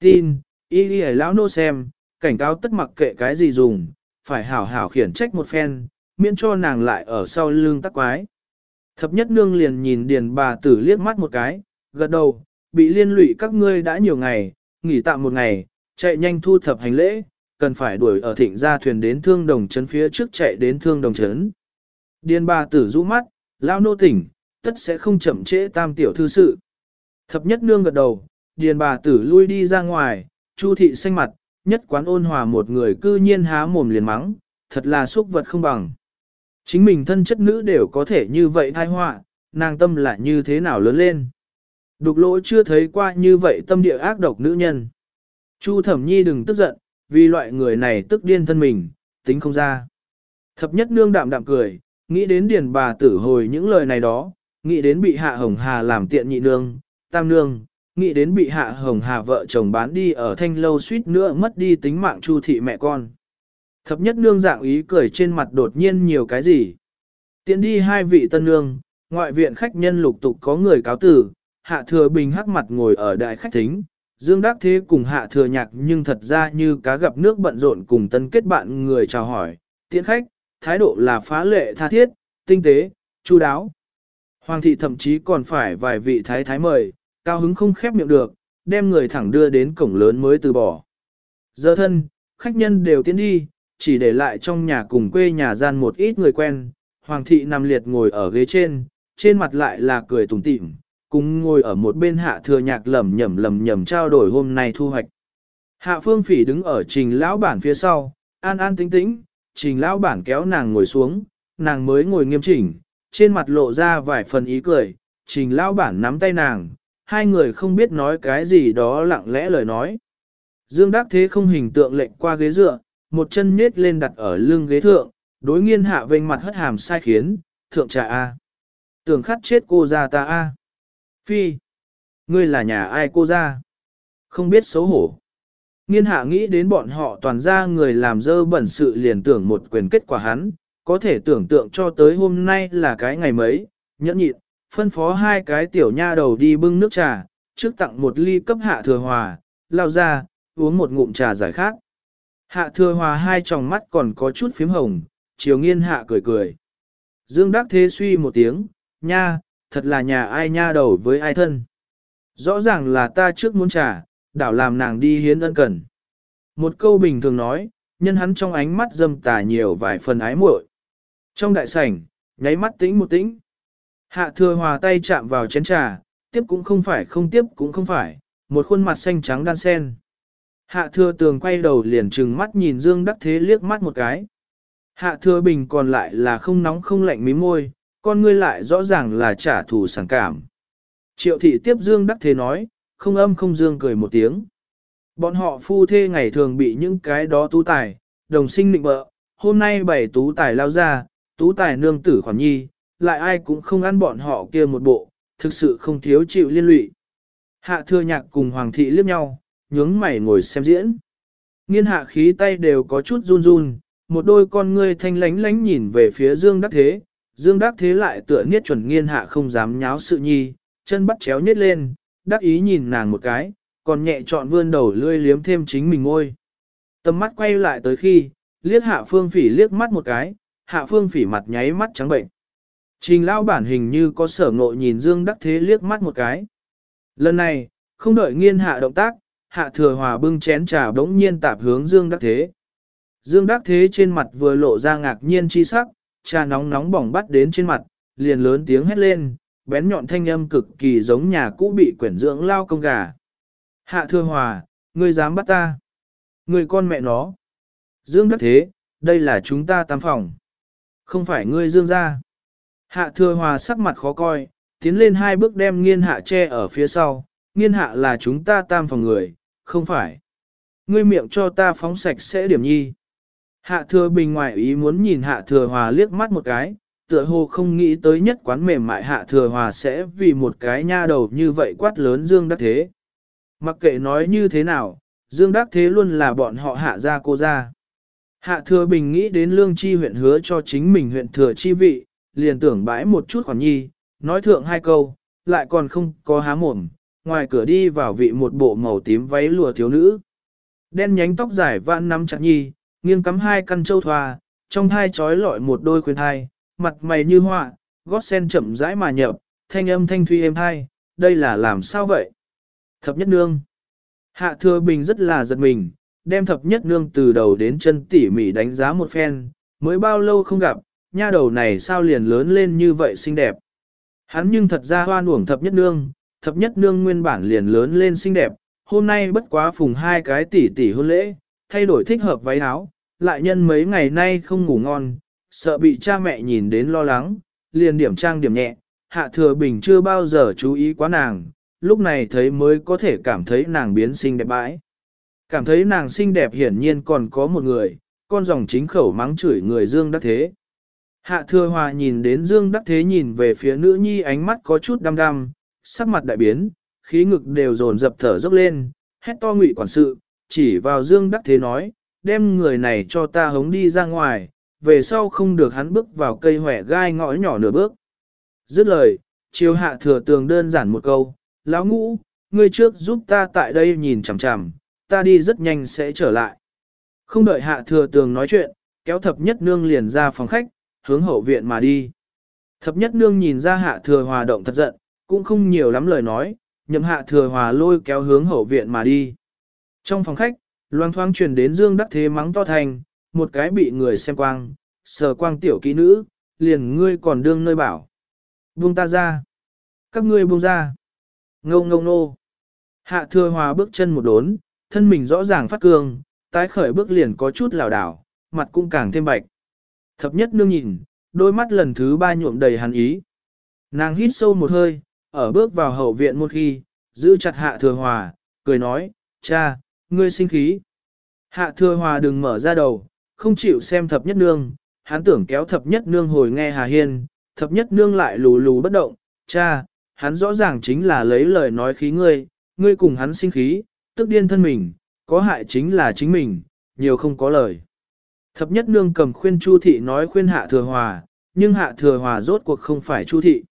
Tin, y y lão nô xem, cảnh cáo tất mặc kệ cái gì dùng, phải hảo hảo khiển trách một phen, miễn cho nàng lại ở sau lưng tắc quái. Thập nhất nương liền nhìn điền bà tử liếc mắt một cái, gật đầu, bị liên lụy các ngươi đã nhiều ngày, nghỉ tạm một ngày, chạy nhanh thu thập hành lễ, cần phải đuổi ở thịnh gia thuyền đến thương đồng trấn phía trước chạy đến thương đồng trấn. Điền bà tử rũ mắt, lao nô tỉnh, tất sẽ không chậm trễ tam tiểu thư sự. Thập nhất nương gật đầu, điền bà tử lui đi ra ngoài, chu thị xanh mặt, nhất quán ôn hòa một người cư nhiên há mồm liền mắng, thật là xúc vật không bằng. Chính mình thân chất nữ đều có thể như vậy thai họa, nàng tâm lại như thế nào lớn lên. Đục lỗ chưa thấy qua như vậy tâm địa ác độc nữ nhân. Chu thẩm nhi đừng tức giận, vì loại người này tức điên thân mình, tính không ra. Thập nhất nương đạm đạm cười, nghĩ đến điền bà tử hồi những lời này đó, nghĩ đến bị hạ hồng hà làm tiện nhị nương, tam nương, nghĩ đến bị hạ hồng hà vợ chồng bán đi ở thanh lâu suýt nữa mất đi tính mạng chu thị mẹ con. Thập nhất nương dạng ý cười trên mặt đột nhiên nhiều cái gì. Tiến đi hai vị tân nương, ngoại viện khách nhân lục tục có người cáo tử, hạ thừa bình hắc mặt ngồi ở đại khách thính, dương đắc thế cùng hạ thừa nhạc nhưng thật ra như cá gặp nước bận rộn cùng tân kết bạn người chào hỏi, tiễn khách, thái độ là phá lệ tha thiết, tinh tế, chu đáo. Hoàng thị thậm chí còn phải vài vị thái thái mời, cao hứng không khép miệng được, đem người thẳng đưa đến cổng lớn mới từ bỏ. Giờ thân, khách nhân đều tiến đi, chỉ để lại trong nhà cùng quê nhà gian một ít người quen, hoàng thị nằm liệt ngồi ở ghế trên, trên mặt lại là cười tủm tỉm, cùng ngồi ở một bên hạ thừa nhạc lẩm nhẩm lẩm nhẩm trao đổi hôm nay thu hoạch. Hạ phương phỉ đứng ở trình lão bản phía sau, an an tĩnh tĩnh, trình lão bản kéo nàng ngồi xuống, nàng mới ngồi nghiêm chỉnh, trên mặt lộ ra vài phần ý cười, trình lão bản nắm tay nàng, hai người không biết nói cái gì đó lặng lẽ lời nói. Dương Đắc Thế không hình tượng lệnh qua ghế dựa, một chân nết lên đặt ở lưng ghế thượng, đối nghiên hạ vênh mặt hất hàm sai khiến, thượng trà A. Tưởng khát chết cô ra ta A. Phi. Ngươi là nhà ai cô ra? Không biết xấu hổ. Nghiên hạ nghĩ đến bọn họ toàn ra người làm dơ bẩn sự liền tưởng một quyền kết quả hắn, có thể tưởng tượng cho tới hôm nay là cái ngày mấy, nhẫn nhịn, phân phó hai cái tiểu nha đầu đi bưng nước trà, trước tặng một ly cấp hạ thừa hòa, lao ra, uống một ngụm trà giải khát. Hạ thừa hòa hai tròng mắt còn có chút phím hồng, chiều nghiên hạ cười cười. Dương Đắc Thế suy một tiếng, nha, thật là nhà ai nha đầu với ai thân. Rõ ràng là ta trước muốn trả, đảo làm nàng đi hiến ân cần. Một câu bình thường nói, nhân hắn trong ánh mắt dâm tà nhiều vài phần ái muội. Trong đại sảnh, nháy mắt tĩnh một tĩnh. Hạ thừa hòa tay chạm vào chén trà, tiếp cũng không phải không tiếp cũng không phải, một khuôn mặt xanh trắng đan sen. Hạ thừa tường quay đầu liền trừng mắt nhìn Dương Đắc Thế liếc mắt một cái. Hạ thừa bình còn lại là không nóng không lạnh mí môi, con ngươi lại rõ ràng là trả thù sảng cảm. Triệu thị tiếp Dương Đắc Thế nói, không âm không dương cười một tiếng. Bọn họ phu thê ngày thường bị những cái đó tú tài, đồng sinh định bợ, hôm nay bảy tú tài lao ra, tú tài nương tử khoản nhi, lại ai cũng không ăn bọn họ kia một bộ, thực sự không thiếu chịu liên lụy. Hạ thừa nhạc cùng hoàng thị liếc nhau, nhướng mày ngồi xem diễn. Nghiên hạ khí tay đều có chút run run, một đôi con ngươi thanh lánh lánh nhìn về phía Dương Đắc Thế, Dương Đắc Thế lại tựa niết chuẩn nghiên hạ không dám nháo sự nhi, chân bắt chéo nhét lên, đắc ý nhìn nàng một cái, còn nhẹ trọn vươn đầu lươi liếm thêm chính mình ngôi. Tầm mắt quay lại tới khi, liếc hạ phương phỉ liếc mắt một cái, hạ phương phỉ mặt nháy mắt trắng bệnh. Trình Lão bản hình như có sở ngộ nhìn Dương Đắc Thế liếc mắt một cái. Lần này, không đợi nghiên hạ động tác, hạ thừa hòa bưng chén trà đống nhiên tạp hướng Dương Đắc Thế. Dương Đắc Thế trên mặt vừa lộ ra ngạc nhiên chi sắc, trà nóng nóng bỏng bắt đến trên mặt, liền lớn tiếng hét lên, bén nhọn thanh âm cực kỳ giống nhà cũ bị quyển dưỡng lao công gà. Hạ thừa hòa, ngươi dám bắt ta? Ngươi con mẹ nó. Dương Đắc Thế, đây là chúng ta tam phòng. Không phải ngươi Dương ra. Hạ thừa hòa sắc mặt khó coi, tiến lên hai bước đem nghiên hạ che ở phía sau, nghiên hạ là chúng ta tam phòng người, không phải. Ngươi miệng cho ta phóng sạch sẽ điểm nhi. Hạ thừa bình ngoại ý muốn nhìn hạ thừa hòa liếc mắt một cái, tựa hồ không nghĩ tới nhất quán mềm mại hạ thừa hòa sẽ vì một cái nha đầu như vậy quát lớn Dương Đắc Thế. Mặc kệ nói như thế nào, Dương Đắc Thế luôn là bọn họ hạ ra cô ra. Hạ thừa bình nghĩ đến lương chi huyện hứa cho chính mình huyện thừa chi vị, liền tưởng bãi một chút khoản nhi, nói thượng hai câu, lại còn không có há mồm, ngoài cửa đi vào vị một bộ màu tím váy lụa thiếu nữ. Đen nhánh tóc dài vạn nắm chặt nhi, nghiêng cắm hai căn châu thoa, trong thai trói lọi một đôi khuyên thai, mặt mày như họa, gót sen chậm rãi mà nhập, thanh âm thanh thuy êm hai, đây là làm sao vậy? Thập nhất nương. Hạ thừa bình rất là giật mình, đem thập nhất nương từ đầu đến chân tỉ mỉ đánh giá một phen, mới bao lâu không gặp, nha đầu này sao liền lớn lên như vậy xinh đẹp. Hắn nhưng thật ra hoan uổng thập nhất nương, thập nhất nương nguyên bản liền lớn lên xinh đẹp, hôm nay bất quá phùng hai cái tỷ tỷ hôn lễ, thay đổi thích hợp váy áo, lại nhân mấy ngày nay không ngủ ngon, sợ bị cha mẹ nhìn đến lo lắng, liền điểm trang điểm nhẹ, hạ thừa bình chưa bao giờ chú ý quá nàng, lúc này thấy mới có thể cảm thấy nàng biến xinh đẹp bãi. Cảm thấy nàng xinh đẹp hiển nhiên còn có một người, con dòng chính khẩu mắng chửi người Dương Đắc Thế. Hạ thừa hòa nhìn đến Dương Đắc Thế nhìn về phía nữ nhi ánh mắt có chút đăm đăm, sắc mặt đại biến, khí ngực đều dồn dập thở dốc lên, hét to ngụy quản sự, chỉ vào Dương Đắc Thế nói, đem người này cho ta hống đi ra ngoài, về sau không được hắn bước vào cây hỏe gai ngõ nhỏ nửa bước. Dứt lời, chiều hạ thừa tường đơn giản một câu, lão ngũ, ngươi trước giúp ta tại đây nhìn chằm chằm, ta đi rất nhanh sẽ trở lại. Không đợi hạ thừa tường nói chuyện, kéo thập nhất nương liền ra phòng khách, hướng hậu viện mà đi. Thập nhất nương nhìn ra hạ thừa hòa động thật giận, cũng không nhiều lắm lời nói, nhậm hạ thừa hòa lôi kéo hướng hậu viện mà đi. Trong phòng khách, loang thoáng truyền đến dương đắc thế mắng to thành, một cái bị người xem quang, sờ quang tiểu kỹ nữ, liền ngươi còn đương nơi bảo. Buông ta ra. Các ngươi buông ra. Ngông ngông nô. Hạ thừa hòa bước chân một đốn, thân mình rõ ràng phát cường, tái khởi bước liền có chút lảo đảo, mặt cũng càng thêm bạch. Thập nhất nương nhìn, đôi mắt lần thứ ba nhuộm đầy hàn ý. Nàng hít sâu một hơi, ở bước vào hậu viện một khi, giữ chặt hạ thừa hòa, cười nói, cha, ngươi sinh khí. Hạ thừa hòa đừng mở ra đầu, không chịu xem thập nhất nương, hắn tưởng kéo thập nhất nương hồi nghe Hà Hiên, thập nhất nương lại lù lù bất động, cha, hắn rõ ràng chính là lấy lời nói khí ngươi, ngươi cùng hắn sinh khí, tức điên thân mình, có hại chính là chính mình, nhiều không có lời. Thập nhất nương cầm khuyên Chu thị nói khuyên hạ thừa hòa, nhưng hạ thừa hòa rốt cuộc không phải Chu thị.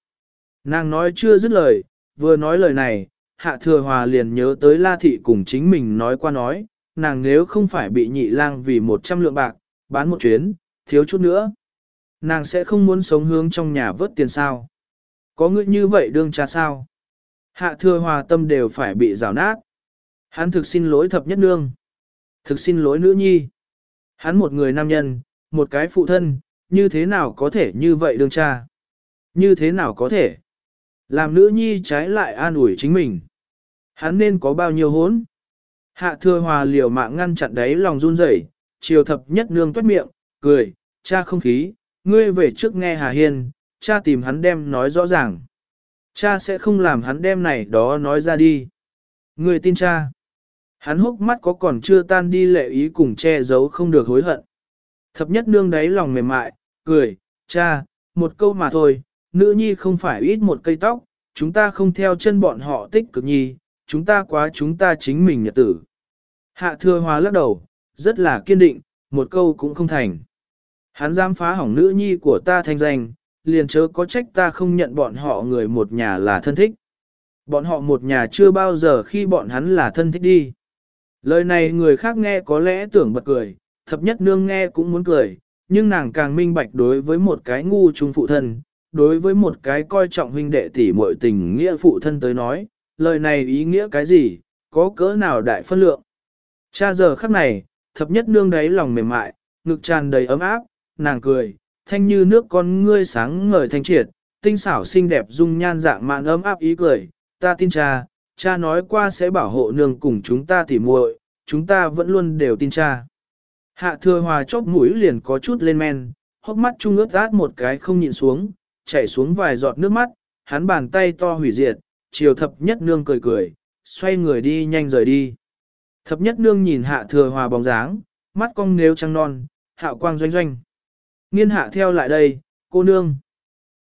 Nàng nói chưa dứt lời, vừa nói lời này, hạ thừa hòa liền nhớ tới la thị cùng chính mình nói qua nói, nàng nếu không phải bị nhị lang vì một trăm lượng bạc, bán một chuyến, thiếu chút nữa. Nàng sẽ không muốn sống hướng trong nhà vớt tiền sao. Có người như vậy đương cha sao? Hạ thừa hòa tâm đều phải bị rào nát. Hắn thực xin lỗi thập nhất nương. Thực xin lỗi nữ nhi. Hắn một người nam nhân, một cái phụ thân, như thế nào có thể như vậy đương cha? Như thế nào có thể? Làm nữ nhi trái lại an ủi chính mình. Hắn nên có bao nhiêu hốn? Hạ thừa hòa liều mạng ngăn chặn đấy lòng run rẩy, chiều thập nhất nương toát miệng, cười, cha không khí, ngươi về trước nghe Hà Hiên, cha tìm hắn đem nói rõ ràng. Cha sẽ không làm hắn đem này đó nói ra đi. Ngươi tin cha. Hắn hốc mắt có còn chưa tan đi lệ ý cùng che giấu không được hối hận. Thập nhất nương đáy lòng mềm mại, cười, cha, một câu mà thôi, nữ nhi không phải ít một cây tóc, chúng ta không theo chân bọn họ tích cực nhi, chúng ta quá chúng ta chính mình nhật tử. Hạ thừa hòa lắc đầu, rất là kiên định, một câu cũng không thành. Hắn dám phá hỏng nữ nhi của ta thanh danh, liền chớ có trách ta không nhận bọn họ người một nhà là thân thích. Bọn họ một nhà chưa bao giờ khi bọn hắn là thân thích đi. Lời này người khác nghe có lẽ tưởng bật cười, thập nhất nương nghe cũng muốn cười, nhưng nàng càng minh bạch đối với một cái ngu trung phụ thân, đối với một cái coi trọng huynh đệ tỷ muội tình nghĩa phụ thân tới nói, lời này ý nghĩa cái gì, có cỡ nào đại phân lượng. Cha giờ khắc này, thập nhất nương đáy lòng mềm mại, ngực tràn đầy ấm áp, nàng cười, thanh như nước con ngươi sáng ngời thanh triệt, tinh xảo xinh đẹp dung nhan dạng mạn ấm áp ý cười, ta tin cha, cha nói qua sẽ bảo hộ nương cùng chúng ta tỉ muội, chúng ta vẫn luôn đều tin cha. Hạ thừa hòa chóp mũi liền có chút lên men, hốc mắt trung ướt át một cái không nhịn xuống, chảy xuống vài giọt nước mắt, hắn bàn tay to hủy diệt, chiều thập nhất nương cười cười, xoay người đi nhanh rời đi. Thập nhất nương nhìn hạ thừa hòa bóng dáng, mắt cong nếu trăng non, hạo quang doanh doanh. Nghiên hạ theo lại đây, cô nương.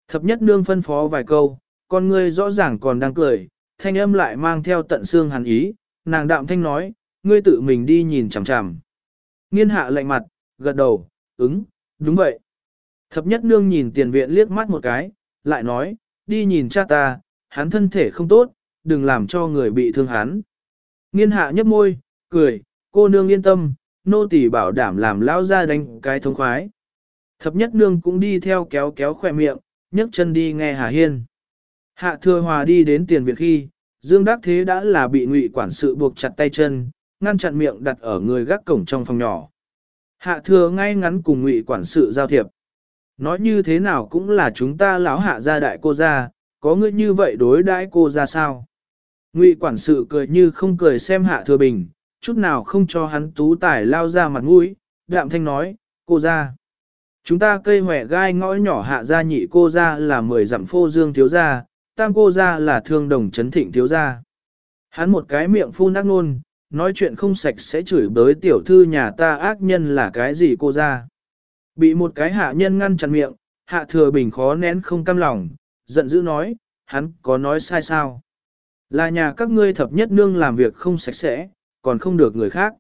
Thập nhất nương phân phó vài câu, con ngươi rõ ràng còn đang cười, thanh âm lại mang theo tận xương hàn ý, nàng đạm thanh nói, ngươi tự mình đi nhìn chằm chằm. Nghiên hạ lạnh mặt, gật đầu, ứng, đúng vậy. Thập nhất nương nhìn tiền viện liếc mắt một cái, lại nói, đi nhìn cha ta, hắn thân thể không tốt, đừng làm cho người bị thương hắn. Nghiên hạ nhấp môi, cười, cô nương yên tâm, nô tỳ bảo đảm làm lao ra đánh cái thống khoái. Thập nhất nương cũng đi theo kéo kéo khỏe miệng, nhấc chân đi nghe Hà Hiên. Hạ thừa hòa đi đến tiền viện khi, Dương Đắc Thế đã là bị ngụy quản sự buộc chặt tay chân, ngăn chặn miệng đặt ở người gác cổng trong phòng nhỏ. Hạ thừa ngay ngắn cùng ngụy quản sự giao thiệp. Nói như thế nào cũng là chúng ta lão hạ gia đại cô gia, có ngươi như vậy đối đãi cô ra sao? Ngụy quản sự cười như không cười xem hạ thừa bình, chút nào không cho hắn tú tài lao ra mặt mũi, đạm thanh nói, cô ra. Chúng ta cây hòe gai ngõ nhỏ hạ gia nhị cô ra là mười dặm phô dương thiếu gia, tam cô ra là thương đồng chấn thịnh thiếu gia. Hắn một cái miệng phun ác nôn, nói chuyện không sạch sẽ chửi bới tiểu thư nhà ta ác nhân là cái gì cô ra. Bị một cái hạ nhân ngăn chặn miệng, hạ thừa bình khó nén không cam lòng, giận dữ nói, hắn có nói sai sao. Là nhà các ngươi thập nhất nương làm việc không sạch sẽ, còn không được người khác.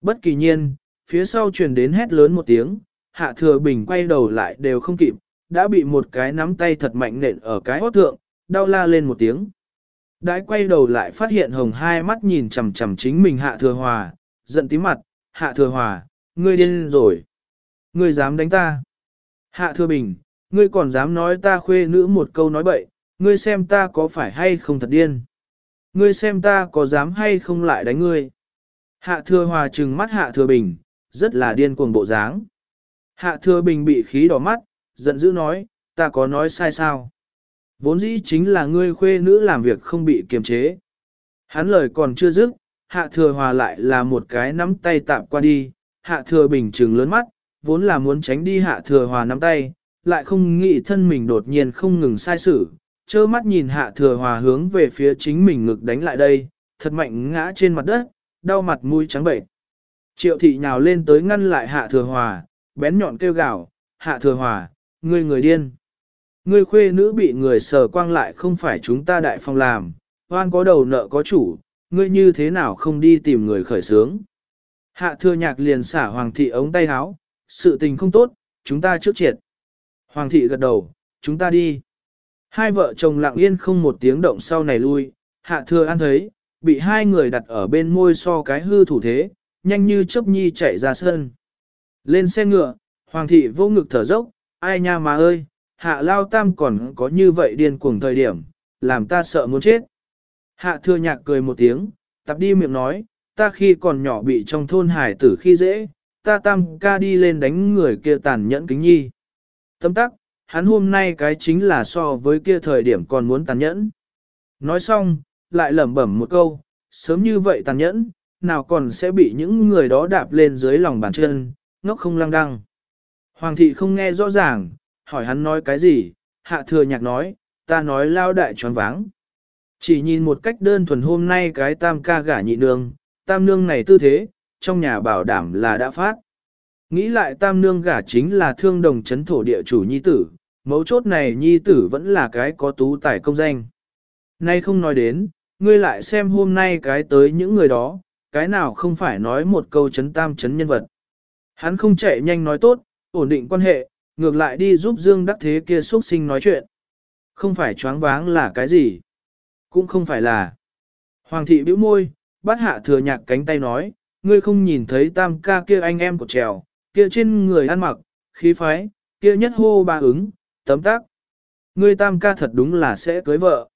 Bất kỳ nhiên, phía sau truyền đến hét lớn một tiếng, hạ thừa bình quay đầu lại đều không kịp, đã bị một cái nắm tay thật mạnh nện ở cái hót thượng, đau la lên một tiếng. Đãi quay đầu lại phát hiện hồng hai mắt nhìn chằm chằm chính mình hạ thừa hòa, giận tím mặt, hạ thừa hòa, ngươi điên rồi. Ngươi dám đánh ta. Hạ thừa bình, ngươi còn dám nói ta khuê nữ một câu nói bậy, ngươi xem ta có phải hay không thật điên. Ngươi xem ta có dám hay không lại đánh ngươi. Hạ thừa hòa trừng mắt hạ thừa bình, rất là điên cuồng bộ dáng. Hạ thừa bình bị khí đỏ mắt, giận dữ nói, ta có nói sai sao. Vốn dĩ chính là ngươi khuê nữ làm việc không bị kiềm chế. Hắn lời còn chưa dứt, hạ thừa hòa lại là một cái nắm tay tạm qua đi, hạ thừa bình trừng lớn mắt, vốn là muốn tránh đi hạ thừa hòa nắm tay, lại không nghĩ thân mình đột nhiên không ngừng sai sử, trơ mắt nhìn hạ thừa hòa hướng về phía chính mình ngực đánh lại đây, thật mạnh ngã trên mặt đất, đau mặt mũi trắng bệnh. Triệu thị nhào lên tới ngăn lại hạ thừa hòa, bén nhọn kêu gào, hạ thừa hòa, ngươi người điên. Ngươi khuê nữ bị người sờ quang lại không phải chúng ta đại phong làm, hoan có đầu nợ có chủ, ngươi như thế nào không đi tìm người khởi sướng. Hạ thừa nhạc liền xả hoàng thị ống tay háo, sự tình không tốt, chúng ta trước triệt. Hoàng thị gật đầu, chúng ta đi. Hai vợ chồng lặng yên không một tiếng động sau này lui, hạ thừa ăn thấy, bị hai người đặt ở bên môi so cái hư thủ thế, nhanh như chớp nhi chạy ra sân. Lên xe ngựa, hoàng thị vô ngực thở dốc, ai nha mà ơi, hạ lao tam còn có như vậy điên cuồng thời điểm, làm ta sợ muốn chết. Hạ thừa nhạc cười một tiếng, tập đi miệng nói, ta khi còn nhỏ bị trong thôn hải tử khi dễ, ta tam ca đi lên đánh người kia tàn nhẫn kính nhi. Tâm tắc, hắn hôm nay cái chính là so với kia thời điểm còn muốn tàn nhẫn. Nói xong, lại lẩm bẩm một câu, sớm như vậy tàn nhẫn, nào còn sẽ bị những người đó đạp lên dưới lòng bàn chân, ngốc không lăng đăng. Hoàng thị không nghe rõ ràng, hỏi hắn nói cái gì, hạ thừa nhạc nói, ta nói lao đại tròn váng. Chỉ nhìn một cách đơn thuần hôm nay cái tam ca gả nhị nương, tam nương này tư thế, trong nhà bảo đảm là đã phát. Nghĩ lại tam nương gả chính là thương đồng chấn thổ địa chủ nhi tử, mấu chốt này nhi tử vẫn là cái có tú tài công danh. Nay không nói đến, ngươi lại xem hôm nay cái tới những người đó, cái nào không phải nói một câu chấn tam chấn nhân vật. Hắn không chạy nhanh nói tốt, ổn định quan hệ, ngược lại đi giúp Dương Đắc Thế kia xuất sinh nói chuyện. Không phải choáng váng là cái gì? Cũng không phải là. Hoàng thị bĩu môi, bắt hạ thừa nhạc cánh tay nói, ngươi không nhìn thấy tam ca kia anh em của trèo, kia trên người ăn mặc, khí phái, kia nhất hô ba ứng, tấm tác. Ngươi tam ca thật đúng là sẽ cưới vợ.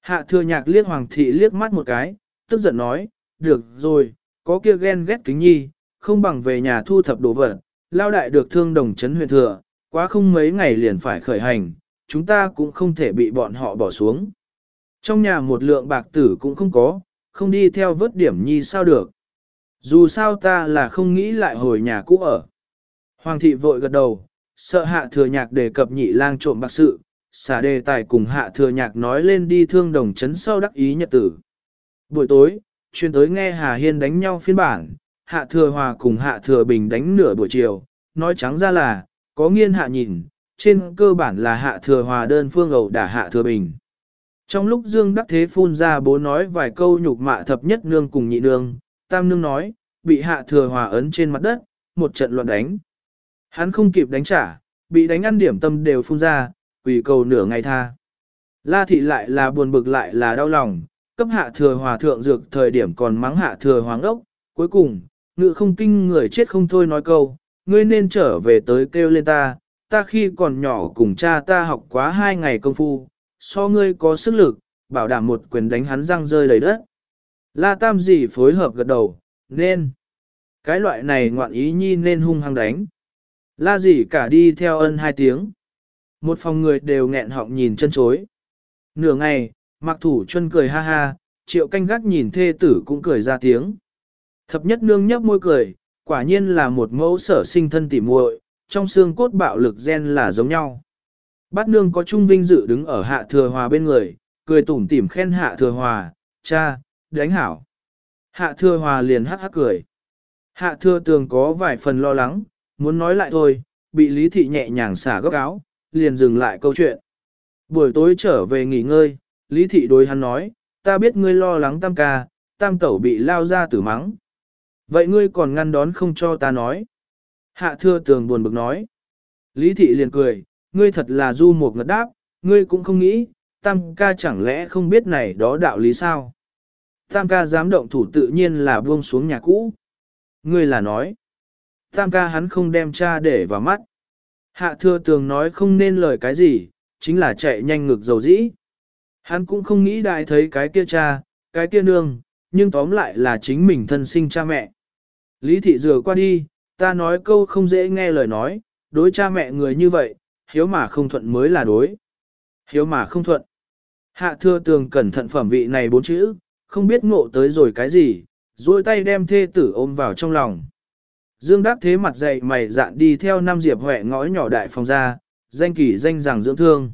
Hạ thừa nhạc liếc hoàng thị liếc mắt một cái, tức giận nói, được rồi, có kia ghen ghét kính nhi, không bằng về nhà thu thập đồ vật, lao đại được thương đồng chấn huyện thừa, quá không mấy ngày liền phải khởi hành, chúng ta cũng không thể bị bọn họ bỏ xuống. Trong nhà một lượng bạc tử cũng không có, không đi theo vớt điểm nhi sao được. Dù sao ta là không nghĩ lại hồi nhà cũ ở. Hoàng thị vội gật đầu, sợ hạ thừa nhạc đề cập nhị lang trộm bạc sự, xả đề tài cùng hạ thừa nhạc nói lên đi thương đồng chấn sau đắc ý nhật tử. Buổi tối, chuyên tới nghe Hà Hiên đánh nhau phiên bản, hạ thừa hòa cùng hạ thừa bình đánh nửa buổi chiều, nói trắng ra là, có nghiên hạ nhìn, trên cơ bản là hạ thừa hòa đơn phương ẩu đả hạ thừa bình. Trong lúc Dương Đắc Thế phun ra bố nói vài câu nhục mạ thập nhất nương cùng nhị nương, tam nương nói, bị hạ thừa hòa ấn trên mặt đất, một trận loạn đánh. Hắn không kịp đánh trả, bị đánh ăn điểm tâm đều phun ra, quỳ cầu nửa ngày tha. La thị lại là buồn bực lại là đau lòng, cấp hạ thừa hòa thượng dược thời điểm còn mắng hạ thừa hoàng ốc, cuối cùng, ngự không kinh người chết không thôi nói câu, ngươi nên trở về tới kêu lên ta, ta khi còn nhỏ cùng cha ta học quá hai ngày công phu, so ngươi có sức lực, bảo đảm một quyền đánh hắn răng rơi đầy đất. La Tam dì phối hợp gật đầu, nên. Cái loại này ngoạn ý nhi nên hung hăng đánh. La dì cả đi theo ân hai tiếng. Một phòng người đều nghẹn họng nhìn chân chối. Nửa ngày, mặc thủ chân cười ha ha, triệu canh gác nhìn thê tử cũng cười ra tiếng. Thập nhất nương nhấp môi cười, quả nhiên là một mẫu sở sinh thân tỉ muội, trong xương cốt bạo lực gen là giống nhau. Bát nương có trung vinh dự đứng ở hạ thừa hòa bên người, cười tủm tỉm khen hạ thừa hòa, cha, đánh hảo. Hạ thừa hòa liền hắc hắc cười. Hạ thừa tường có vài phần lo lắng, muốn nói lại thôi, bị lý thị nhẹ nhàng xả góc áo, liền dừng lại câu chuyện. Buổi tối trở về nghỉ ngơi, lý thị đối hắn nói, ta biết ngươi lo lắng tam ca, tam tẩu bị lao ra tử mắng. Vậy ngươi còn ngăn đón không cho ta nói. Hạ thưa tường buồn bực nói. Lý thị liền cười, ngươi thật là du một ngật đáp, ngươi cũng không nghĩ, tam ca chẳng lẽ không biết này đó đạo lý sao. Tam ca dám động thủ tự nhiên là buông xuống nhà cũ. Ngươi là nói. Tam ca hắn không đem cha để vào mắt. Hạ thưa tường nói không nên lời cái gì, chính là chạy nhanh ngực dầu dĩ. Hắn cũng không nghĩ đại thấy cái kia cha, cái kia nương, nhưng tóm lại là chính mình thân sinh cha mẹ. Lý thị rửa qua đi, ta nói câu không dễ nghe lời nói, đối cha mẹ người như vậy, hiếu mà không thuận mới là đối. Hiếu mà không thuận. Hạ thưa tường cẩn thận phẩm vị này bốn chữ, không biết ngộ tới rồi cái gì, duỗi tay đem thê tử ôm vào trong lòng. Dương Đắc thế mặt dày mày dạn đi theo năm diệp huệ ngõ nhỏ đại phòng ra, danh kỳ danh rằng dưỡng thương.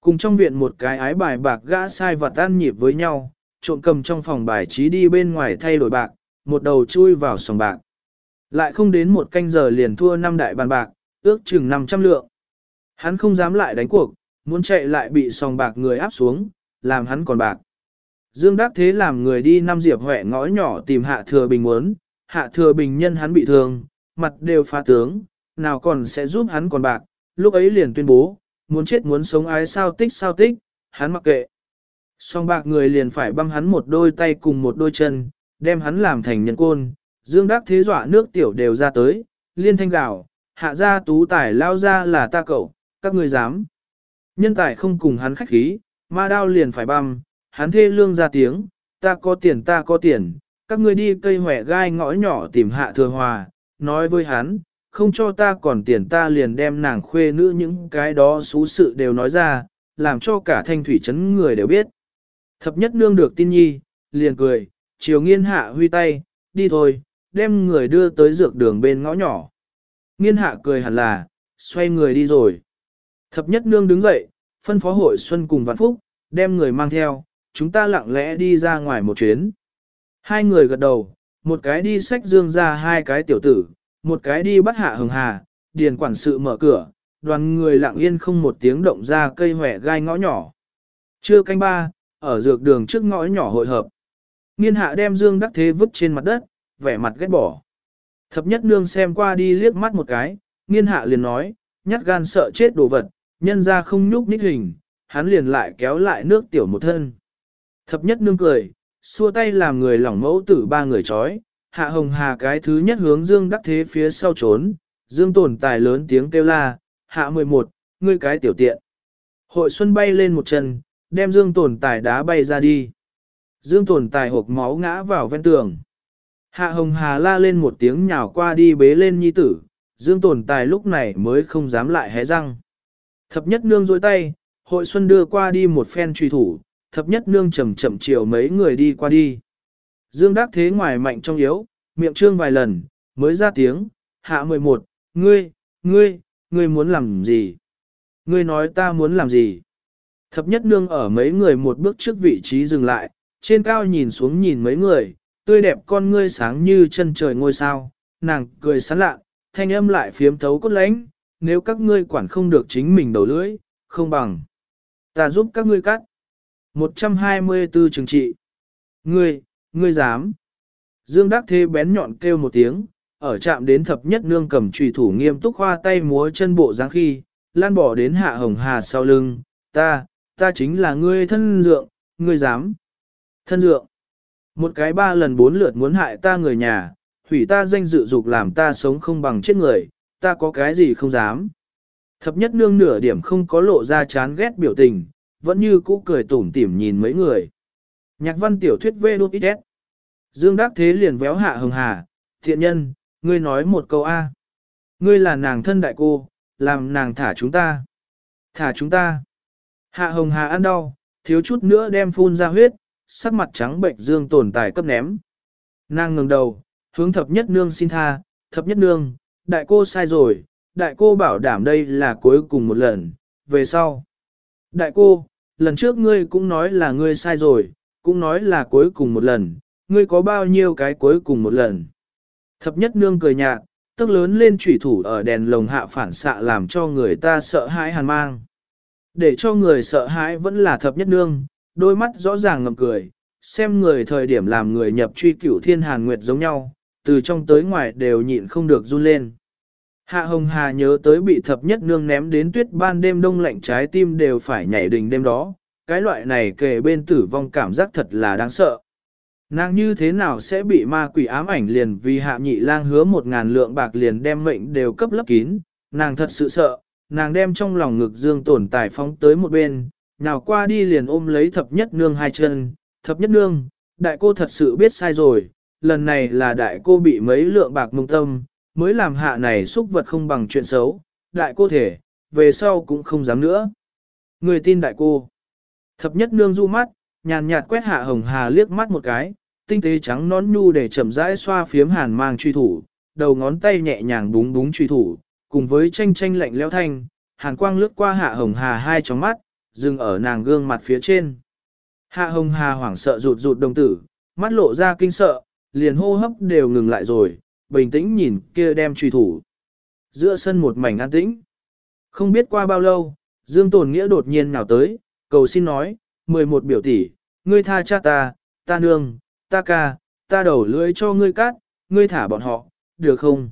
Cùng trong viện một cái ái bài bạc gã sai vật tan nhịp với nhau, trộn cầm trong phòng bài trí đi bên ngoài thay đổi bạc, một đầu chui vào sòng bạc. Lại không đến một canh giờ liền thua năm đại bàn bạc, ước chừng 500 lượng. Hắn không dám lại đánh cuộc, muốn chạy lại bị sòng bạc người áp xuống, làm hắn còn bạc. Dương Đắc Thế làm người đi năm diệp huệ ngõ nhỏ tìm Hạ Thừa Bình muốn, Hạ Thừa Bình nhân hắn bị thương, mặt đều phá tướng, nào còn sẽ giúp hắn còn bạc, lúc ấy liền tuyên bố, muốn chết muốn sống ái sao tích sao tích, hắn mặc kệ. Song bạc người liền phải băm hắn một đôi tay cùng một đôi chân, đem hắn làm thành nhân côn, dương đắc thế dọa nước tiểu đều ra tới, liên thanh gạo, hạ ra tú tài lao ra là ta cậu, các người dám. Nhân tài không cùng hắn khách khí, ma đao liền phải băm, hắn thê lương ra tiếng, ta có tiền ta có tiền, các ngươi đi cây hỏe gai ngõ nhỏ tìm hạ thừa hòa, nói với hắn, không cho ta còn tiền ta liền đem nàng khuê nữ những cái đó xú sự đều nói ra, làm cho cả thanh thủy trấn người đều biết. Thập nhất nương được tin nhi, liền cười, chiều nghiên hạ huy tay, đi thôi, đem người đưa tới dược đường bên ngõ nhỏ. Nghiên hạ cười hẳn là, xoay người đi rồi. Thập nhất nương đứng dậy, phân phó hội xuân cùng vạn phúc, đem người mang theo, chúng ta lặng lẽ đi ra ngoài một chuyến. Hai người gật đầu, một cái đi sách dương ra hai cái tiểu tử, một cái đi bắt hạ hồng hà, điền quản sự mở cửa, đoàn người lặng yên không một tiếng động ra cây hỏe gai ngõ nhỏ. Trưa canh ba, ở dược đường trước ngõ nhỏ hội hợp. Nghiên hạ đem dương đắc thế vứt trên mặt đất, vẻ mặt ghét bỏ. Thập nhất nương xem qua đi liếc mắt một cái, nghiên hạ liền nói, nhát gan sợ chết đồ vật, nhân ra không nhúc nhích hình, hắn liền lại kéo lại nước tiểu một thân. Thập nhất nương cười, xua tay làm người lỏng mẫu tử ba người chói, hạ hồng hà cái thứ nhất hướng dương đắc thế phía sau trốn, dương tồn tài lớn tiếng kêu la, hạ 11, ngươi cái tiểu tiện. Hội xuân bay lên một chân, đem dương tồn tài đá bay ra đi. Dương tồn tài hộp máu ngã vào ven tường. Hạ hồng hà la lên một tiếng nhào qua đi bế lên nhi tử, dương tồn tài lúc này mới không dám lại hé răng. Thập nhất nương dối tay, hội xuân đưa qua đi một phen truy thủ, thập nhất nương chậm chậm chiều mấy người đi qua đi. Dương đắc thế ngoài mạnh trong yếu, miệng trương vài lần, mới ra tiếng, hạ 11, ngươi, ngươi, ngươi muốn làm gì? Ngươi nói ta muốn làm gì? Thập nhất nương ở mấy người một bước trước vị trí dừng lại, trên cao nhìn xuống nhìn mấy người, tươi đẹp con ngươi sáng như chân trời ngôi sao, nàng cười sán lạ, thanh âm lại phiếm thấu cốt lánh, nếu các ngươi quản không được chính mình đầu lưỡi, không bằng. Ta giúp các ngươi cắt. 124 trường trị. Ngươi, ngươi dám. Dương Đắc Thế bén nhọn kêu một tiếng, ở chạm đến thập nhất nương cầm trùy thủ nghiêm túc hoa tay múa chân bộ dáng khi, lan bỏ đến hạ hồng hà sau lưng, ta, ta chính là ngươi thân dượng, ngươi dám. Thân dượng. Một cái ba lần bốn lượt muốn hại ta người nhà, hủy ta danh dự dục làm ta sống không bằng chết người, ta có cái gì không dám. Thập nhất nương nửa điểm không có lộ ra chán ghét biểu tình, vẫn như cũ cười tủm tỉm nhìn mấy người. Nhạc văn tiểu thuyết vê đút ít Dương Đắc Thế liền véo hạ hồng hà, thiện nhân, ngươi nói một câu A. Ngươi là nàng thân đại cô, làm nàng thả chúng ta. Thả chúng ta. Hạ hồng hà ăn đau, thiếu chút nữa đem phun ra huyết, sắc mặt trắng bệnh dương tồn tài cấp ném. Nàng ngừng đầu, hướng thập nhất nương xin tha, thập nhất nương, đại cô sai rồi, đại cô bảo đảm đây là cuối cùng một lần, về sau. Đại cô, lần trước ngươi cũng nói là ngươi sai rồi, cũng nói là cuối cùng một lần, ngươi có bao nhiêu cái cuối cùng một lần. Thập nhất nương cười nhạt, tức lớn lên trùy thủ ở đèn lồng hạ phản xạ làm cho người ta sợ hãi hàn mang. Để cho người sợ hãi vẫn là thập nhất nương, đôi mắt rõ ràng ngầm cười, xem người thời điểm làm người nhập truy cửu thiên hàn nguyệt giống nhau, từ trong tới ngoài đều nhịn không được run lên. Hạ Hồng Hà nhớ tới bị thập nhất nương ném đến tuyết ban đêm đông lạnh trái tim đều phải nhảy đình đêm đó, cái loại này kề bên tử vong cảm giác thật là đáng sợ. Nàng như thế nào sẽ bị ma quỷ ám ảnh liền vì hạ nhị lang hứa một ngàn lượng bạc liền đem mệnh đều cấp lấp kín, nàng thật sự sợ, nàng đem trong lòng ngực dương tổn tài phóng tới một bên, nào qua đi liền ôm lấy thập nhất nương hai chân, thập nhất nương, đại cô thật sự biết sai rồi, lần này là đại cô bị mấy lượng bạc mông tâm, mới làm hạ này xúc vật không bằng chuyện xấu, đại cô thể, về sau cũng không dám nữa. Người tin đại cô. Thập nhất nương du mắt, nhàn nhạt quét hạ hồng hà liếc mắt một cái, tinh tế trắng nón nhu để chậm rãi xoa phiếm hàn mang truy thủ, đầu ngón tay nhẹ nhàng búng búng truy thủ, cùng với tranh tranh lạnh leo thanh, hàn quang lướt qua hạ hồng hà hai tròng mắt, dừng ở nàng gương mặt phía trên. Hạ hồng hà hoảng sợ rụt rụt đồng tử, mắt lộ ra kinh sợ, liền hô hấp đều ngừng lại rồi, bình tĩnh nhìn kia đem truy thủ. Giữa sân một mảnh an tĩnh. Không biết qua bao lâu, Dương Tồn Nghĩa đột nhiên nào tới, cầu xin nói, 11 biểu tỷ, ngươi tha cha ta, ta nương, ta ca, ta đầu lưỡi cho ngươi cắt, ngươi thả bọn họ, được không?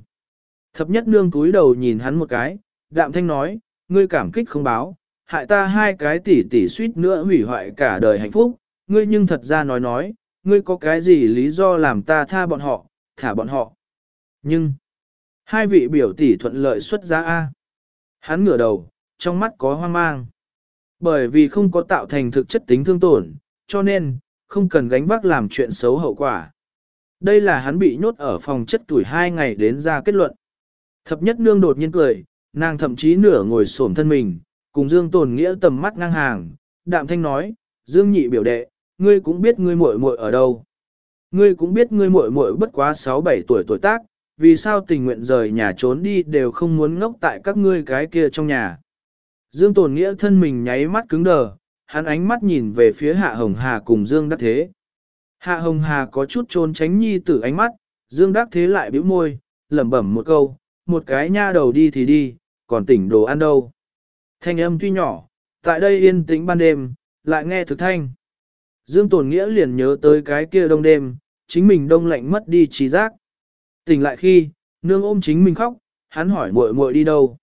Thập nhất nương túi đầu nhìn hắn một cái, đạm thanh nói, ngươi cảm kích không báo, hại ta hai cái tỷ tỷ suýt nữa hủy hoại cả đời hạnh phúc, ngươi nhưng thật ra nói nói, ngươi có cái gì lý do làm ta tha bọn họ, thả bọn họ. Nhưng, hai vị biểu tỷ thuận lợi xuất giá A. Hắn ngửa đầu, trong mắt có hoang mang. Bởi vì không có tạo thành thực chất tính thương tổn, cho nên, không cần gánh vác làm chuyện xấu hậu quả. Đây là hắn bị nhốt ở phòng chất tuổi hai ngày đến ra kết luận. Thập nhất nương đột nhiên cười, nàng thậm chí nửa ngồi xổm thân mình, cùng Dương Tồn Nghĩa tầm mắt ngang hàng, đạm thanh nói, Dương nhị biểu đệ, ngươi cũng biết ngươi muội muội ở đâu. Ngươi cũng biết ngươi muội muội bất quá 6-7 tuổi tuổi tác, vì sao tình nguyện rời nhà trốn đi đều không muốn ngốc tại các ngươi cái kia trong nhà. Dương Tồn Nghĩa thân mình nháy mắt cứng đờ, hắn ánh mắt nhìn về phía Hạ Hồng Hà cùng Dương Đắc Thế. Hạ Hồng Hà có chút trốn tránh nhi tử ánh mắt, Dương Đắc Thế lại bĩu môi, lẩm bẩm một câu, một cái nha đầu đi thì đi, còn tỉnh đồ ăn đâu. Thanh âm tuy nhỏ, tại đây yên tĩnh ban đêm, lại nghe thực thanh. Dương Tồn Nghĩa liền nhớ tới cái kia đông đêm, chính mình đông lạnh mất đi trí giác. Tỉnh lại khi, nương ôm chính mình khóc, hắn hỏi muội muội đi đâu.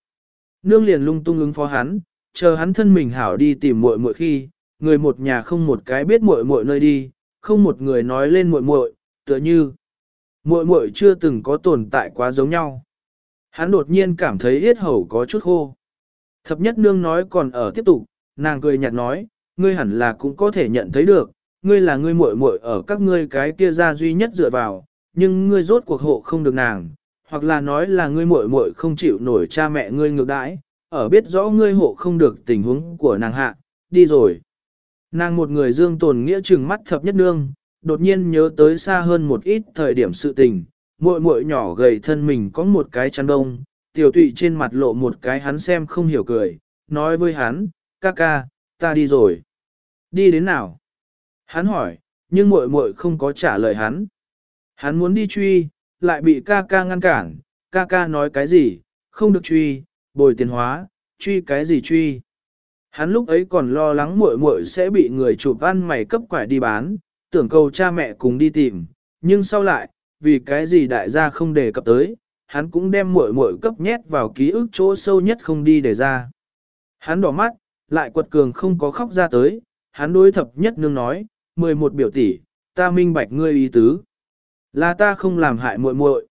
Nương liền lung tung ứng phó hắn, chờ hắn thân mình hảo đi tìm muội muội khi, người một nhà không một cái biết muội muội nơi đi, không một người nói lên muội muội, tựa như muội muội chưa từng có tồn tại quá giống nhau. Hắn đột nhiên cảm thấy yết hầu có chút khô. Thập nhất nương nói còn ở tiếp tục, nàng cười nhạt nói, ngươi hẳn là cũng có thể nhận thấy được, ngươi là ngươi muội muội ở các ngươi cái kia ra duy nhất dựa vào, nhưng ngươi rốt cuộc hộ không được nàng, hoặc là nói là ngươi muội muội không chịu nổi cha mẹ ngươi ngược đãi, ở biết rõ ngươi hộ không được tình huống của nàng hạ, đi rồi. Nàng một người dương tồn nghĩa trừng mắt thập nhất nương, đột nhiên nhớ tới xa hơn một ít thời điểm sự tình, muội muội nhỏ gầy thân mình có một cái chăn đông, tiểu tụy trên mặt lộ một cái hắn xem không hiểu cười, nói với hắn, ca ca, ta đi rồi. Đi đến nào? Hắn hỏi, nhưng muội muội không có trả lời hắn. Hắn muốn đi truy, lại bị ca ca ngăn cản, ca ca nói cái gì, không được truy, bồi tiền hóa, truy cái gì truy. Hắn lúc ấy còn lo lắng muội muội sẽ bị người chụp ăn mày cấp quải đi bán, tưởng cầu cha mẹ cùng đi tìm, nhưng sau lại, vì cái gì đại gia không đề cập tới, hắn cũng đem muội muội cấp nhét vào ký ức chỗ sâu nhất không đi để ra. Hắn đỏ mắt, lại quật cường không có khóc ra tới, hắn đối thập nhất nương nói, 11 biểu tỷ, ta minh bạch ngươi ý tứ. Là ta không làm hại muội muội.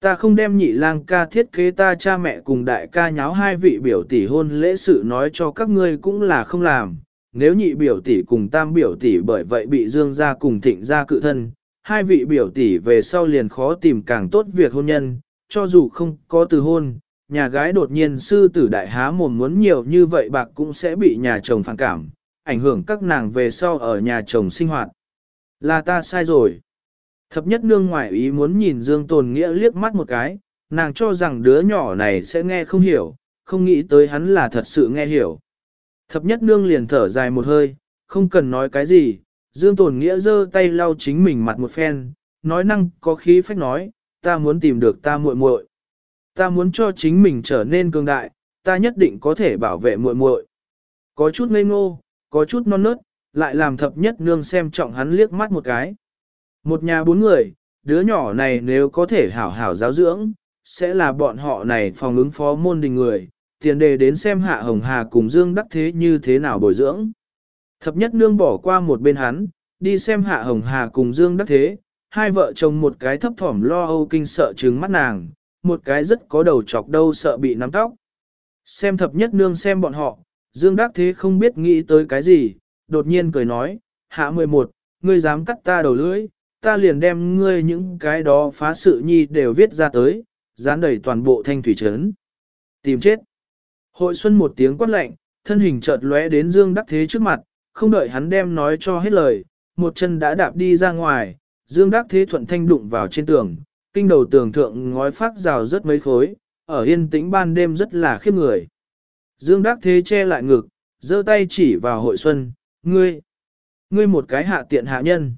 Ta không đem nhị lang ca thiết kế ta cha mẹ cùng đại ca nháo hai vị biểu tỷ hôn lễ sự nói cho các ngươi cũng là không làm. Nếu nhị biểu tỷ cùng tam biểu tỷ bởi vậy bị dương gia cùng thịnh gia cự thân, hai vị biểu tỷ về sau liền khó tìm càng tốt việc hôn nhân, cho dù không có từ hôn, nhà gái đột nhiên sư tử đại há mồm muốn nhiều như vậy bạc cũng sẽ bị nhà chồng phản cảm, ảnh hưởng các nàng về sau ở nhà chồng sinh hoạt. Là ta sai rồi. Thập nhất nương ngoại ý muốn nhìn Dương Tồn Nghĩa liếc mắt một cái, nàng cho rằng đứa nhỏ này sẽ nghe không hiểu, không nghĩ tới hắn là thật sự nghe hiểu. Thập nhất nương liền thở dài một hơi, không cần nói cái gì, Dương Tồn Nghĩa giơ tay lau chính mình mặt một phen, nói năng có khí phách nói, ta muốn tìm được ta muội muội, ta muốn cho chính mình trở nên cường đại, ta nhất định có thể bảo vệ muội muội. Có chút ngây ngô, có chút non nớt, lại làm thập nhất nương xem trọng hắn liếc mắt một cái. Một nhà bốn người, đứa nhỏ này nếu có thể hảo hảo giáo dưỡng, sẽ là bọn họ này phòng ứng phó môn đình người, tiền đề đến xem hạ hồng hà cùng dương đắc thế như thế nào bồi dưỡng. Thập nhất nương bỏ qua một bên hắn, đi xem hạ hồng hà cùng dương đắc thế, hai vợ chồng một cái thấp thỏm lo âu kinh sợ trứng mắt nàng, một cái rất có đầu chọc đâu sợ bị nắm tóc. Xem thập nhất nương xem bọn họ, dương đắc thế không biết nghĩ tới cái gì, đột nhiên cười nói, hạ 11, ngươi dám cắt ta đầu lưỡi, ta liền đem ngươi những cái đó phá sự nhi đều viết ra tới, dán đầy toàn bộ thanh thủy trấn. Tìm chết. Hội xuân một tiếng quát lạnh, thân hình chợt lóe đến Dương Đắc Thế trước mặt, không đợi hắn đem nói cho hết lời, một chân đã đạp đi ra ngoài, Dương Đắc Thế thuận thanh đụng vào trên tường, kinh đầu tường thượng ngói phát rào rất mấy khối, ở yên tĩnh ban đêm rất là khiếp người. Dương Đắc Thế che lại ngực, giơ tay chỉ vào hội xuân, ngươi, ngươi một cái hạ tiện hạ nhân.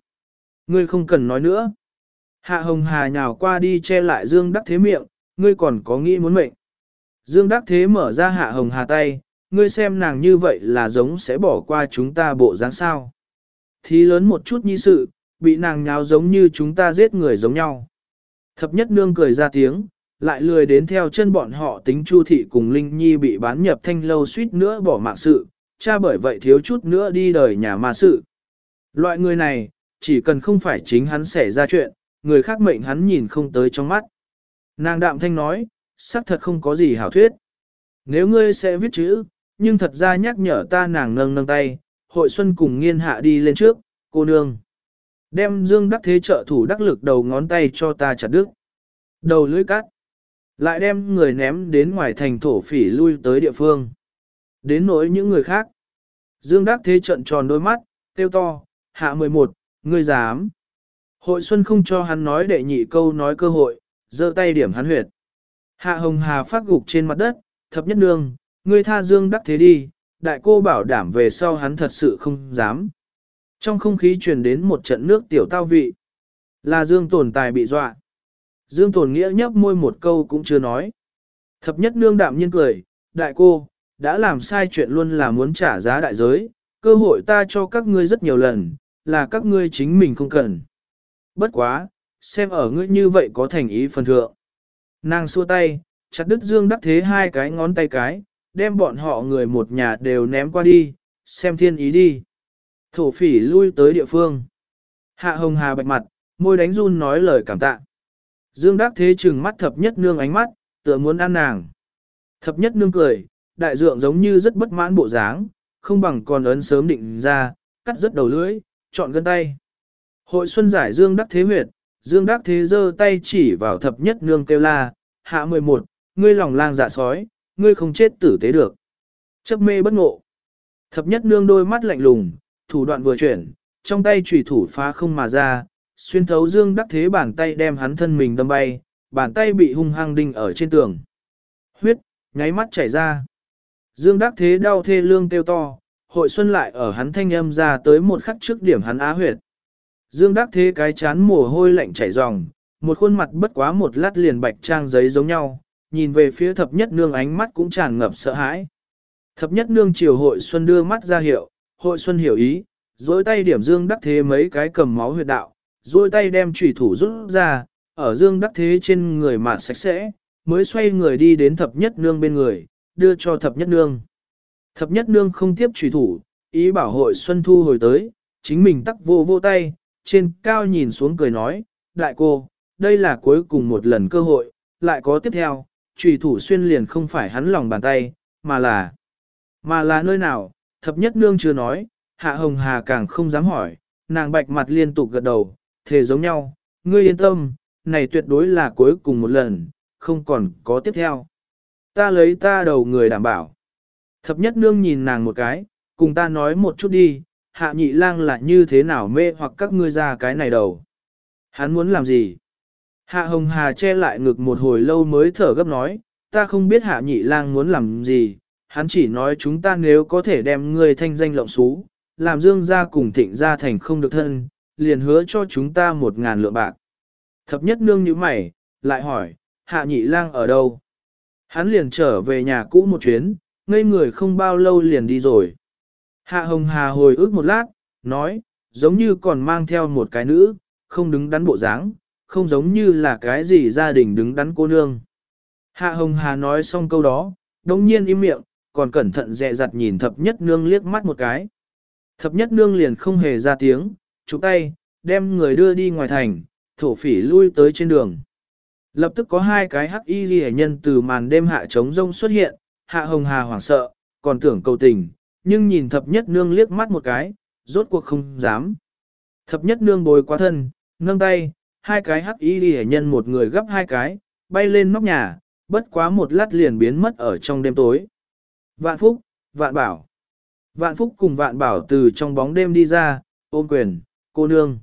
Ngươi không cần nói nữa. Hạ Hồng Hà nhào qua đi che lại Dương Đắc Thế miệng, ngươi còn có nghĩ muốn mệnh. Dương Đắc Thế mở ra Hạ Hồng Hà tay, ngươi xem nàng như vậy là giống sẽ bỏ qua chúng ta bộ dáng sao. Thí lớn một chút như sự, bị nàng nháo giống như chúng ta giết người giống nhau. Thập nhất nương cười ra tiếng, lại lười đến theo chân bọn họ tính Chu thị cùng Linh Nhi bị bán nhập thanh lâu suýt nữa bỏ mạng sự, cha bởi vậy thiếu chút nữa đi đời nhà ma sự. Loại người này, chỉ cần không phải chính hắn xảy ra chuyện, người khác mệnh hắn nhìn không tới trong mắt. Nàng đạm thanh nói, xác thật không có gì hảo thuyết. Nếu ngươi sẽ viết chữ, nhưng thật ra nhắc nhở ta nàng nâng nâng tay, hội xuân cùng nghiên hạ đi lên trước, cô nương. Đem dương đắc thế trợ thủ đắc lực đầu ngón tay cho ta chặt đứt. Đầu lưỡi cắt. Lại đem người ném đến ngoài thành thổ phỉ lui tới địa phương. Đến nỗi những người khác. Dương đắc thế trận tròn đôi mắt, tiêu to, hạ 11, ngươi dám. Hội xuân không cho hắn nói đệ nhị câu nói cơ hội, giơ tay điểm hắn huyệt. Hạ hồng hà phát gục trên mặt đất, thập nhất nương, ngươi tha dương đắc thế đi, đại cô bảo đảm về sau hắn thật sự không dám. Trong không khí truyền đến một trận nước tiểu tao vị. Là dương tồn tài bị dọa. Dương tồn nghĩa nhấp môi một câu cũng chưa nói. Thập nhất nương đạm nhiên cười, đại cô, đã làm sai chuyện luôn là muốn trả giá đại giới, cơ hội ta cho các ngươi rất nhiều lần, là các ngươi chính mình không cần. Bất quá, xem ở ngươi như vậy có thành ý phần thượng. Nàng xua tay, chặt đứt dương đắc thế hai cái ngón tay cái, đem bọn họ người một nhà đều ném qua đi, xem thiên ý đi. Thổ phỉ lui tới địa phương. Hạ hồng hà bạch mặt, môi đánh run nói lời cảm tạ. Dương đắc thế chừng mắt thập nhất nương ánh mắt, tựa muốn ăn nàng. Thập nhất nương cười, đại dượng giống như rất bất mãn bộ dáng, không bằng còn ấn sớm định ra, cắt rất đầu lưỡi, chọn gân tay. Hội xuân giải Dương Đắc Thế huyệt, Dương Đắc Thế giơ tay chỉ vào thập nhất nương kêu la, hạ 11, ngươi lòng lang dạ sói, ngươi không chết tử tế được. Chấp mê bất ngộ. Thập nhất nương đôi mắt lạnh lùng, thủ đoạn vừa chuyển, trong tay chủy thủ phá không mà ra, xuyên thấu Dương Đắc Thế bàn tay đem hắn thân mình đâm bay, bàn tay bị hung hăng đinh ở trên tường. Huyết, nháy mắt chảy ra. Dương Đắc Thế đau thê lương kêu to, hội xuân lại ở hắn thanh âm ra tới một khắc trước điểm hắn á huyệt. Dương Đắc Thế cái chán mồ hôi lạnh chảy ròng, một khuôn mặt bất quá một lát liền bạch trang giấy giống nhau, nhìn về phía thập nhất nương ánh mắt cũng tràn ngập sợ hãi. Thập nhất nương chiều hội xuân đưa mắt ra hiệu, hội xuân hiểu ý, dối tay điểm Dương Đắc Thế mấy cái cầm máu huyệt đạo, dối tay đem trùy thủ rút ra, ở Dương Đắc Thế trên người mà sạch sẽ, mới xoay người đi đến thập nhất nương bên người, đưa cho thập nhất nương. Thập nhất nương không tiếp trùy thủ, ý bảo hội xuân thu hồi tới, chính mình tắc vô vô tay, trên cao nhìn xuống cười nói, đại cô, đây là cuối cùng một lần cơ hội, lại có tiếp theo, trùy thủ xuyên liền không phải hắn lòng bàn tay, mà là, mà là nơi nào, thập nhất nương chưa nói, hạ hồng hà càng không dám hỏi, nàng bạch mặt liên tục gật đầu, thề giống nhau, ngươi yên tâm, này tuyệt đối là cuối cùng một lần, không còn có tiếp theo. Ta lấy ta đầu người đảm bảo. Thập nhất nương nhìn nàng một cái, cùng ta nói một chút đi, hạ nhị lang là như thế nào mê hoặc các ngươi ra cái này đầu. Hắn muốn làm gì? Hạ hồng hà che lại ngực một hồi lâu mới thở gấp nói, ta không biết hạ nhị lang muốn làm gì, hắn chỉ nói chúng ta nếu có thể đem ngươi thanh danh lộng xú, làm dương gia cùng thịnh gia thành không được thân, liền hứa cho chúng ta một ngàn lượng bạc. Thập nhất nương như mày, lại hỏi, hạ nhị lang ở đâu? Hắn liền trở về nhà cũ một chuyến, ngây người không bao lâu liền đi rồi. Hạ hồng hà hồi ức một lát, nói, giống như còn mang theo một cái nữ, không đứng đắn bộ dáng, không giống như là cái gì gia đình đứng đắn cô nương. Hạ hồng hà nói xong câu đó, đồng nhiên im miệng, còn cẩn thận dè dặt nhìn thập nhất nương liếc mắt một cái. Thập nhất nương liền không hề ra tiếng, chụp tay, đem người đưa đi ngoài thành, thổ phỉ lui tới trên đường. Lập tức có hai cái hắc y ghi nhân từ màn đêm hạ trống rông xuất hiện, hạ hồng hà hoảng sợ, còn tưởng cầu tình, nhưng nhìn thập nhất nương liếc mắt một cái, rốt cuộc không dám. Thập nhất nương bồi qua thân, nâng tay, hai cái hắc y ghi nhân một người gấp hai cái, bay lên nóc nhà, bất quá một lát liền biến mất ở trong đêm tối. Vạn Phúc, Vạn Bảo. Vạn Phúc cùng Vạn Bảo từ trong bóng đêm đi ra, ôm quyền, cô nương.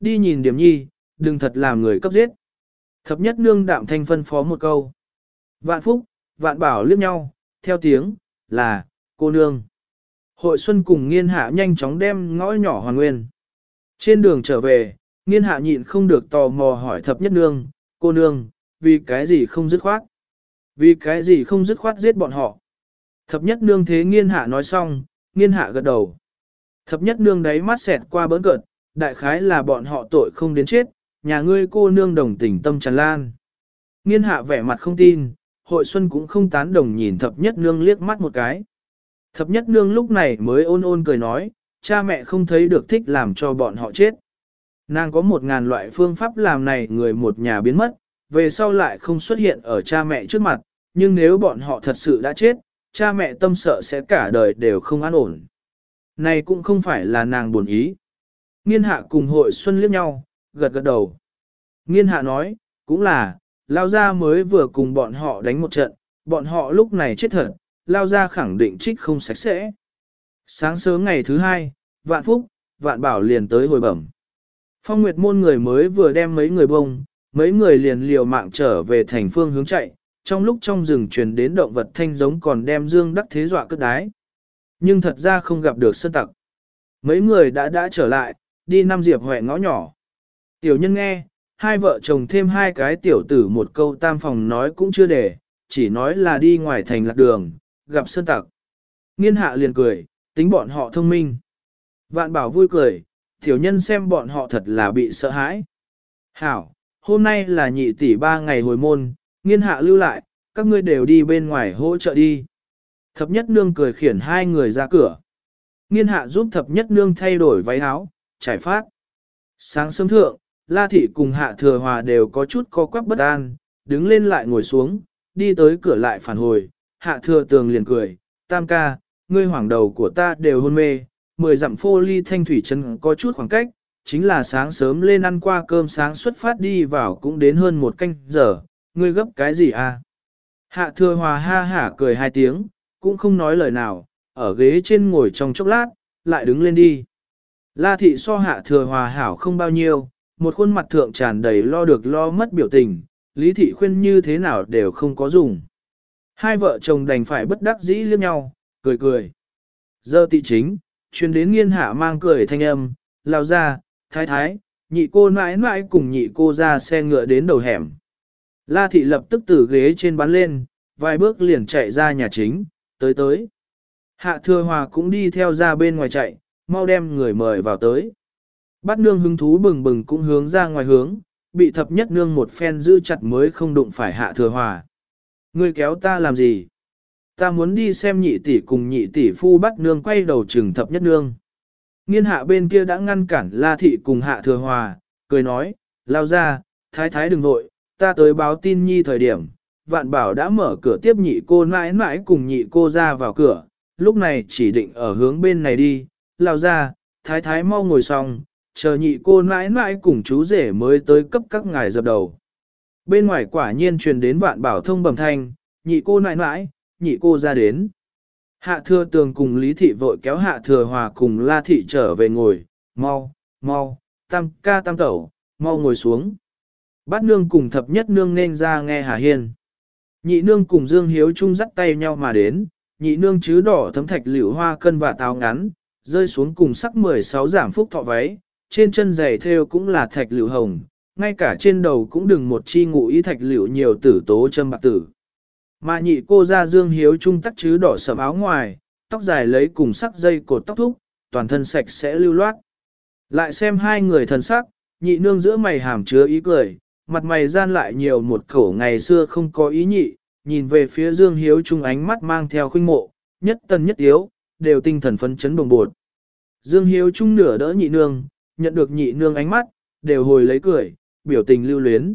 Đi nhìn điểm nhi, đừng thật làm người cấp giết. Thập nhất nương đạm thanh phân phó một câu. Vạn Phúc, Vạn Bảo liếc nhau, theo tiếng, là, cô nương. Hội Xuân cùng nghiên hạ nhanh chóng đem ngõ nhỏ hoàn nguyên. Trên đường trở về, nghiên hạ nhịn không được tò mò hỏi thập nhất nương, cô nương, vì cái gì không dứt khoát? Vì cái gì không dứt khoát giết bọn họ? Thập nhất nương thế nghiên hạ nói xong, nghiên hạ gật đầu. Thập nhất nương đáy mắt xẹt qua bỡn cợt, đại khái là bọn họ tội không đến chết, nhà ngươi cô nương đồng tình tâm tràn lan. Nghiên hạ vẻ mặt không tin, hội xuân cũng không tán đồng nhìn thập nhất nương liếc mắt một cái. Thập nhất nương lúc này mới ôn ôn cười nói, cha mẹ không thấy được thích làm cho bọn họ chết. Nàng có một ngàn loại phương pháp làm này người một nhà biến mất, về sau lại không xuất hiện ở cha mẹ trước mặt, nhưng nếu bọn họ thật sự đã chết, cha mẹ tâm sợ sẽ cả đời đều không an ổn. Này cũng không phải là nàng buồn ý. Nghiên hạ cùng hội xuân liếc nhau, gật gật đầu. Nghiên hạ nói, cũng là, lao gia mới vừa cùng bọn họ đánh một trận, bọn họ lúc này chết thật, lao gia khẳng định trích không sạch sẽ. Sáng sớm ngày thứ hai, vạn phúc, vạn bảo liền tới hồi bẩm. Phong Nguyệt môn người mới vừa đem mấy người bông, mấy người liền liều mạng trở về thành phương hướng chạy, trong lúc trong rừng truyền đến động vật thanh giống còn đem dương đắc thế dọa cất đái. Nhưng thật ra không gặp được sơn tặc. Mấy người đã đã trở lại, đi năm diệp huệ ngõ nhỏ. Tiểu nhân nghe, hai vợ chồng thêm hai cái tiểu tử một câu tam phòng nói cũng chưa để, chỉ nói là đi ngoài thành lạc đường, gặp sơn tặc. Nghiên hạ liền cười, tính bọn họ thông minh. Vạn bảo vui cười, tiểu nhân xem bọn họ thật là bị sợ hãi. Hảo, hôm nay là nhị tỷ ba ngày hồi môn, nghiên hạ lưu lại, các ngươi đều đi bên ngoài hỗ trợ đi. Thập nhất nương cười khiển hai người ra cửa. Nghiên hạ giúp thập nhất nương thay đổi váy áo, trải phát. Sáng sớm thượng, La Thị cùng hạ thừa hòa đều có chút co quắp bất an, đứng lên lại ngồi xuống, đi tới cửa lại phản hồi, hạ thừa tường liền cười, tam ca, ngươi hoàng đầu của ta đều hôn mê, mười dặm phô ly thanh thủy chân có chút khoảng cách, chính là sáng sớm lên ăn qua cơm sáng xuất phát đi vào cũng đến hơn một canh giờ, ngươi gấp cái gì à? Hạ thừa hòa ha hả cười hai tiếng, cũng không nói lời nào, ở ghế trên ngồi trong chốc lát, lại đứng lên đi. La thị so hạ thừa hòa hảo không bao nhiêu, một khuôn mặt thượng tràn đầy lo được lo mất biểu tình, lý thị khuyên như thế nào đều không có dùng. Hai vợ chồng đành phải bất đắc dĩ liếc nhau, cười cười. Giờ tị chính, chuyên đến nghiên hạ mang cười thanh âm, lao ra, thái thái, nhị cô mãi mãi cùng nhị cô ra xe ngựa đến đầu hẻm. La thị lập tức từ ghế trên bắn lên, vài bước liền chạy ra nhà chính, tới tới. Hạ thừa hòa cũng đi theo ra bên ngoài chạy, mau đem người mời vào tới. Bắt nương hứng thú bừng bừng cũng hướng ra ngoài hướng, bị thập nhất nương một phen giữ chặt mới không đụng phải hạ thừa hòa. Ngươi kéo ta làm gì? Ta muốn đi xem nhị tỷ cùng nhị tỷ phu bắt nương quay đầu trừng thập nhất nương. Nghiên hạ bên kia đã ngăn cản La Thị cùng Hạ Thừa Hòa, cười nói, lao ra, thái thái đừng vội, ta tới báo tin nhi thời điểm, vạn bảo đã mở cửa tiếp nhị cô nãi nãi cùng nhị cô ra vào cửa, lúc này chỉ định ở hướng bên này đi, lao ra, thái thái mau ngồi xong, chờ nhị cô nãi nãi cùng chú rể mới tới cấp các ngài dập đầu. Bên ngoài quả nhiên truyền đến vạn bảo thông bẩm thanh, nhị cô nãi nãi, nhị cô ra đến. Hạ thừa tường cùng Lý Thị vội kéo hạ thừa hòa cùng La Thị trở về ngồi, mau, mau, tam ca tam tẩu, mau ngồi xuống. Bát nương cùng thập nhất nương nên ra nghe Hà Hiên. Nhị nương cùng Dương Hiếu chung dắt tay nhau mà đến, nhị nương chứ đỏ thấm thạch liễu hoa cân và táo ngắn, rơi xuống cùng sắc 16 giảm phúc thọ váy, trên chân giày thêu cũng là thạch liễu hồng, ngay cả trên đầu cũng đừng một chi ngụ ý thạch liễu nhiều tử tố châm bạc tử. Mà nhị cô ra Dương Hiếu trung tắc chứ đỏ sầm áo ngoài, tóc dài lấy cùng sắc dây cột tóc thúc, toàn thân sạch sẽ lưu loát. Lại xem hai người thần sắc, nhị nương giữa mày hàm chứa ý cười, mặt mày gian lại nhiều một khẩu ngày xưa không có ý nhị, nhìn về phía Dương Hiếu trung ánh mắt mang theo khinh mộ, nhất Tần nhất yếu, đều tinh thần phấn chấn bồng bột. Dương Hiếu trung nửa đỡ nhị nương, nhận được nhị nương ánh mắt, đều hồi lấy cười, biểu tình lưu luyến.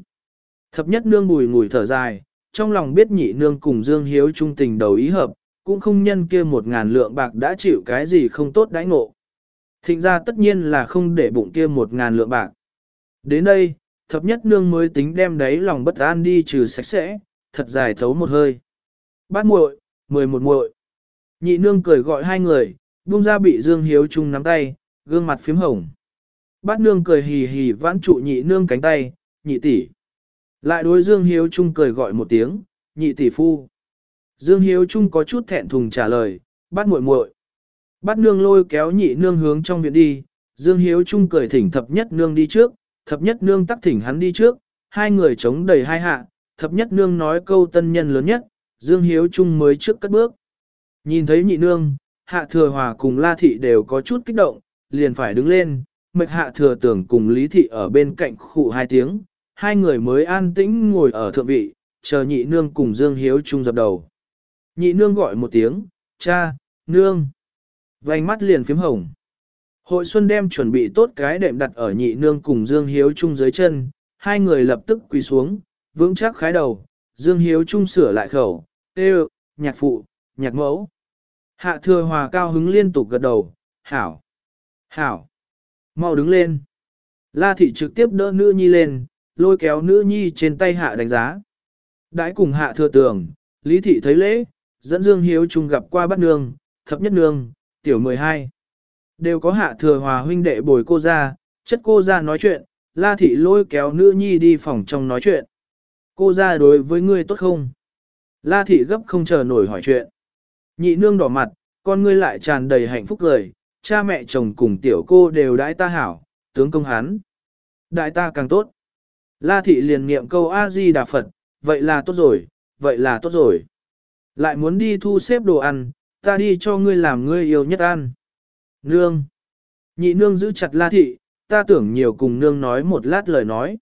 Thập nhất nương bùi ngùi thở dài, trong lòng biết nhị nương cùng Dương Hiếu trung tình đầu ý hợp, cũng không nhân kia một ngàn lượng bạc đã chịu cái gì không tốt đãi ngộ. Thịnh ra tất nhiên là không để bụng kia một ngàn lượng bạc. Đến đây, thập nhất nương mới tính đem đấy lòng bất an đi trừ sạch sẽ, thật dài thấu một hơi. Bát muội, mười một muội. Nhị nương cười gọi hai người, buông ra bị Dương Hiếu Trung nắm tay, gương mặt phím hồng. Bát nương cười hì hì vãn trụ nhị nương cánh tay, nhị tỷ. Lại đối Dương Hiếu Trung cười gọi một tiếng, nhị tỷ phu. Dương Hiếu Trung có chút thẹn thùng trả lời, bát muội muội. Bát nương lôi kéo nhị nương hướng trong viện đi, Dương Hiếu Trung cười thỉnh thập nhất nương đi trước, thập nhất nương tắc thỉnh hắn đi trước, hai người chống đầy hai hạ, thập nhất nương nói câu tân nhân lớn nhất, Dương Hiếu Trung mới trước cất bước. Nhìn thấy nhị nương, hạ thừa hòa cùng la thị đều có chút kích động, liền phải đứng lên, mệt hạ thừa tưởng cùng lý thị ở bên cạnh khụ hai tiếng, hai người mới an tĩnh ngồi ở thượng vị, chờ nhị nương cùng Dương Hiếu Trung dập đầu. Nhị nương gọi một tiếng, cha, nương. Vành mắt liền phím hồng. Hội xuân đem chuẩn bị tốt cái đệm đặt ở nhị nương cùng Dương Hiếu Trung dưới chân, hai người lập tức quỳ xuống, vững chắc khái đầu, Dương Hiếu Trung sửa lại khẩu, tê nhạc phụ, nhạc mẫu. Hạ thừa hòa cao hứng liên tục gật đầu, hảo, hảo, mau đứng lên. La thị trực tiếp đỡ nữ nhi lên, lôi kéo nữ nhi trên tay hạ đánh giá. Đãi cùng hạ thừa tường, Lý thị thấy lễ, dẫn Dương Hiếu Trung gặp qua bắt nương, thập nhất nương, tiểu 12. Đều có hạ thừa hòa huynh đệ bồi cô ra, chất cô ra nói chuyện, la thị lôi kéo nữ nhi đi phòng trong nói chuyện. Cô ra đối với ngươi tốt không? La thị gấp không chờ nổi hỏi chuyện. Nhị nương đỏ mặt, con ngươi lại tràn đầy hạnh phúc cười, cha mẹ chồng cùng tiểu cô đều đãi ta hảo, tướng công hắn. Đại ta càng tốt. La thị liền niệm câu A-di Đà Phật, vậy là tốt rồi, vậy là tốt rồi. Lại muốn đi thu xếp đồ ăn, ta đi cho ngươi làm ngươi yêu nhất ăn. Nương. Nhị nương giữ chặt la thị, ta tưởng nhiều cùng nương nói một lát lời nói.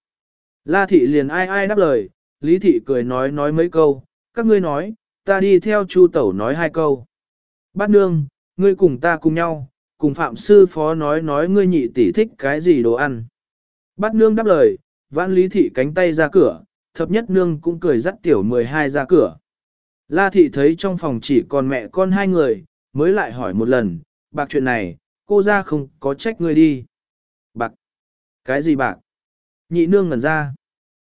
La thị liền ai ai đáp lời, lý thị cười nói nói mấy câu, các ngươi nói, ta đi theo chu tẩu nói hai câu. Bát nương, ngươi cùng ta cùng nhau, cùng phạm sư phó nói nói ngươi nhị tỷ thích cái gì đồ ăn. Bát nương đáp lời, vãn lý thị cánh tay ra cửa, thập nhất nương cũng cười dắt tiểu 12 ra cửa. La thị thấy trong phòng chỉ còn mẹ con hai người, mới lại hỏi một lần, bạc chuyện này, cô ra không có trách ngươi đi. Bạc? Cái gì bạc? Nhị nương ngẩn ra.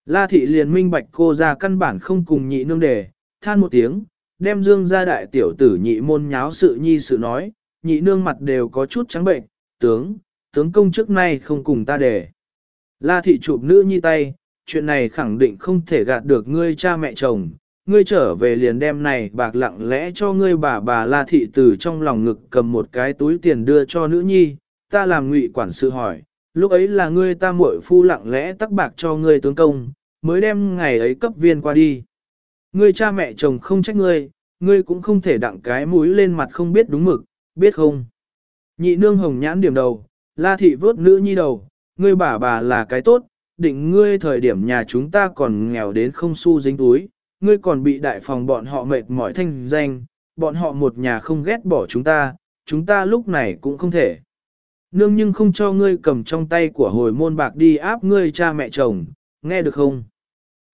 La thị liền minh bạch cô ra căn bản không cùng nhị nương để, than một tiếng, đem dương ra đại tiểu tử nhị môn nháo sự nhi sự nói, nhị nương mặt đều có chút trắng bệnh, tướng, tướng công trước nay không cùng ta để. La thị chụp nữ nhi tay, chuyện này khẳng định không thể gạt được ngươi cha mẹ chồng, ngươi trở về liền đem này bạc lặng lẽ cho ngươi bà bà La thị từ trong lòng ngực cầm một cái túi tiền đưa cho nữ nhi, ta làm ngụy quản sự hỏi, lúc ấy là ngươi ta muội phu lặng lẽ tắc bạc cho ngươi tướng công, mới đem ngày ấy cấp viên qua đi. Ngươi cha mẹ chồng không trách ngươi, ngươi cũng không thể đặng cái mũi lên mặt không biết đúng mực, biết không? Nhị nương hồng nhãn điểm đầu, la thị vớt nữ nhi đầu, ngươi bà bà là cái tốt, định ngươi thời điểm nhà chúng ta còn nghèo đến không xu dính túi, ngươi còn bị đại phòng bọn họ mệt mỏi thanh danh, bọn họ một nhà không ghét bỏ chúng ta, chúng ta lúc này cũng không thể. nương nhưng không cho ngươi cầm trong tay của hồi môn bạc đi áp ngươi cha mẹ chồng, nghe được không?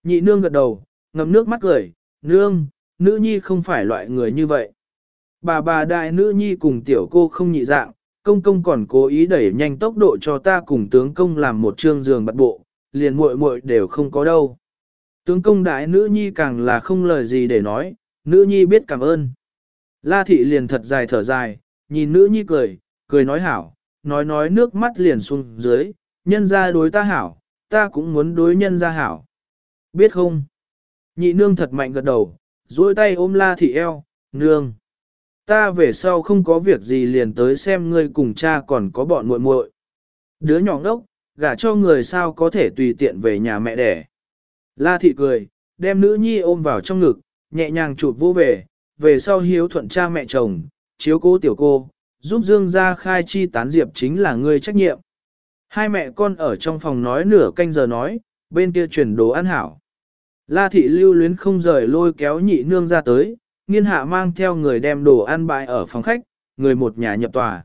Nhị nương gật đầu, ngậm nước mắt cười, nương, nữ nhi không phải loại người như vậy. Bà bà đại nữ nhi cùng tiểu cô không nhị dạng, công công còn cố ý đẩy nhanh tốc độ cho ta cùng tướng công làm một trương giường bật bộ, liền muội muội đều không có đâu. Tướng công đại nữ nhi càng là không lời gì để nói, nữ nhi biết cảm ơn. La thị liền thật dài thở dài, nhìn nữ nhi cười, cười nói hảo, nói nói nước mắt liền xuống dưới, nhân ra đối ta hảo, ta cũng muốn đối nhân ra hảo. Biết không? Nhị nương thật mạnh gật đầu, duỗi tay ôm la thị eo, nương. Ta về sau không có việc gì liền tới xem ngươi cùng cha còn có bọn muội muội. Đứa nhỏ ngốc, gả cho người sao có thể tùy tiện về nhà mẹ đẻ. La thị cười, đem nữ nhi ôm vào trong ngực, nhẹ nhàng chụp vô về, về sau hiếu thuận cha mẹ chồng, chiếu cố tiểu cô, giúp Dương gia khai chi tán diệp chính là ngươi trách nhiệm. Hai mẹ con ở trong phòng nói nửa canh giờ nói, bên kia chuyển đồ ăn hảo. La thị lưu luyến không rời lôi kéo nhị nương ra tới, nghiên hạ mang theo người đem đồ ăn bại ở phòng khách, người một nhà nhập tòa.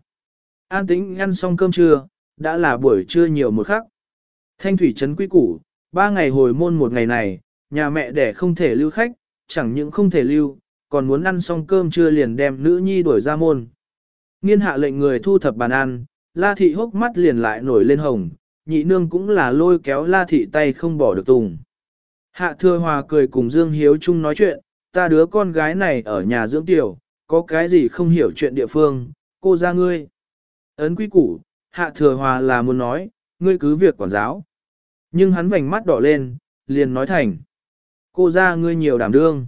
An tĩnh ăn xong cơm trưa, đã là buổi trưa nhiều một khắc. Thanh thủy trấn quy củ, ba ngày hồi môn một ngày này, nhà mẹ đẻ không thể lưu khách, chẳng những không thể lưu, còn muốn ăn xong cơm trưa liền đem nữ nhi đuổi ra môn. Nghiên hạ lệnh người thu thập bàn ăn, la thị hốc mắt liền lại nổi lên hồng, nhị nương cũng là lôi kéo la thị tay không bỏ được tùng. Hạ thừa hòa cười cùng Dương Hiếu Trung nói chuyện, ta đứa con gái này ở nhà dưỡng tiểu, có cái gì không hiểu chuyện địa phương, cô ra ngươi. Ấn quý củ, hạ thừa hòa là muốn nói, ngươi cứ việc quản giáo. Nhưng hắn vành mắt đỏ lên, liền nói thành. Cô ra ngươi nhiều đảm đương.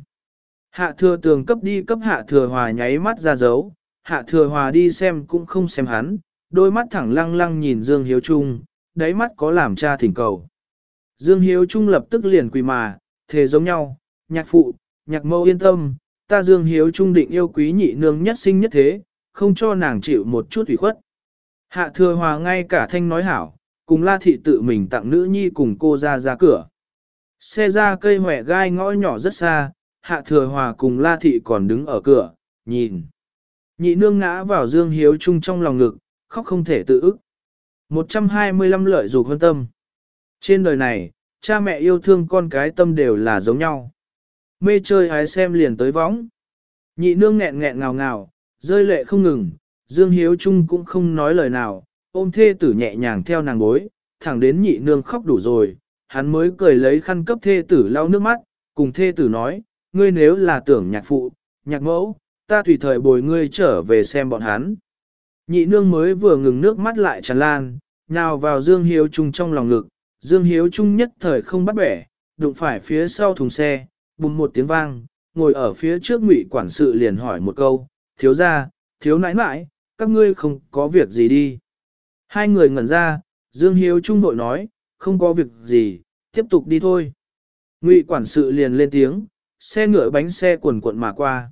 Hạ thừa tường cấp đi cấp hạ thừa hòa nháy mắt ra dấu, hạ thừa hòa đi xem cũng không xem hắn, đôi mắt thẳng lăng lăng nhìn Dương Hiếu Trung, đáy mắt có làm cha thỉnh cầu. Dương Hiếu Trung lập tức liền quỳ mà, thề giống nhau, nhạc phụ, nhạc mâu yên tâm, ta Dương Hiếu Trung định yêu quý nhị nương nhất sinh nhất thế, không cho nàng chịu một chút ủy khuất. Hạ thừa hòa ngay cả thanh nói hảo, cùng la thị tự mình tặng nữ nhi cùng cô ra ra cửa. Xe ra cây hỏe gai ngõ nhỏ rất xa, hạ thừa hòa cùng la thị còn đứng ở cửa, nhìn. Nhị nương ngã vào Dương Hiếu Trung trong lòng ngực, khóc không thể tự ức. 125 lợi dục hơn tâm. Trên đời này, cha mẹ yêu thương con cái tâm đều là giống nhau. Mê chơi hái xem liền tới võng. Nhị nương nghẹn nghẹn ngào ngào, rơi lệ không ngừng, Dương Hiếu Trung cũng không nói lời nào, ôm thê tử nhẹ nhàng theo nàng gối, thẳng đến nhị nương khóc đủ rồi, hắn mới cười lấy khăn cấp thê tử lau nước mắt, cùng thê tử nói, ngươi nếu là tưởng nhạc phụ, nhạc mẫu, ta tùy thời bồi ngươi trở về xem bọn hắn. Nhị nương mới vừa ngừng nước mắt lại tràn lan, nào vào Dương Hiếu Trung trong lòng ngực, Dương Hiếu Trung nhất thời không bắt bẻ, đụng phải phía sau thùng xe, bùng một tiếng vang, ngồi ở phía trước ngụy quản sự liền hỏi một câu, thiếu ra, thiếu nãi nãi, các ngươi không có việc gì đi. Hai người ngẩn ra, Dương Hiếu Trung đội nói, không có việc gì, tiếp tục đi thôi. Ngụy quản sự liền lên tiếng, xe ngựa bánh xe cuộn cuộn mà qua.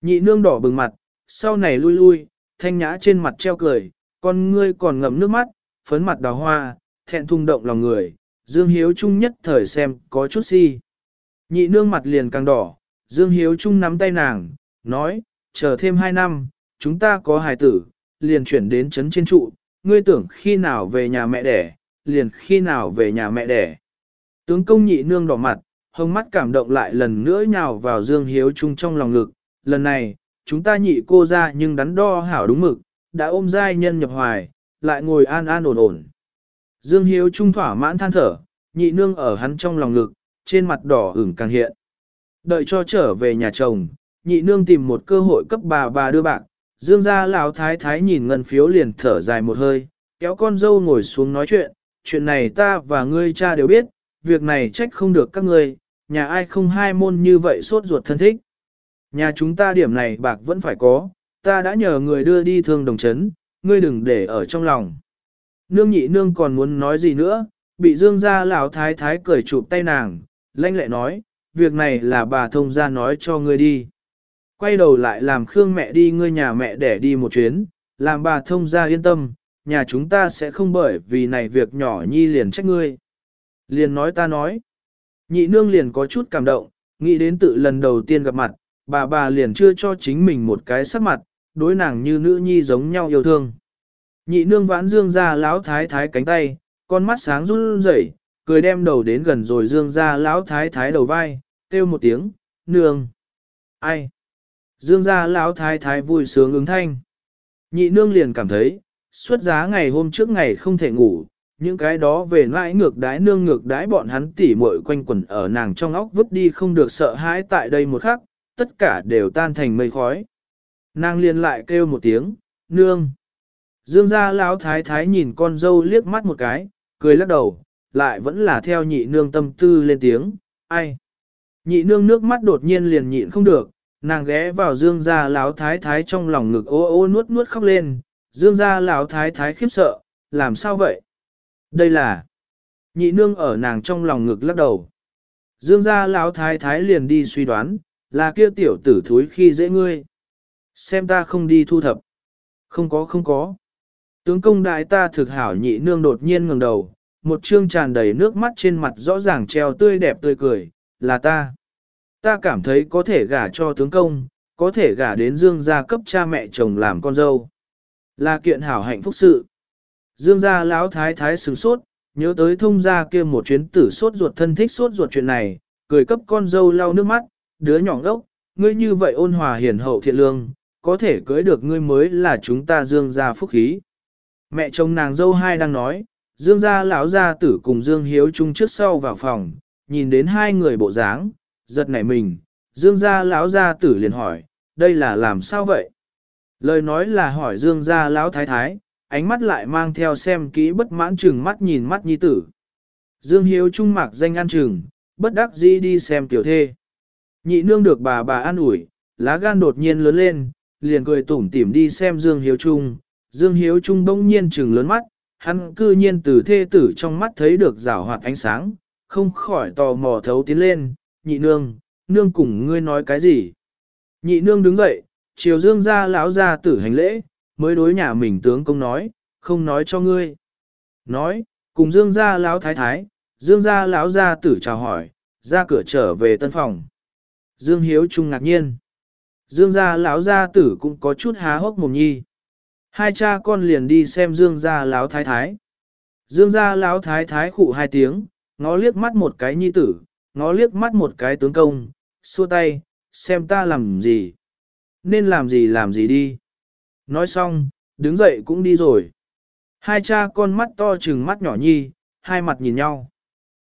Nhị nương đỏ bừng mặt, sau này lui lui, thanh nhã trên mặt treo cười, con ngươi còn ngậm nước mắt, phấn mặt đào hoa, thẹn thùng động lòng người, Dương Hiếu Trung nhất thời xem có chút si. Nhị nương mặt liền càng đỏ, Dương Hiếu Trung nắm tay nàng, nói, chờ thêm hai năm, chúng ta có hài tử, liền chuyển đến trấn trên trụ, ngươi tưởng khi nào về nhà mẹ đẻ, liền khi nào về nhà mẹ đẻ. Tướng công nhị nương đỏ mặt, hông mắt cảm động lại lần nữa nhào vào Dương Hiếu Trung trong lòng ngực, lần này, chúng ta nhị cô ra nhưng đắn đo hảo đúng mực, đã ôm giai nhân nhập hoài, lại ngồi an an ổn ổn. Dương Hiếu Trung thỏa mãn than thở, nhị nương ở hắn trong lòng ngực, trên mặt đỏ ửng càng hiện. Đợi cho trở về nhà chồng, nhị nương tìm một cơ hội cấp bà bà đưa bạc, Dương gia lão thái thái nhìn ngân phiếu liền thở dài một hơi, kéo con dâu ngồi xuống nói chuyện, chuyện này ta và ngươi cha đều biết, việc này trách không được các ngươi, nhà ai không hai môn như vậy sốt ruột thân thích. Nhà chúng ta điểm này bạc vẫn phải có, ta đã nhờ người đưa đi thương đồng chấn, ngươi đừng để ở trong lòng. Nương nhị nương còn muốn nói gì nữa, bị dương gia lão thái thái cười chụp tay nàng, lanh lẹ nói, việc này là bà thông gia nói cho ngươi đi. Quay đầu lại làm Khương mẹ đi ngươi nhà mẹ để đi một chuyến, làm bà thông gia yên tâm, nhà chúng ta sẽ không bởi vì này việc nhỏ nhi liền trách ngươi. Liền nói ta nói. Nhị nương liền có chút cảm động, nghĩ đến tự lần đầu tiên gặp mặt, bà bà liền chưa cho chính mình một cái sắc mặt, đối nàng như nữ nhi giống nhau yêu thương. Nhị nương vãn dương ra lão thái thái cánh tay, con mắt sáng run rẩy, cười đem đầu đến gần rồi dương ra lão thái thái đầu vai, kêu một tiếng, nương. Ai? Dương gia lão thái thái vui sướng ứng thanh. Nhị nương liền cảm thấy, xuất giá ngày hôm trước ngày không thể ngủ, những cái đó về mãi ngược đái nương ngược đái bọn hắn tỉ muội quanh quẩn ở nàng trong óc vứt đi không được sợ hãi tại đây một khắc, tất cả đều tan thành mây khói. Nàng liền lại kêu một tiếng, nương. Dương gia lão thái thái nhìn con dâu liếc mắt một cái, cười lắc đầu, lại vẫn là theo nhị nương tâm tư lên tiếng, ai. Nhị nương nước mắt đột nhiên liền nhịn không được, nàng ghé vào dương gia lão thái thái trong lòng ngực ô ô nuốt nuốt khóc lên, dương gia lão thái thái khiếp sợ, làm sao vậy? Đây là nhị nương ở nàng trong lòng ngực lắc đầu. Dương gia lão thái thái liền đi suy đoán, là kia tiểu tử thúi khi dễ ngươi. Xem ta không đi thu thập. Không có không có. Tướng công đại ta thực hảo nhị nương đột nhiên ngẩng đầu, một trương tràn đầy nước mắt trên mặt rõ ràng treo tươi đẹp tươi cười, là ta. Ta cảm thấy có thể gả cho tướng công, có thể gả đến dương gia cấp cha mẹ chồng làm con dâu. Là kiện hảo hạnh phúc sự. Dương gia lão thái thái sửng sốt, nhớ tới thông gia kia một chuyến tử sốt ruột thân thích sốt ruột chuyện này, cười cấp con dâu lau nước mắt, đứa nhỏ ngốc, ngươi như vậy ôn hòa hiền hậu thiện lương, có thể cưới được ngươi mới là chúng ta dương gia phúc khí. Mẹ chồng nàng dâu hai đang nói, dương gia lão gia tử cùng dương hiếu chung trước sau vào phòng, nhìn đến hai người bộ dáng, giật nảy mình, dương gia lão gia tử liền hỏi, đây là làm sao vậy? Lời nói là hỏi dương gia lão thái thái, ánh mắt lại mang theo xem kỹ bất mãn chừng mắt nhìn mắt nhi tử. Dương hiếu trung mặc danh an chừng, bất đắc dĩ đi xem tiểu thê. Nhị nương được bà bà an ủi, lá gan đột nhiên lớn lên, liền cười tủm tỉm đi xem Dương Hiếu Trung. Dương Hiếu Trung bỗng nhiên trừng lớn mắt, hắn cư nhiên từ thê tử trong mắt thấy được rảo hoạt ánh sáng, không khỏi tò mò thấu tiến lên, nhị nương, nương cùng ngươi nói cái gì. Nhị nương đứng dậy, chiều Dương ra lão ra tử hành lễ, mới đối nhà mình tướng công nói, không nói cho ngươi. Nói, cùng Dương ra lão thái thái, Dương ra lão ra tử chào hỏi, ra cửa trở về tân phòng. Dương Hiếu Trung ngạc nhiên. Dương gia lão gia tử cũng có chút há hốc mồm nhi. Hai cha con liền đi xem Dương gia lão thái thái. Dương gia lão thái thái khụ hai tiếng, ngó liếc mắt một cái nhi tử, ngó liếc mắt một cái tướng công, xua tay, xem ta làm gì. Nên làm gì làm gì đi. Nói xong, đứng dậy cũng đi rồi. Hai cha con mắt to trừng mắt nhỏ nhi, hai mặt nhìn nhau.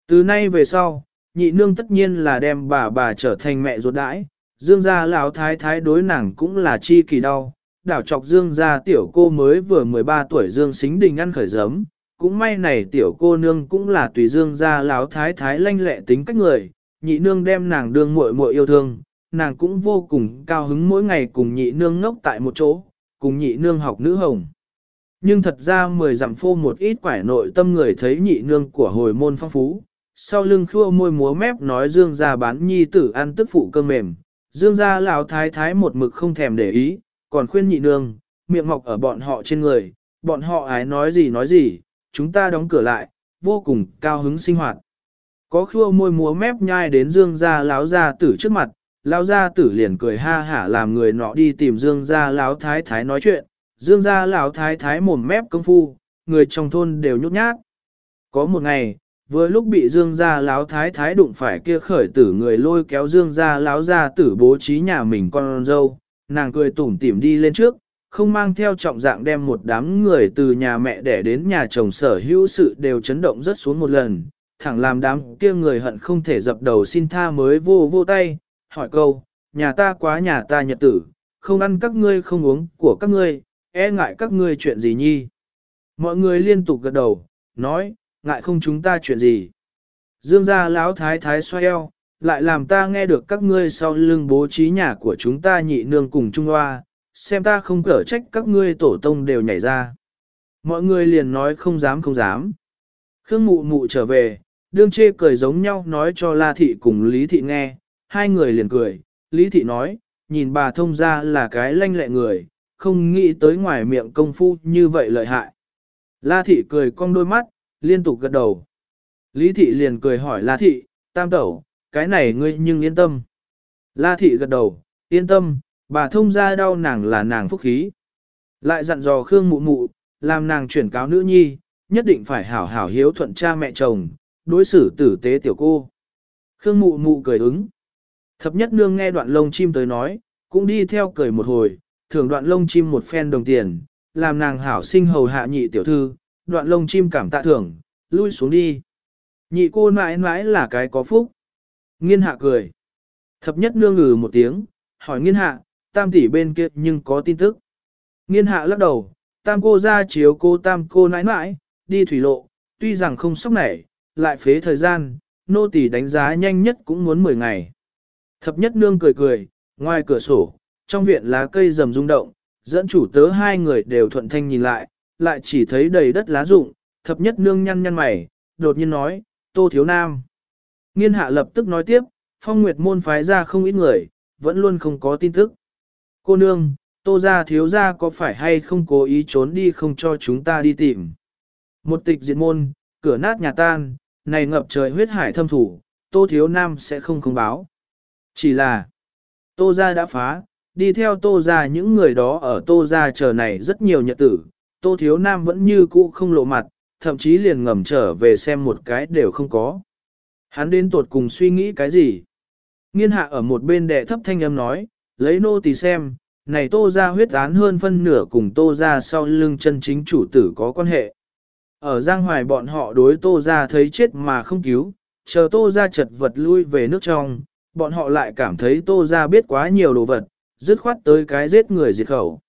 Từ nay về sau, nhị nương tất nhiên là đem bà bà trở thành mẹ ruột đãi, dương gia lão thái thái đối nàng cũng là chi kỳ đau, đảo chọc dương gia tiểu cô mới vừa 13 tuổi dương xính đình ăn khởi giấm, cũng may này tiểu cô nương cũng là tùy dương gia lão thái thái lanh lẹ tính cách người, nhị nương đem nàng đương muội muội yêu thương, nàng cũng vô cùng cao hứng mỗi ngày cùng nhị nương ngốc tại một chỗ, cùng nhị nương học nữ hồng. Nhưng thật ra mười dặm phô một ít quải nội tâm người thấy nhị nương của hồi môn phong phú, sau lưng khua môi múa mép nói dương gia bán nhi tử ăn tức phụ cơm mềm, Dương gia lão thái thái một mực không thèm để ý, còn khuyên nhị nương, miệng mọc ở bọn họ trên người, bọn họ ái nói gì nói gì, chúng ta đóng cửa lại, vô cùng cao hứng sinh hoạt. Có khua môi múa mép nhai đến dương gia lão gia tử trước mặt, lão gia tử liền cười ha hả làm người nọ đi tìm dương gia lão thái thái nói chuyện, dương gia lão thái thái mồm mép công phu, người trong thôn đều nhút nhát. Có một ngày, vừa lúc bị dương gia láo thái thái đụng phải kia khởi tử người lôi kéo dương gia láo gia tử bố trí nhà mình con dâu, nàng cười tủm tỉm đi lên trước, không mang theo trọng dạng đem một đám người từ nhà mẹ đẻ đến nhà chồng sở hữu sự đều chấn động rất xuống một lần, thẳng làm đám kia người hận không thể dập đầu xin tha mới vô vô tay, hỏi câu, nhà ta quá nhà ta nhật tử, không ăn các ngươi không uống của các ngươi, e ngại các ngươi chuyện gì nhi. Mọi người liên tục gật đầu, nói, ngại không chúng ta chuyện gì. Dương gia lão thái thái xoay eo, lại làm ta nghe được các ngươi sau lưng bố trí nhà của chúng ta nhị nương cùng Trung Hoa, xem ta không cở trách các ngươi tổ tông đều nhảy ra. Mọi người liền nói không dám không dám. Khương mụ mụ trở về, đương chê cười giống nhau nói cho La Thị cùng Lý Thị nghe, hai người liền cười, Lý Thị nói, nhìn bà thông ra là cái lanh lẹ người, không nghĩ tới ngoài miệng công phu như vậy lợi hại. La Thị cười cong đôi mắt, liên tục gật đầu. Lý thị liền cười hỏi La thị, tam tẩu, cái này ngươi nhưng yên tâm. La thị gật đầu, yên tâm, bà thông ra đau nàng là nàng phúc khí. Lại dặn dò Khương mụ mụ, làm nàng chuyển cáo nữ nhi, nhất định phải hảo hảo hiếu thuận cha mẹ chồng, đối xử tử tế tiểu cô. Khương mụ mụ cười ứng. Thập nhất nương nghe đoạn lông chim tới nói, cũng đi theo cười một hồi, thưởng đoạn lông chim một phen đồng tiền, làm nàng hảo sinh hầu hạ nhị tiểu thư, đoạn lông chim cảm tạ thưởng, lui xuống đi. Nhị cô mãi mãi là cái có phúc. Nghiên hạ cười. Thập nhất nương ngừ một tiếng, hỏi nghiên hạ, tam tỷ bên kia nhưng có tin tức. Nghiên hạ lắc đầu, tam cô ra chiếu cô tam cô nãi nãi, đi thủy lộ, tuy rằng không sốc nảy, lại phế thời gian, nô tỷ đánh giá nhanh nhất cũng muốn 10 ngày. Thập nhất nương cười cười, ngoài cửa sổ, trong viện lá cây rầm rung động, dẫn chủ tớ hai người đều thuận thanh nhìn lại, lại chỉ thấy đầy đất lá rụng, thập nhất nương nhăn nhăn mày, đột nhiên nói, tô thiếu nam. Nghiên hạ lập tức nói tiếp, phong nguyệt môn phái ra không ít người, vẫn luôn không có tin tức. Cô nương, tô gia thiếu gia có phải hay không cố ý trốn đi không cho chúng ta đi tìm. Một tịch diệt môn, cửa nát nhà tan, này ngập trời huyết hải thâm thủ, tô thiếu nam sẽ không không báo. Chỉ là, tô gia đã phá, đi theo tô gia những người đó ở tô gia chờ này rất nhiều nhật tử, tô thiếu nam vẫn như cũ không lộ mặt, thậm chí liền ngầm trở về xem một cái đều không có. Hắn đến tuột cùng suy nghĩ cái gì? Nghiên hạ ở một bên đệ thấp thanh âm nói, lấy nô tỳ xem, này tô ra huyết án hơn phân nửa cùng tô ra sau lưng chân chính chủ tử có quan hệ. Ở Giang Hoài bọn họ đối tô ra thấy chết mà không cứu, chờ tô ra chật vật lui về nước trong, bọn họ lại cảm thấy tô ra biết quá nhiều đồ vật, dứt khoát tới cái giết người diệt khẩu.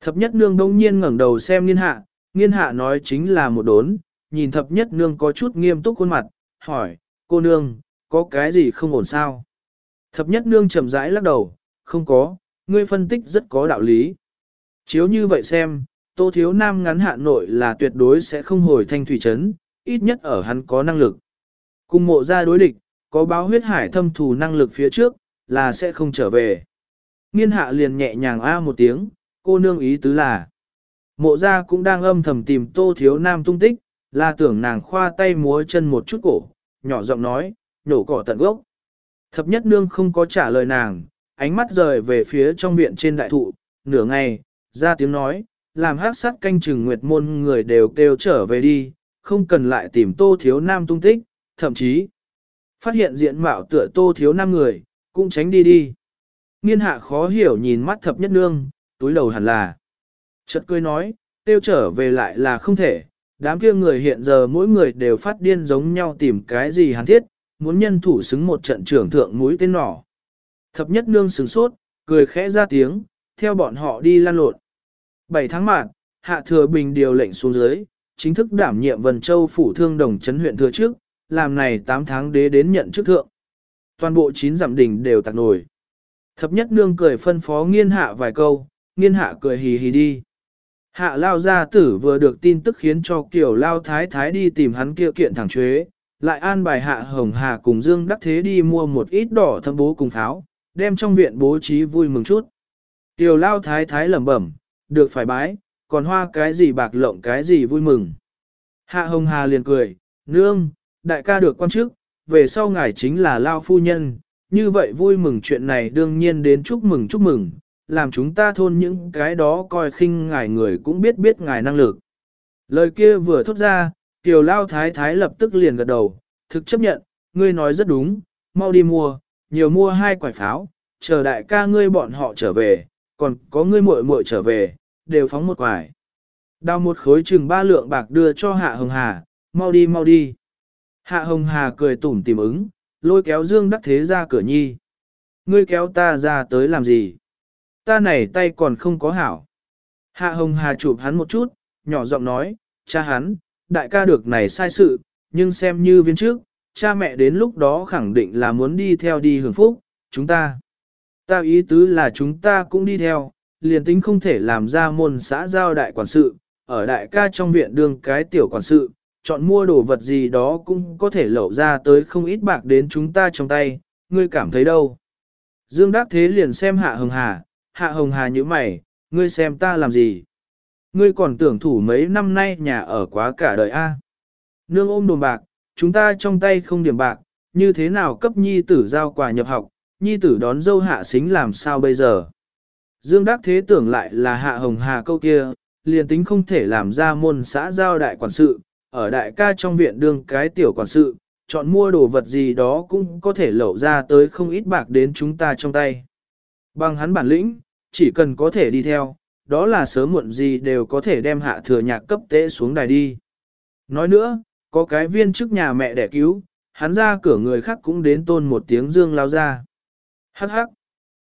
Thập nhất nương đông nhiên ngẩng đầu xem nghiên hạ, nghiên hạ nói chính là một đốn, nhìn thập nhất nương có chút nghiêm túc khuôn mặt, hỏi, cô nương, có cái gì không ổn sao? Thập nhất nương chậm rãi lắc đầu, không có, ngươi phân tích rất có đạo lý. Chiếu như vậy xem, tô thiếu nam ngắn hạn nội là tuyệt đối sẽ không hồi thanh thủy trấn, ít nhất ở hắn có năng lực. Cùng mộ ra đối địch, có báo huyết hải thâm thù năng lực phía trước, là sẽ không trở về. Nghiên hạ liền nhẹ nhàng a một tiếng, cô nương ý tứ là. Mộ ra cũng đang âm thầm tìm tô thiếu nam tung tích, là tưởng nàng khoa tay múa chân một chút cổ, nhỏ giọng nói, nhổ cỏ tận gốc. Thập nhất nương không có trả lời nàng, ánh mắt rời về phía trong viện trên đại thụ, nửa ngày, ra tiếng nói, làm hát sát canh chừng nguyệt môn người đều kêu trở về đi, không cần lại tìm tô thiếu nam tung tích, thậm chí, phát hiện diện mạo tựa tô thiếu nam người, cũng tránh đi đi. Nghiên hạ khó hiểu nhìn mắt thập nhất nương, túi đầu hẳn là. Chợt cười nói, tiêu trở về lại là không thể, đám kia người hiện giờ mỗi người đều phát điên giống nhau tìm cái gì hàn thiết, muốn nhân thủ xứng một trận trưởng thượng mũi tên nỏ. Thập nhất nương sừng sốt, cười khẽ ra tiếng, theo bọn họ đi lan lộn. 7 tháng mạng, Hạ Thừa Bình điều lệnh xuống dưới, chính thức đảm nhiệm Vân Châu phủ thương đồng trấn huyện thừa trước, làm này 8 tháng đế đến nhận chức thượng. Toàn bộ 9 giảm đỉnh đều tạc nổi. Thập nhất nương cười phân phó nghiên hạ vài câu, nghiên hạ cười hì hì đi. Hạ lao gia tử vừa được tin tức khiến cho kiểu lao thái thái đi tìm hắn kia kiện thẳng chuế, lại an bài hạ hồng hà cùng Dương Đắc Thế đi mua một ít đỏ thâm bố cùng pháo, đem trong viện bố trí vui mừng chút. Tiểu lao thái thái lẩm bẩm, được phải bái, còn hoa cái gì bạc lộng cái gì vui mừng. Hạ hồng hà liền cười, nương, đại ca được quan chức, về sau ngài chính là lao phu nhân, như vậy vui mừng chuyện này đương nhiên đến chúc mừng chúc mừng, làm chúng ta thôn những cái đó coi khinh ngài người cũng biết biết ngài năng lực. Lời kia vừa thốt ra, tiểu Lao Thái Thái lập tức liền gật đầu, thực chấp nhận, ngươi nói rất đúng, mau đi mua, nhiều mua hai quả pháo, chờ đại ca ngươi bọn họ trở về, còn có ngươi muội muội trở về, đều phóng một quải. Đào một khối chừng ba lượng bạc đưa cho Hạ Hồng Hà, mau đi mau đi. Hạ Hồng Hà cười tủm tìm ứng, lôi kéo Dương Đắc Thế ra cửa nhi. Ngươi kéo ta ra tới làm gì? Ta này tay còn không có hảo. Hạ Hồng Hà chụp hắn một chút, nhỏ giọng nói, cha hắn, đại ca được này sai sự, nhưng xem như viên trước, cha mẹ đến lúc đó khẳng định là muốn đi theo đi hưởng phúc, chúng ta. Ta ý tứ là chúng ta cũng đi theo, liền tính không thể làm ra môn xã giao đại quản sự, ở đại ca trong viện đương cái tiểu quản sự, chọn mua đồ vật gì đó cũng có thể lẩu ra tới không ít bạc đến chúng ta trong tay, ngươi cảm thấy đâu. Dương Đắc Thế liền xem Hạ Hồng Hà, Hạ Hồng Hà như mày, ngươi xem ta làm gì. Ngươi còn tưởng thủ mấy năm nay nhà ở quá cả đời a. Nương ôm đồn bạc, chúng ta trong tay không điểm bạc, như thế nào cấp nhi tử giao quà nhập học, nhi tử đón dâu hạ xính làm sao bây giờ. Dương Đắc Thế tưởng lại là Hạ Hồng Hà câu kia, liền tính không thể làm ra môn xã giao đại quản sự, ở đại ca trong viện đương cái tiểu quản sự, chọn mua đồ vật gì đó cũng có thể lậu ra tới không ít bạc đến chúng ta trong tay. Bằng hắn bản lĩnh, chỉ cần có thể đi theo, đó là sớm muộn gì đều có thể đem hạ thừa nhạc cấp tế xuống đài đi. Nói nữa, có cái viên chức nhà mẹ đẻ cứu, hắn ra cửa người khác cũng đến tôn một tiếng dương lao ra. Hắc hắc.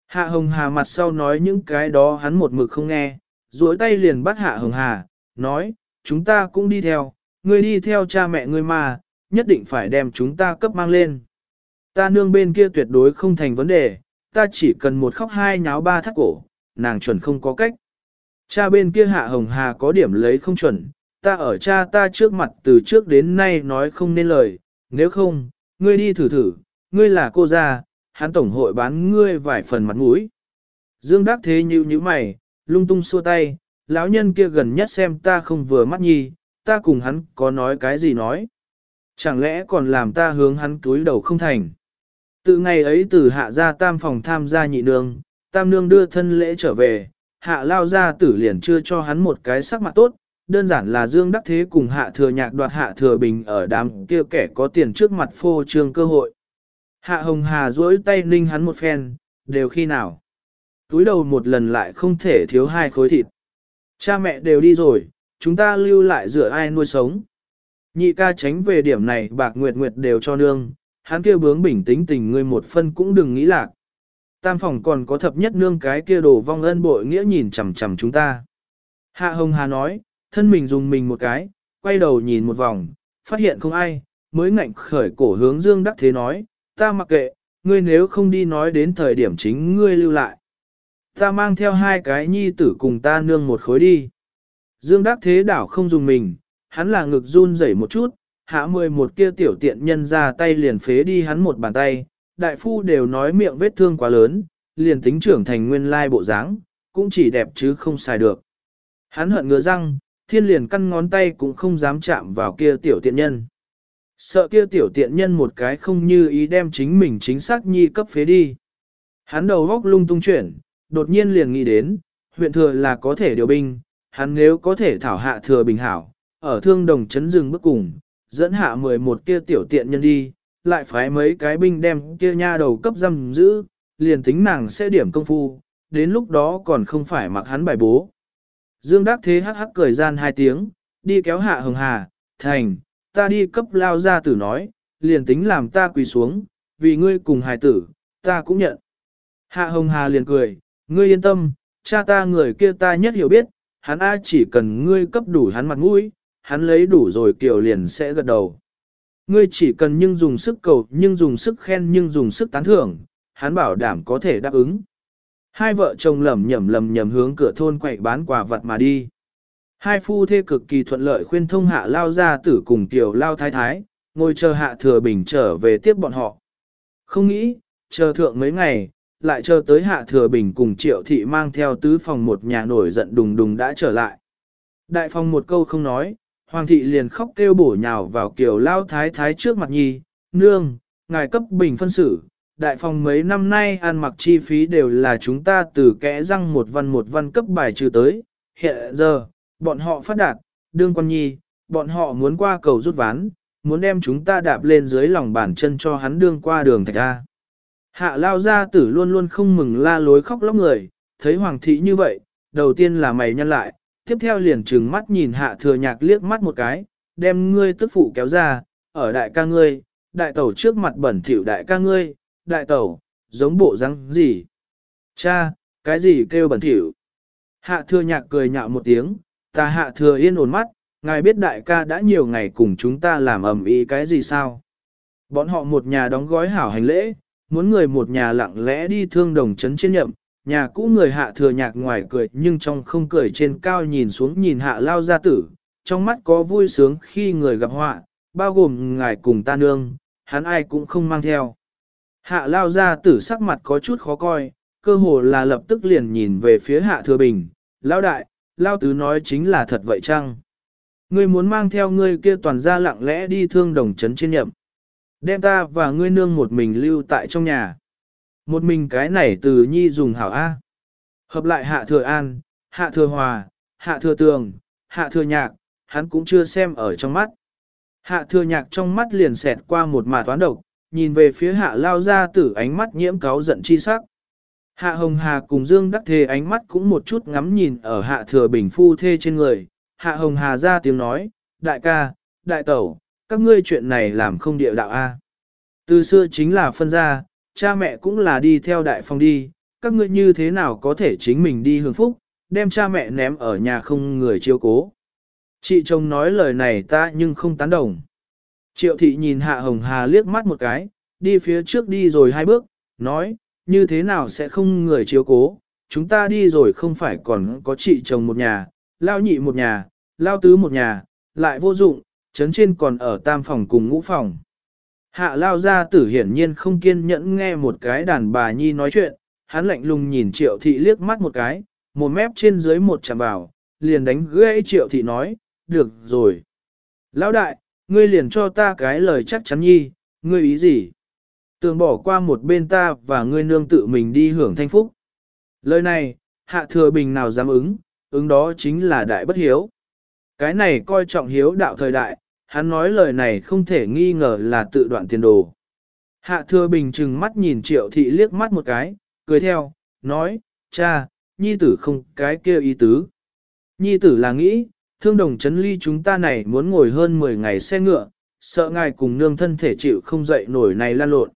Hạ Hồng Hà mặt sau nói những cái đó hắn một mực không nghe, duỗi tay liền bắt Hạ Hồng Hà, nói, chúng ta cũng đi theo, ngươi đi theo cha mẹ ngươi mà, nhất định phải đem chúng ta cấp mang lên. Ta nương bên kia tuyệt đối không thành vấn đề, ta chỉ cần một khóc hai nháo ba thắt cổ, nàng chuẩn không có cách. Cha bên kia Hạ Hồng Hà có điểm lấy không chuẩn, ta ở cha ta trước mặt từ trước đến nay nói không nên lời, nếu không, ngươi đi thử thử, ngươi là cô gia, hắn tổng hội bán ngươi vài phần mặt mũi. Dương Đắc thế như như mày, lung tung xua tay, lão nhân kia gần nhất xem ta không vừa mắt nhi, ta cùng hắn có nói cái gì nói. Chẳng lẽ còn làm ta hướng hắn túi đầu không thành. Từ ngày ấy từ hạ ra tam phòng tham gia nhị nương, tam nương đưa thân lễ trở về, hạ lao ra tử liền chưa cho hắn một cái sắc mặt tốt, đơn giản là Dương Đắc Thế cùng hạ thừa nhạc đoạt hạ thừa bình ở đám kia kẻ có tiền trước mặt phô trương cơ hội. Hạ Hồng Hà duỗi tay ninh hắn một phen, đều khi nào. Túi đầu một lần lại không thể thiếu hai khối thịt. Cha mẹ đều đi rồi, chúng ta lưu lại rửa ai nuôi sống. Nhị ca tránh về điểm này bạc nguyệt nguyệt đều cho nương, hắn kia bướng bình tĩnh tình ngươi một phân cũng đừng nghĩ lạc. Tam phòng còn có thập nhất nương cái kia đồ vong ân bội nghĩa nhìn chằm chằm chúng ta. Hạ Hồng Hà nói, thân mình dùng mình một cái, quay đầu nhìn một vòng, phát hiện không ai, mới ngạnh khởi cổ hướng Dương Đắc Thế nói, ta mặc kệ, ngươi nếu không đi nói đến thời điểm chính ngươi lưu lại. Ta mang theo hai cái nhi tử cùng ta nương một khối đi. Dương Đắc Thế đảo không dùng mình, hắn là ngực run rẩy một chút, hạ mười một kia tiểu tiện nhân ra tay liền phế đi hắn một bàn tay, đại phu đều nói miệng vết thương quá lớn, liền tính trưởng thành nguyên lai bộ dáng, cũng chỉ đẹp chứ không xài được. Hắn hận ngứa răng, thiên liền căn ngón tay cũng không dám chạm vào kia tiểu tiện nhân. Sợ kia tiểu tiện nhân một cái không như ý đem chính mình chính xác nhi cấp phế đi. Hắn đầu góc lung tung chuyển, đột nhiên liền nghĩ đến, huyện thừa là có thể điều binh, hắn nếu có thể thảo hạ thừa bình hảo, ở thương đồng chấn rừng bước cùng, dẫn hạ 11 kia tiểu tiện nhân đi, lại phái mấy cái binh đem kia nha đầu cấp giam giữ, liền tính nàng sẽ điểm công phu, đến lúc đó còn không phải mặc hắn bài bố. Dương Đắc Thế hắc hắc cười gian hai tiếng, đi kéo hạ hồng hà, thành, ta đi cấp lao ra tử nói, liền tính làm ta quỳ xuống, vì ngươi cùng hài tử, ta cũng nhận. Hạ hồng hà liền cười, ngươi yên tâm, cha ta người kia ta nhất hiểu biết, hắn ai chỉ cần ngươi cấp đủ hắn mặt mũi, hắn lấy đủ rồi kiểu liền sẽ gật đầu. Ngươi chỉ cần nhưng dùng sức cầu nhưng dùng sức khen nhưng dùng sức tán thưởng, hắn bảo đảm có thể đáp ứng. Hai vợ chồng lầm nhầm lầm nhầm hướng cửa thôn quậy bán quà vật mà đi. Hai phu thê cực kỳ thuận lợi khuyên thông hạ lao ra tử cùng tiểu lao thái thái, ngồi chờ hạ thừa bình trở về tiếp bọn họ. Không nghĩ, chờ thượng mấy ngày, lại chờ tới hạ thừa bình cùng triệu thị mang theo tứ phòng một nhà nổi giận đùng đùng đã trở lại. Đại phòng một câu không nói, hoàng thị liền khóc kêu bổ nhào vào kiểu lao thái thái trước mặt nhi, nương, ngài cấp bình phân xử, đại phòng mấy năm nay ăn mặc chi phí đều là chúng ta từ kẽ răng một văn một văn cấp bài trừ tới, hiện giờ, bọn họ phát đạt, đương quan nhi, bọn họ muốn qua cầu rút ván, muốn đem chúng ta đạp lên dưới lòng bàn chân cho hắn đương qua đường thạch ra. Hạ lao gia tử luôn luôn không mừng la lối khóc lóc người, thấy hoàng thị như vậy, đầu tiên là mày nhăn lại, tiếp theo liền trừng mắt nhìn hạ thừa nhạc liếc mắt một cái, đem ngươi tức phụ kéo ra, ở đại ca ngươi, đại tẩu trước mặt bẩn thỉu đại ca ngươi, đại tẩu, giống bộ răng gì? Cha, cái gì kêu bẩn thỉu? Hạ thừa nhạc cười nhạo một tiếng, ta hạ thừa yên ổn mắt, ngài biết đại ca đã nhiều ngày cùng chúng ta làm ầm ĩ cái gì sao? Bọn họ một nhà đóng gói hảo hành lễ, muốn người một nhà lặng lẽ đi thương đồng chấn trên nhậm, nhà cũ người hạ thừa nhạc ngoài cười nhưng trong không cười trên cao nhìn xuống nhìn hạ lao gia tử, trong mắt có vui sướng khi người gặp họa, bao gồm ngài cùng ta nương, hắn ai cũng không mang theo. Hạ lao gia tử sắc mặt có chút khó coi, cơ hồ là lập tức liền nhìn về phía hạ thừa bình, lao đại, lao tứ nói chính là thật vậy chăng? Ngươi muốn mang theo ngươi kia toàn ra lặng lẽ đi thương đồng chấn trên nhậm. Đem ta và ngươi nương một mình lưu tại trong nhà. Một mình cái này từ nhi dùng hảo A. Hợp lại hạ thừa an, hạ thừa hòa, hạ thừa tường, hạ thừa nhạc, hắn cũng chưa xem ở trong mắt. Hạ thừa nhạc trong mắt liền xẹt qua một mà toán độc, nhìn về phía hạ lao ra tử ánh mắt nhiễm cáo giận chi sắc. Hạ hồng hà cùng Dương đắc thề ánh mắt cũng một chút ngắm nhìn ở hạ thừa bình phu thê trên người. Hạ hồng hà ra tiếng nói, đại ca, đại tẩu, các ngươi chuyện này làm không địa đạo A. Từ xưa chính là phân ra, cha mẹ cũng là đi theo đại phong đi, các ngươi như thế nào có thể chính mình đi hưởng phúc, đem cha mẹ ném ở nhà không người chiêu cố. Chị chồng nói lời này ta nhưng không tán đồng. Triệu thị nhìn Hạ Hồng Hà liếc mắt một cái, đi phía trước đi rồi hai bước, nói, như thế nào sẽ không người chiếu cố, chúng ta đi rồi không phải còn có chị chồng một nhà, lao nhị một nhà, lao tứ một nhà, lại vô dụng, chấn trên còn ở tam phòng cùng ngũ phòng. Hạ lao ra tử hiển nhiên không kiên nhẫn nghe một cái đàn bà nhi nói chuyện, hắn lạnh lùng nhìn triệu thị liếc mắt một cái, một mép trên dưới một chạm vào, liền đánh gãy triệu thị nói, được rồi. Lão đại, ngươi liền cho ta cái lời chắc chắn nhi, ngươi ý gì? Tường bỏ qua một bên ta và ngươi nương tự mình đi hưởng thanh phúc. Lời này, hạ thừa bình nào dám ứng, ứng đó chính là đại bất hiếu. Cái này coi trọng hiếu đạo thời đại, hắn nói lời này không thể nghi ngờ là tự đoạn tiền đồ. Hạ thừa bình trừng mắt nhìn triệu thị liếc mắt một cái, cười theo, nói, cha, nhi tử không cái kia ý tứ. Nhi tử là nghĩ, thương đồng chấn ly chúng ta này muốn ngồi hơn 10 ngày xe ngựa, sợ ngài cùng nương thân thể chịu không dậy nổi này lan lộn.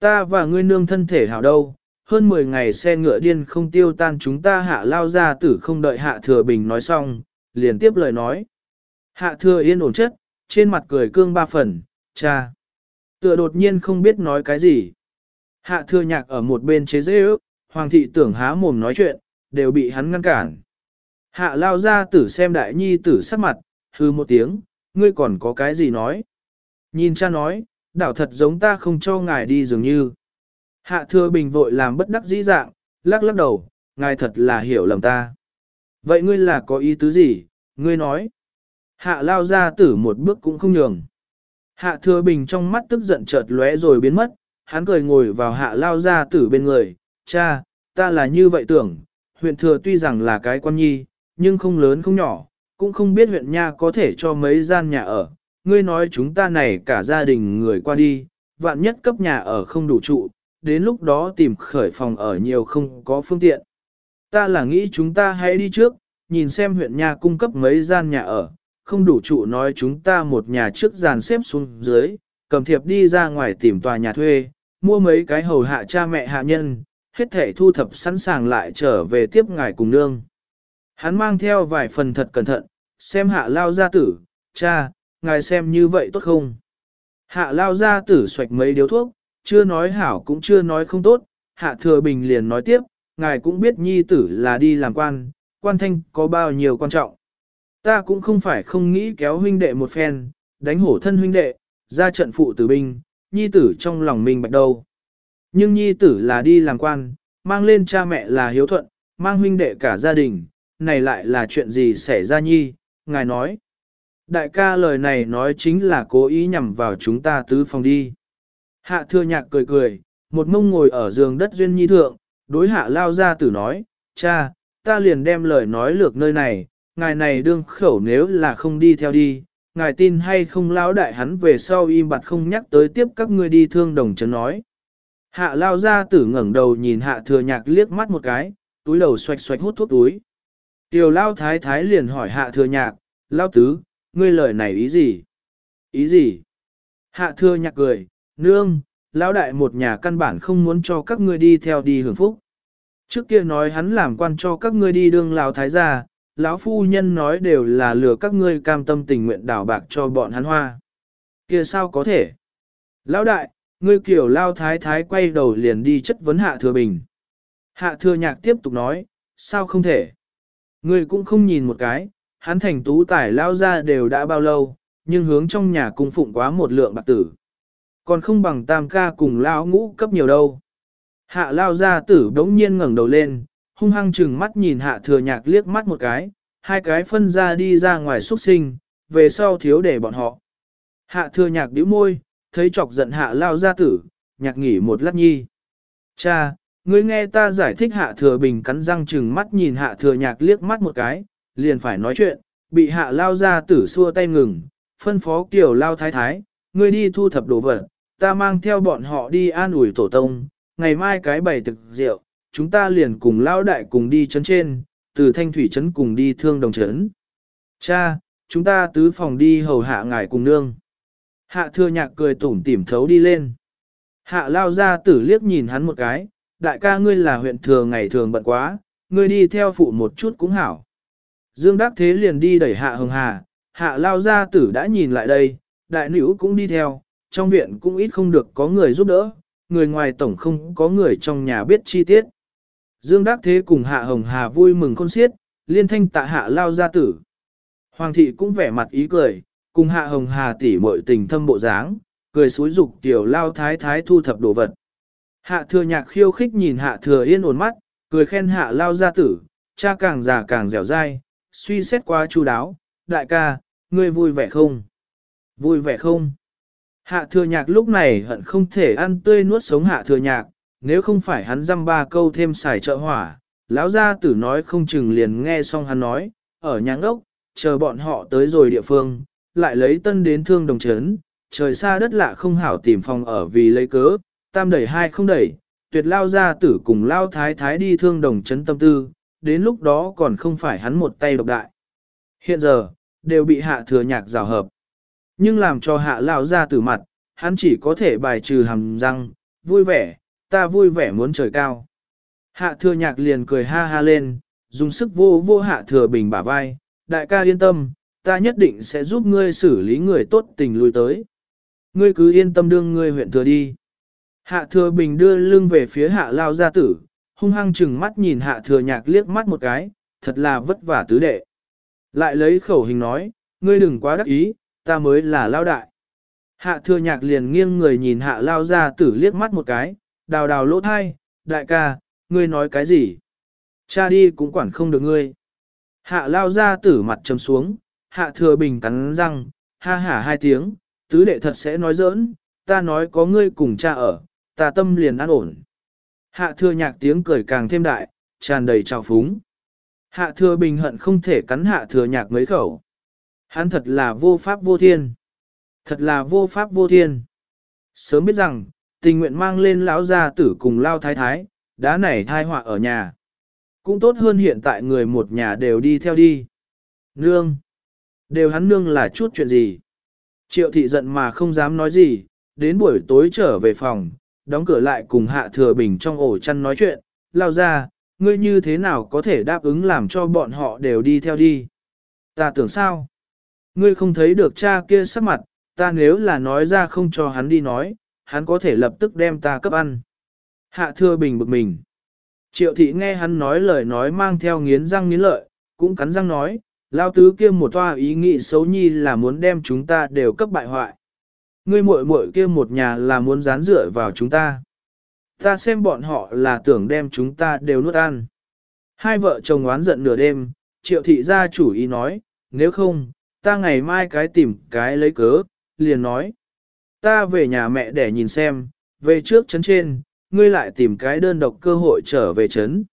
Ta và ngươi nương thân thể hảo đâu, hơn 10 ngày xe ngựa điên không tiêu tan chúng ta hạ lao ra tử không đợi hạ thừa bình nói xong, liền tiếp lời nói. Hạ thừa yên ổn chất, trên mặt cười cương ba phần, cha. Tựa đột nhiên không biết nói cái gì. Hạ thừa nhạc ở một bên chế dễ ước, hoàng thị tưởng há mồm nói chuyện, đều bị hắn ngăn cản. Hạ lao ra tử xem đại nhi tử sắc mặt, hư một tiếng, ngươi còn có cái gì nói. Nhìn cha nói, đảo thật giống ta không cho ngài đi dường như. Hạ thừa bình vội làm bất đắc dĩ dạng, lắc lắc đầu, ngài thật là hiểu lầm ta. Vậy ngươi là có ý tứ gì, ngươi nói. Hạ lao ra tử một bước cũng không nhường. Hạ thừa bình trong mắt tức giận chợt lóe rồi biến mất, hắn cười ngồi vào hạ lao ra tử bên người, cha, ta là như vậy tưởng, huyện thừa tuy rằng là cái quan nhi, nhưng không lớn không nhỏ, cũng không biết huyện nha có thể cho mấy gian nhà ở. Ngươi nói chúng ta này cả gia đình người qua đi, vạn nhất cấp nhà ở không đủ trụ, đến lúc đó tìm khởi phòng ở nhiều không có phương tiện. Ta là nghĩ chúng ta hãy đi trước, nhìn xem huyện nha cung cấp mấy gian nhà ở, không đủ trụ nói chúng ta một nhà trước dàn xếp xuống dưới, cầm thiệp đi ra ngoài tìm tòa nhà thuê, mua mấy cái hầu hạ cha mẹ hạ nhân, hết thể thu thập sẵn sàng lại trở về tiếp ngài cùng nương. Hắn mang theo vài phần thật cẩn thận, xem hạ lao gia tử, cha, ngài xem như vậy tốt không? Hạ lao gia tử xoạch mấy điếu thuốc, chưa nói hảo cũng chưa nói không tốt, hạ thừa bình liền nói tiếp, ngài cũng biết nhi tử là đi làm quan, quan thanh có bao nhiêu quan trọng. Ta cũng không phải không nghĩ kéo huynh đệ một phen, đánh hổ thân huynh đệ, ra trận phụ tử binh, nhi tử trong lòng mình bạch đầu, Nhưng nhi tử là đi làm quan, mang lên cha mẹ là hiếu thuận, mang huynh đệ cả gia đình, này lại là chuyện gì xảy ra nhi, ngài nói. Đại ca lời này nói chính là cố ý nhằm vào chúng ta tứ phòng đi. Hạ thừa nhạc cười cười, một mông ngồi ở giường đất duyên nhi thượng, đối hạ lao ra tử nói, cha, ta liền đem lời nói lược nơi này, ngài này đương khẩu nếu là không đi theo đi, ngài tin hay không lão đại hắn về sau im bặt không nhắc tới tiếp các ngươi đi thương đồng chấn nói. Hạ lao ra tử ngẩng đầu nhìn hạ thừa nhạc liếc mắt một cái, túi đầu xoạch xoạch hút thuốc túi. Tiểu lao thái thái liền hỏi hạ thừa nhạc, lao tứ, ngươi lời này ý gì? Ý gì? Hạ thừa nhạc cười, nương, lão đại một nhà căn bản không muốn cho các ngươi đi theo đi hưởng phúc. Trước kia nói hắn làm quan cho các ngươi đi đương lao thái gia, lão phu nhân nói đều là lừa các ngươi cam tâm tình nguyện đảo bạc cho bọn hắn hoa. Kia sao có thể? Lão đại, ngươi kiểu lao thái thái quay đầu liền đi chất vấn hạ thừa bình. Hạ thừa nhạc tiếp tục nói, sao không thể? Ngươi cũng không nhìn một cái, hắn thành tú tài lao ra đều đã bao lâu, nhưng hướng trong nhà cung phụng quá một lượng bạc tử. Còn không bằng tam ca cùng lao ngũ cấp nhiều đâu. Hạ lao ra tử đống nhiên ngẩng đầu lên, hung hăng chừng mắt nhìn hạ thừa nhạc liếc mắt một cái, hai cái phân ra đi ra ngoài xuất sinh, về sau thiếu để bọn họ. Hạ thừa nhạc bĩu môi, thấy chọc giận hạ lao ra tử, nhạc nghỉ một lát nhi. Cha, ngươi nghe ta giải thích hạ thừa bình cắn răng chừng mắt nhìn hạ thừa nhạc liếc mắt một cái, liền phải nói chuyện, bị hạ lao ra tử xua tay ngừng, phân phó kiểu lao thái thái, ngươi đi thu thập đồ vật, ta mang theo bọn họ đi an ủi tổ tông, ngày mai cái bày thực rượu, chúng ta liền cùng lao đại cùng đi chấn trên, từ thanh thủy chấn cùng đi thương đồng chấn. Cha, chúng ta tứ phòng đi hầu hạ ngài cùng nương. Hạ thừa nhạc cười tủm tỉm thấu đi lên. Hạ lao ra tử liếc nhìn hắn một cái, đại ca ngươi là huyện thừa ngày thường bận quá, ngươi đi theo phụ một chút cũng hảo. Dương Đắc Thế liền đi đẩy hạ hồng hà, hạ lao gia tử đã nhìn lại đây, đại nữ cũng đi theo, trong viện cũng ít không được có người giúp đỡ, người ngoài tổng không có người trong nhà biết chi tiết. Dương Đắc Thế cùng hạ hồng hà vui mừng khôn xiết, liên thanh tạ hạ lao gia tử. Hoàng thị cũng vẻ mặt ý cười, cùng hạ hồng hà tỉ mội tình thâm bộ dáng, cười xúi dục tiểu lao thái thái thu thập đồ vật. Hạ thừa nhạc khiêu khích nhìn hạ thừa yên ổn mắt, cười khen hạ lao gia tử, cha càng già càng dẻo dai, suy xét quá chu đáo, đại ca, ngươi vui vẻ không? Vui vẻ không? Hạ thừa nhạc lúc này hận không thể ăn tươi nuốt sống hạ thừa nhạc, nếu không phải hắn dăm ba câu thêm xài trợ hỏa, lão gia tử nói không chừng liền nghe xong hắn nói, ở nhà ngốc, chờ bọn họ tới rồi địa phương, lại lấy tân đến thương đồng chấn, trời xa đất lạ không hảo tìm phòng ở vì lấy cớ, tam đẩy hai không đẩy, tuyệt lao gia tử cùng lao thái thái đi thương đồng chấn tâm tư, đến lúc đó còn không phải hắn một tay độc đại. Hiện giờ, đều bị hạ thừa nhạc rào hợp. Nhưng làm cho hạ lao gia tử mặt, hắn chỉ có thể bài trừ hàm răng, vui vẻ, ta vui vẻ muốn trời cao. Hạ thừa nhạc liền cười ha ha lên, dùng sức vô vô hạ thừa bình bả vai, đại ca yên tâm, ta nhất định sẽ giúp ngươi xử lý người tốt tình lui tới. Ngươi cứ yên tâm đương ngươi huyện thừa đi. Hạ thừa bình đưa lưng về phía hạ lao gia tử, hung hăng chừng mắt nhìn hạ thừa nhạc liếc mắt một cái, thật là vất vả tứ đệ. Lại lấy khẩu hình nói, ngươi đừng quá đắc ý, ta mới là lao đại. Hạ thừa nhạc liền nghiêng người nhìn hạ lao gia tử liếc mắt một cái, đào đào lỗ thai, đại ca, ngươi nói cái gì? Cha đi cũng quản không được ngươi. Hạ lao gia tử mặt trầm xuống, hạ thừa bình cắn răng, ha hả hai tiếng, tứ đệ thật sẽ nói giỡn, ta nói có ngươi cùng cha ở, ta tâm liền an ổn. Hạ thừa nhạc tiếng cười càng thêm đại, tràn đầy trào phúng. Hạ thừa bình hận không thể cắn hạ thừa nhạc mấy khẩu. Hắn thật là vô pháp vô thiên. Thật là vô pháp vô thiên. Sớm biết rằng, tình nguyện mang lên lão gia tử cùng lao thái thái, đá này thai họa ở nhà. Cũng tốt hơn hiện tại người một nhà đều đi theo đi. Nương. Đều hắn nương là chút chuyện gì. Triệu thị giận mà không dám nói gì, đến buổi tối trở về phòng, đóng cửa lại cùng hạ thừa bình trong ổ chăn nói chuyện, lao ra, ngươi như thế nào có thể đáp ứng làm cho bọn họ đều đi theo đi. Ta tưởng sao? Ngươi không thấy được cha kia sắc mặt, ta nếu là nói ra không cho hắn đi nói, hắn có thể lập tức đem ta cấp ăn. Hạ thừa bình bực mình. Triệu thị nghe hắn nói lời nói mang theo nghiến răng nghiến lợi, cũng cắn răng nói, lao tứ kia một toa ý nghĩ xấu nhi là muốn đem chúng ta đều cấp bại hoại. Ngươi muội muội kia một nhà là muốn dán dựa vào chúng ta. Ta xem bọn họ là tưởng đem chúng ta đều nuốt ăn. Hai vợ chồng oán giận nửa đêm, triệu thị gia chủ ý nói, nếu không, ta ngày mai cái tìm cái lấy cớ, liền nói. Ta về nhà mẹ để nhìn xem, về trước chấn trên, ngươi lại tìm cái đơn độc cơ hội trở về chấn.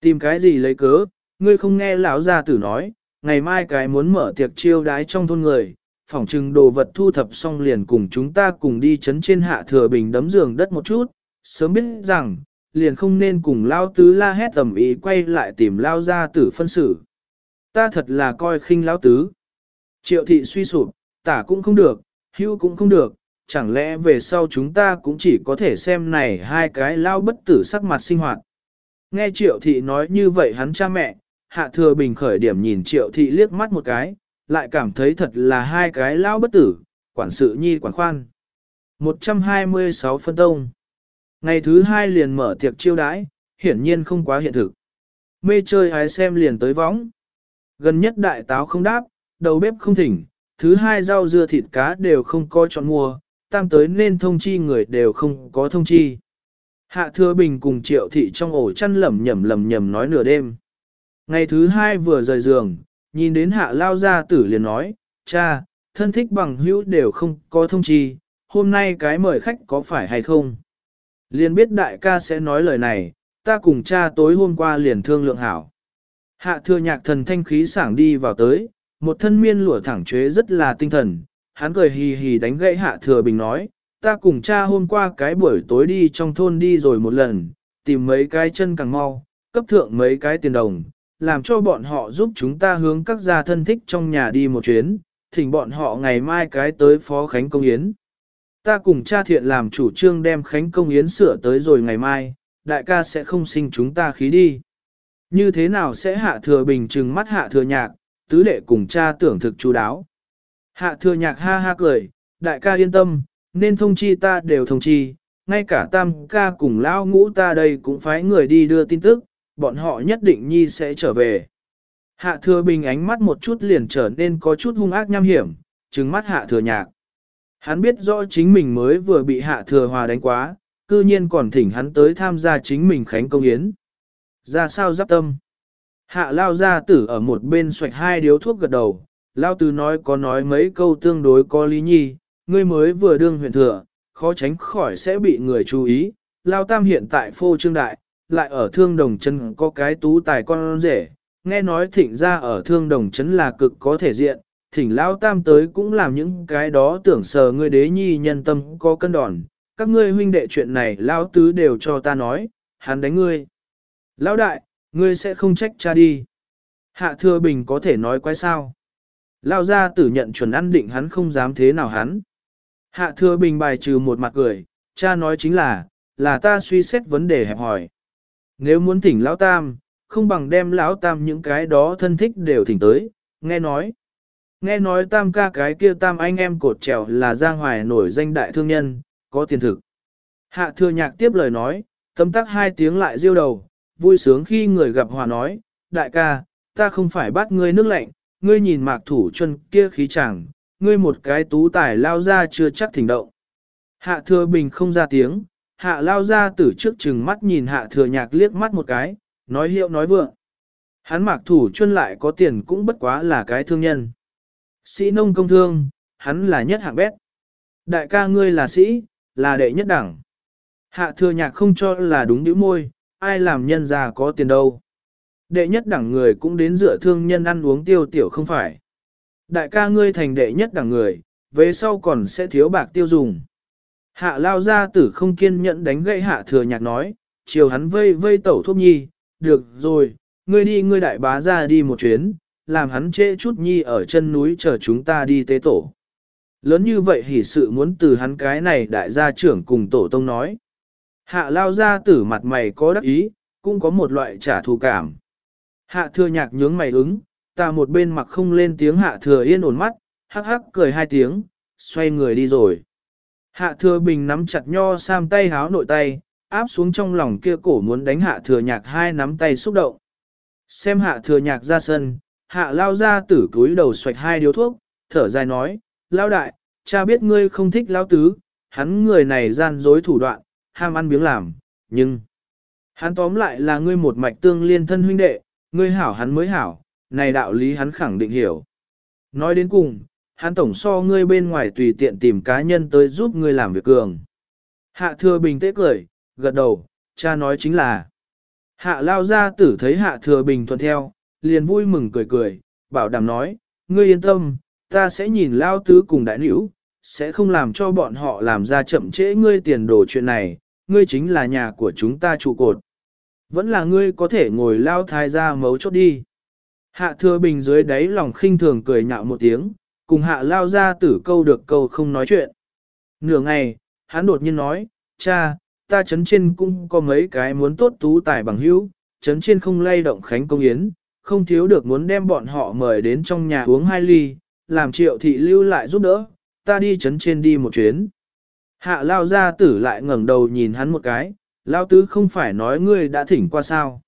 Tìm cái gì lấy cớ, ngươi không nghe lão gia tử nói, ngày mai cái muốn mở tiệc chiêu đái trong thôn người, phỏng chừng đồ vật thu thập xong liền cùng chúng ta cùng đi chấn trên hạ thừa bình đấm giường đất một chút, sớm biết rằng, liền không nên cùng lao tứ la hét tầm ý quay lại tìm lao gia tử phân xử. Ta thật là coi khinh lao tứ. Triệu thị suy sụp, tả cũng không được, hưu cũng không được, chẳng lẽ về sau chúng ta cũng chỉ có thể xem này hai cái lao bất tử sắc mặt sinh hoạt. Nghe triệu thị nói như vậy hắn cha mẹ, hạ thừa bình khởi điểm nhìn triệu thị liếc mắt một cái, lại cảm thấy thật là hai cái lao bất tử, quản sự nhi quản khoan. 126 phân tông. Ngày thứ hai liền mở tiệc chiêu đãi, hiển nhiên không quá hiện thực. Mê chơi hái xem liền tới võng. Gần nhất đại táo không đáp, đầu bếp không thỉnh, thứ hai rau dưa thịt cá đều không có chọn mua, tam tới nên thông chi người đều không có thông chi. Hạ thừa bình cùng triệu thị trong ổ chăn lẩm nhẩm lẩm nhẩm nói nửa đêm. Ngày thứ hai vừa rời giường, nhìn đến hạ lao gia tử liền nói, cha, thân thích bằng hữu đều không có thông chi, hôm nay cái mời khách có phải hay không? Liền biết đại ca sẽ nói lời này, ta cùng cha tối hôm qua liền thương lượng hảo. Hạ thừa nhạc thần thanh khí sảng đi vào tới, một thân miên lụa thẳng chế rất là tinh thần, hắn cười hì hì đánh gãy hạ thừa bình nói, ta cùng cha hôm qua cái buổi tối đi trong thôn đi rồi một lần, tìm mấy cái chân càng mau, cấp thượng mấy cái tiền đồng, làm cho bọn họ giúp chúng ta hướng các gia thân thích trong nhà đi một chuyến, thỉnh bọn họ ngày mai cái tới phó Khánh Công Yến. Ta cùng cha thiện làm chủ trương đem Khánh Công Yến sửa tới rồi ngày mai, đại ca sẽ không sinh chúng ta khí đi. Như thế nào sẽ hạ thừa bình trừng mắt hạ thừa nhạc, tứ đệ cùng cha tưởng thực chú đáo. Hạ thừa nhạc ha ha cười, đại ca yên tâm, nên thông chi ta đều thông chi, ngay cả tam ca cùng lão ngũ ta đây cũng phải người đi đưa tin tức, bọn họ nhất định nhi sẽ trở về. Hạ thừa bình ánh mắt một chút liền trở nên có chút hung ác nham hiểm, trừng mắt hạ thừa nhạc. Hắn biết rõ chính mình mới vừa bị hạ thừa hòa đánh quá, cư nhiên còn thỉnh hắn tới tham gia chính mình khánh công yến. Ra sao giáp tâm? Hạ lao ra tử ở một bên xoạch hai điếu thuốc gật đầu, lao tử nói có nói mấy câu tương đối có lý nhi, ngươi mới vừa đương huyện thừa, khó tránh khỏi sẽ bị người chú ý. Lao tam hiện tại phô trương đại, lại ở thương đồng chân có cái tú tài con rể, nghe nói thịnh ra ở thương đồng chấn là cực có thể diện, thỉnh lao tam tới cũng làm những cái đó tưởng sờ ngươi đế nhi nhân tâm có cân đòn, các ngươi huynh đệ chuyện này lao tứ đều cho ta nói, hắn đánh ngươi. Lão đại, ngươi sẽ không trách cha đi. Hạ thừa bình có thể nói quái sao. Lao gia tử nhận chuẩn ăn định hắn không dám thế nào hắn. Hạ thừa bình bài trừ một mặt cười, cha nói chính là, là ta suy xét vấn đề hẹp hỏi. Nếu muốn thỉnh lão tam, không bằng đem lão tam những cái đó thân thích đều thỉnh tới, nghe nói. Nghe nói tam ca cái kia tam anh em cột trèo là giang hoài nổi danh đại thương nhân, có tiền thực. Hạ thừa nhạc tiếp lời nói, tâm tắc hai tiếng lại diêu đầu, vui sướng khi người gặp hòa nói, đại ca, ta không phải bắt ngươi nước lạnh, ngươi nhìn mạc thủ chân kia khí chẳng, ngươi một cái tú tài lao ra chưa chắc thỉnh động. Hạ thừa bình không ra tiếng, hạ lao ra từ trước chừng mắt nhìn hạ thừa nhạc liếc mắt một cái, nói hiệu nói vượng. Hắn mạc thủ chuyên lại có tiền cũng bất quá là cái thương nhân. Sĩ nông công thương, hắn là nhất hạng bét. Đại ca ngươi là sĩ, là đệ nhất đẳng. Hạ thừa nhạc không cho là đúng điểm môi, ai làm nhân già có tiền đâu. Đệ nhất đẳng người cũng đến dựa thương nhân ăn uống tiêu tiểu không phải. Đại ca ngươi thành đệ nhất đẳng người, về sau còn sẽ thiếu bạc tiêu dùng. Hạ lao ra tử không kiên nhẫn đánh gậy hạ thừa nhạc nói, chiều hắn vây vây tẩu thuốc nhi, được rồi, ngươi đi ngươi đại bá ra đi một chuyến, làm hắn trễ chút nhi ở chân núi chờ chúng ta đi tế tổ. Lớn như vậy hỉ sự muốn từ hắn cái này đại gia trưởng cùng tổ tông nói. Hạ lao ra tử mặt mày có đắc ý, cũng có một loại trả thù cảm. Hạ thừa nhạc nhướng mày ứng, ta một bên mặc không lên tiếng hạ thừa yên ổn mắt, hắc hắc cười hai tiếng, xoay người đi rồi. Hạ thừa bình nắm chặt nho sam tay háo nội tay, áp xuống trong lòng kia cổ muốn đánh hạ thừa nhạc hai nắm tay xúc động. Xem hạ thừa nhạc ra sân, hạ lao ra tử cúi đầu xoạch hai điếu thuốc, thở dài nói, lao đại, cha biết ngươi không thích lao tứ, hắn người này gian dối thủ đoạn, ham ăn biếng làm, nhưng... Hắn tóm lại là ngươi một mạch tương liên thân huynh đệ, ngươi hảo hắn mới hảo, này đạo lý hắn khẳng định hiểu. Nói đến cùng, hắn tổng so ngươi bên ngoài tùy tiện tìm cá nhân tới giúp ngươi làm việc cường. Hạ thừa bình tế cười, gật đầu, cha nói chính là. Hạ lao ra tử thấy hạ thừa bình thuận theo, liền vui mừng cười cười, bảo đảm nói, ngươi yên tâm, ta sẽ nhìn lao tứ cùng đại nữ, sẽ không làm cho bọn họ làm ra chậm trễ ngươi tiền đồ chuyện này, ngươi chính là nhà của chúng ta trụ cột. Vẫn là ngươi có thể ngồi lao thái ra mấu chốt đi. Hạ thừa bình dưới đáy lòng khinh thường cười nhạo một tiếng, cùng hạ lao ra tử câu được câu không nói chuyện. Nửa ngày, hắn đột nhiên nói, cha, ta chấn trên cũng có mấy cái muốn tốt tú tài bằng hữu, chấn trên không lay động khánh công yến, không thiếu được muốn đem bọn họ mời đến trong nhà uống hai ly, làm triệu thị lưu lại giúp đỡ, ta đi chấn trên đi một chuyến. Hạ lao ra tử lại ngẩng đầu nhìn hắn một cái, lao tứ không phải nói ngươi đã thỉnh qua sao.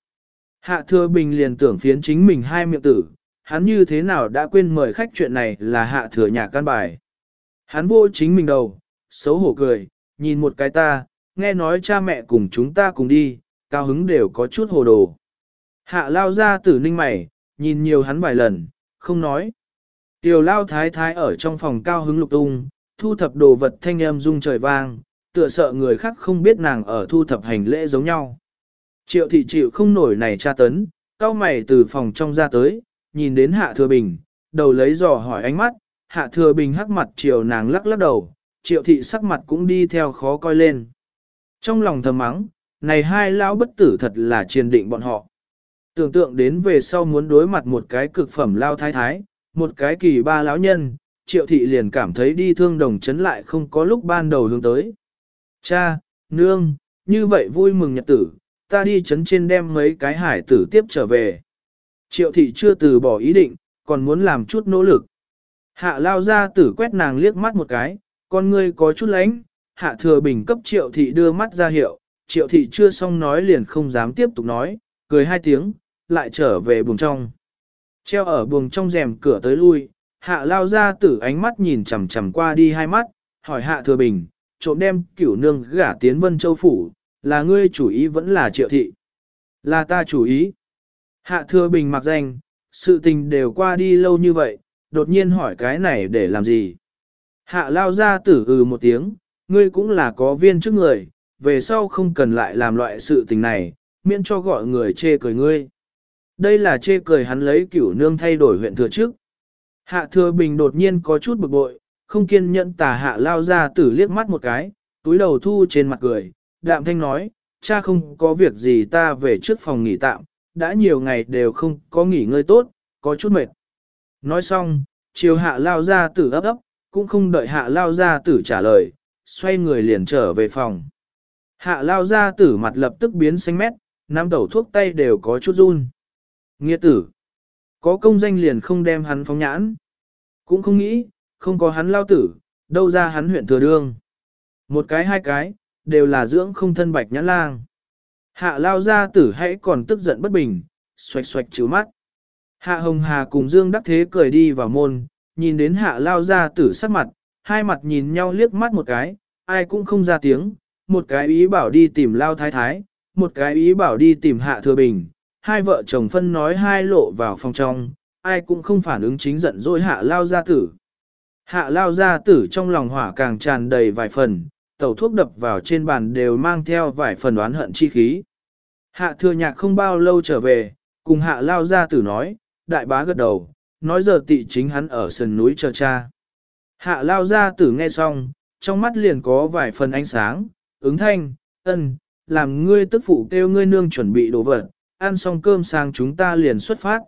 Hạ thừa bình liền tưởng phiến chính mình hai miệng tử, hắn như thế nào đã quên mời khách chuyện này là hạ thừa nhà căn bài. Hắn vô chính mình đầu, xấu hổ cười, nhìn một cái ta, nghe nói cha mẹ cùng chúng ta cùng đi, cao hứng đều có chút hồ đồ. Hạ lao ra tử ninh mày, nhìn nhiều hắn vài lần, không nói. Tiểu lao thái thái ở trong phòng cao hứng lục tung, thu thập đồ vật thanh âm rung trời vang, tựa sợ người khác không biết nàng ở thu thập hành lễ giống nhau. Triệu thị chịu không nổi này tra tấn, cao mày từ phòng trong ra tới, nhìn đến hạ thừa bình, đầu lấy dò hỏi ánh mắt, hạ thừa bình hắc mặt chiều nàng lắc lắc đầu, triệu thị sắc mặt cũng đi theo khó coi lên. Trong lòng thầm mắng, này hai lão bất tử thật là triền định bọn họ. Tưởng tượng đến về sau muốn đối mặt một cái cực phẩm lao thái thái, một cái kỳ ba lão nhân, triệu thị liền cảm thấy đi thương đồng chấn lại không có lúc ban đầu hướng tới. Cha, nương, như vậy vui mừng nhật tử, ta đi chấn trên đem mấy cái hải tử tiếp trở về. Triệu thị chưa từ bỏ ý định, còn muốn làm chút nỗ lực. Hạ lao ra tử quét nàng liếc mắt một cái, con ngươi có chút lánh, hạ thừa bình cấp triệu thị đưa mắt ra hiệu, triệu thị chưa xong nói liền không dám tiếp tục nói, cười hai tiếng, lại trở về buồng trong. Treo ở buồng trong rèm cửa tới lui, hạ lao ra tử ánh mắt nhìn chằm chằm qua đi hai mắt, hỏi hạ thừa bình, trộm đem cửu nương gả tiến vân châu phủ, là ngươi chủ ý vẫn là triệu thị. Là ta chủ ý. Hạ thừa bình mặc danh, sự tình đều qua đi lâu như vậy, đột nhiên hỏi cái này để làm gì. Hạ lao ra tử ừ một tiếng, ngươi cũng là có viên trước người, về sau không cần lại làm loại sự tình này, miễn cho gọi người chê cười ngươi. Đây là chê cười hắn lấy cửu nương thay đổi huyện thừa trước. Hạ thừa bình đột nhiên có chút bực bội, không kiên nhẫn tà hạ lao ra tử liếc mắt một cái, túi đầu thu trên mặt cười, đạm thanh nói, cha không có việc gì ta về trước phòng nghỉ tạm, đã nhiều ngày đều không có nghỉ ngơi tốt, có chút mệt. Nói xong, chiều hạ lao ra tử ấp ấp, cũng không đợi hạ lao ra tử trả lời, xoay người liền trở về phòng. Hạ lao ra tử mặt lập tức biến xanh mét, nắm đầu thuốc tay đều có chút run. Nghĩa tử, có công danh liền không đem hắn phóng nhãn. Cũng không nghĩ, không có hắn lao tử, đâu ra hắn huyện thừa đương. Một cái hai cái, đều là dưỡng không thân bạch nhãn lang. Hạ lao ra tử hãy còn tức giận bất bình, xoạch xoạch chữ mắt. Hạ hồng hà cùng Dương Đắc Thế cười đi vào môn, nhìn đến hạ lao ra tử sắc mặt, hai mặt nhìn nhau liếc mắt một cái, ai cũng không ra tiếng, một cái ý bảo đi tìm lao thái thái, một cái ý bảo đi tìm hạ thừa bình, hai vợ chồng phân nói hai lộ vào phòng trong, ai cũng không phản ứng chính giận dỗi hạ lao gia tử. Hạ lao gia tử trong lòng hỏa càng tràn đầy vài phần, tẩu thuốc đập vào trên bàn đều mang theo vài phần oán hận chi khí. Hạ thừa nhạc không bao lâu trở về, cùng hạ lao gia tử nói, đại bá gật đầu, nói giờ tị chính hắn ở sườn núi chờ cha. Hạ lao gia tử nghe xong, trong mắt liền có vài phần ánh sáng, ứng thanh, ân, làm ngươi tức phụ kêu ngươi nương chuẩn bị đồ vật, ăn xong cơm sang chúng ta liền xuất phát.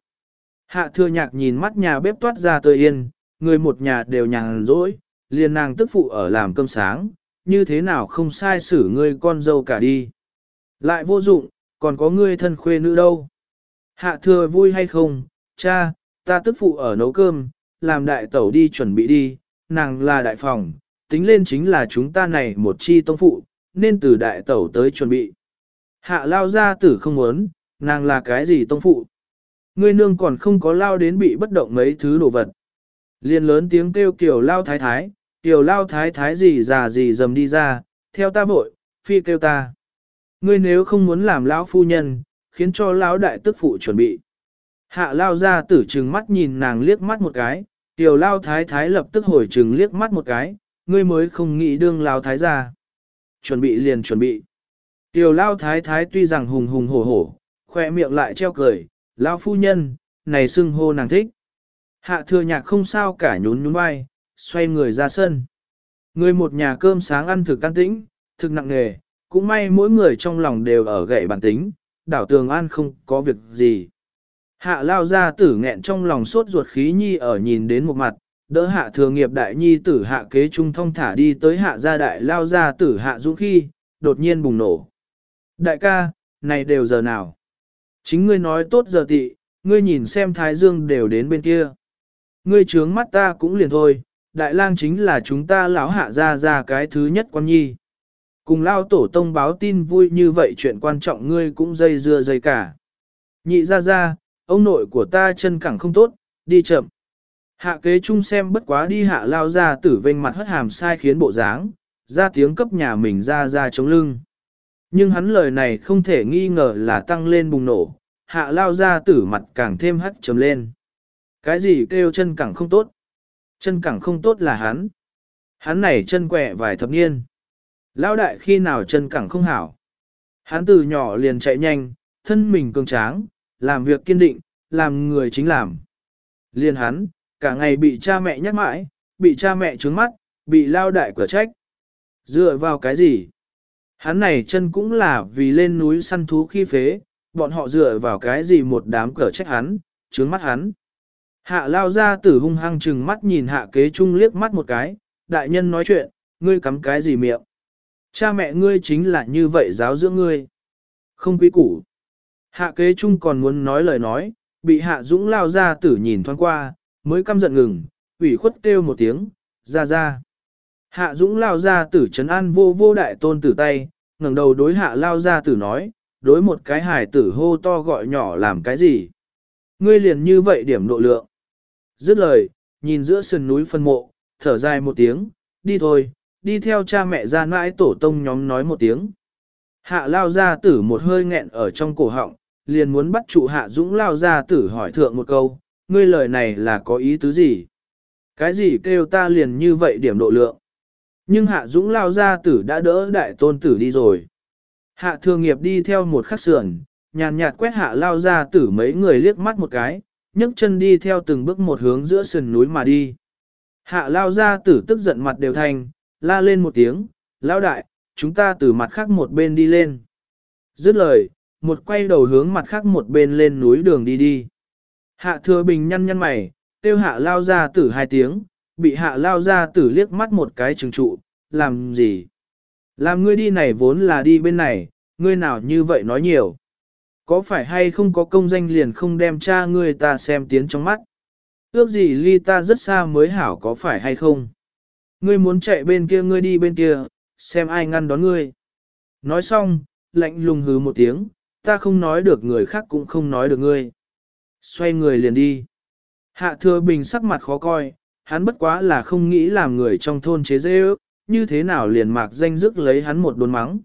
Hạ thừa nhạc nhìn mắt nhà bếp toát ra tươi yên, người một nhà đều nhàn rỗi, liền nàng tức phụ ở làm cơm sáng, như thế nào không sai xử ngươi con dâu cả đi. Lại vô dụng, còn có ngươi thân khuê nữ đâu. Hạ thừa vui hay không, cha, ta tức phụ ở nấu cơm, làm đại tẩu đi chuẩn bị đi, nàng là đại phòng, tính lên chính là chúng ta này một chi tông phụ, nên từ đại tẩu tới chuẩn bị. Hạ lao ra tử không muốn, nàng là cái gì tông phụ. Ngươi nương còn không có lao đến bị bất động mấy thứ đồ vật. Liên lớn tiếng kêu kiểu lao thái thái, kiểu lao thái thái gì già gì dầm đi ra, theo ta vội, phi kêu ta. Ngươi nếu không muốn làm lão phu nhân, khiến cho lão đại tức phụ chuẩn bị. Hạ lao ra tử trừng mắt nhìn nàng liếc mắt một cái, tiểu lao thái thái lập tức hồi trừng liếc mắt một cái, ngươi mới không nghĩ đương lao thái ra. Chuẩn bị liền chuẩn bị. Tiểu lao thái thái tuy rằng hùng hùng hổ hổ, khoe miệng lại treo cười, lao phu nhân, này xưng hô nàng thích. Hạ thừa nhạc không sao cả nhún nhún vai, xoay người ra sân. Người một nhà cơm sáng ăn thực can tĩnh, thực nặng nghề, cũng may mỗi người trong lòng đều ở gậy bản tính, đảo tường an không có việc gì. Hạ lao ra tử nghẹn trong lòng sốt ruột khí nhi ở nhìn đến một mặt, đỡ hạ thừa nghiệp đại nhi tử hạ kế trung thông thả đi tới hạ gia đại lao ra tử hạ dũng khi, đột nhiên bùng nổ. Đại ca, này đều giờ nào? Chính ngươi nói tốt giờ tị, ngươi nhìn xem thái dương đều đến bên kia. Ngươi trướng mắt ta cũng liền thôi, đại lang chính là chúng ta lão hạ ra ra cái thứ nhất quan nhi. Cùng lao tổ tông báo tin vui như vậy chuyện quan trọng ngươi cũng dây dưa dây cả. Nhị ra ra, ông nội của ta chân cẳng không tốt, đi chậm. Hạ kế chung xem bất quá đi hạ lao ra tử vênh mặt hất hàm sai khiến bộ dáng, ra tiếng cấp nhà mình ra ra chống lưng. Nhưng hắn lời này không thể nghi ngờ là tăng lên bùng nổ, hạ lao ra tử mặt càng thêm hắt trầm lên. Cái gì kêu chân cẳng không tốt? Chân cẳng không tốt là hắn. Hắn này chân quẹ vài thập niên. Lão đại khi nào chân cẳng không hảo. Hắn từ nhỏ liền chạy nhanh, thân mình cường tráng, làm việc kiên định, làm người chính làm. Liên hắn, cả ngày bị cha mẹ nhắc mãi, bị cha mẹ trướng mắt, bị lao đại cửa trách. Dựa vào cái gì? Hắn này chân cũng là vì lên núi săn thú khi phế, bọn họ dựa vào cái gì một đám cửa trách hắn, trướng mắt hắn. Hạ lao ra tử hung hăng chừng mắt nhìn hạ kế trung liếc mắt một cái, đại nhân nói chuyện, ngươi cắm cái gì miệng. Cha mẹ ngươi chính là như vậy giáo dưỡng ngươi. Không quý củ. Hạ kế trung còn muốn nói lời nói, bị hạ dũng lao ra tử nhìn thoáng qua, mới căm giận ngừng, ủy khuất kêu một tiếng, ra ra. Hạ dũng lao ra tử trấn an vô vô đại tôn tử tay, ngẩng đầu đối hạ lao ra tử nói, đối một cái hài tử hô to gọi nhỏ làm cái gì. Ngươi liền như vậy điểm độ lượng. Dứt lời, nhìn giữa sườn núi phân mộ, thở dài một tiếng, đi thôi, đi theo cha mẹ ra nãi tổ tông nhóm nói một tiếng. Hạ lao ra tử một hơi nghẹn ở trong cổ họng, liền muốn bắt trụ hạ dũng lao ra tử hỏi thượng một câu, ngươi lời này là có ý tứ gì? Cái gì kêu ta liền như vậy điểm độ lượng? Nhưng hạ dũng lao ra tử đã đỡ đại tôn tử đi rồi. Hạ thương nghiệp đi theo một khắc sườn, nhàn nhạt quét hạ lao ra tử mấy người liếc mắt một cái, nhấc chân đi theo từng bước một hướng giữa sườn núi mà đi. Hạ lao ra tử tức giận mặt đều thành, la lên một tiếng, lão đại, chúng ta từ mặt khác một bên đi lên. Dứt lời, một quay đầu hướng mặt khác một bên lên núi đường đi đi. Hạ thừa bình nhăn nhăn mày, tiêu hạ lao ra tử hai tiếng, bị hạ lao ra tử liếc mắt một cái trừng trụ, làm gì? Làm ngươi đi này vốn là đi bên này, ngươi nào như vậy nói nhiều. Có phải hay không có công danh liền không đem cha ngươi ta xem tiến trong mắt? Ước gì ly ta rất xa mới hảo có phải hay không? Ngươi muốn chạy bên kia ngươi đi bên kia, xem ai ngăn đón ngươi. Nói xong, lạnh lùng hứ một tiếng, ta không nói được người khác cũng không nói được ngươi. Xoay người liền đi. Hạ thừa bình sắc mặt khó coi, hắn bất quá là không nghĩ làm người trong thôn chế dễ ước, như thế nào liền mạc danh dứt lấy hắn một đồn mắng.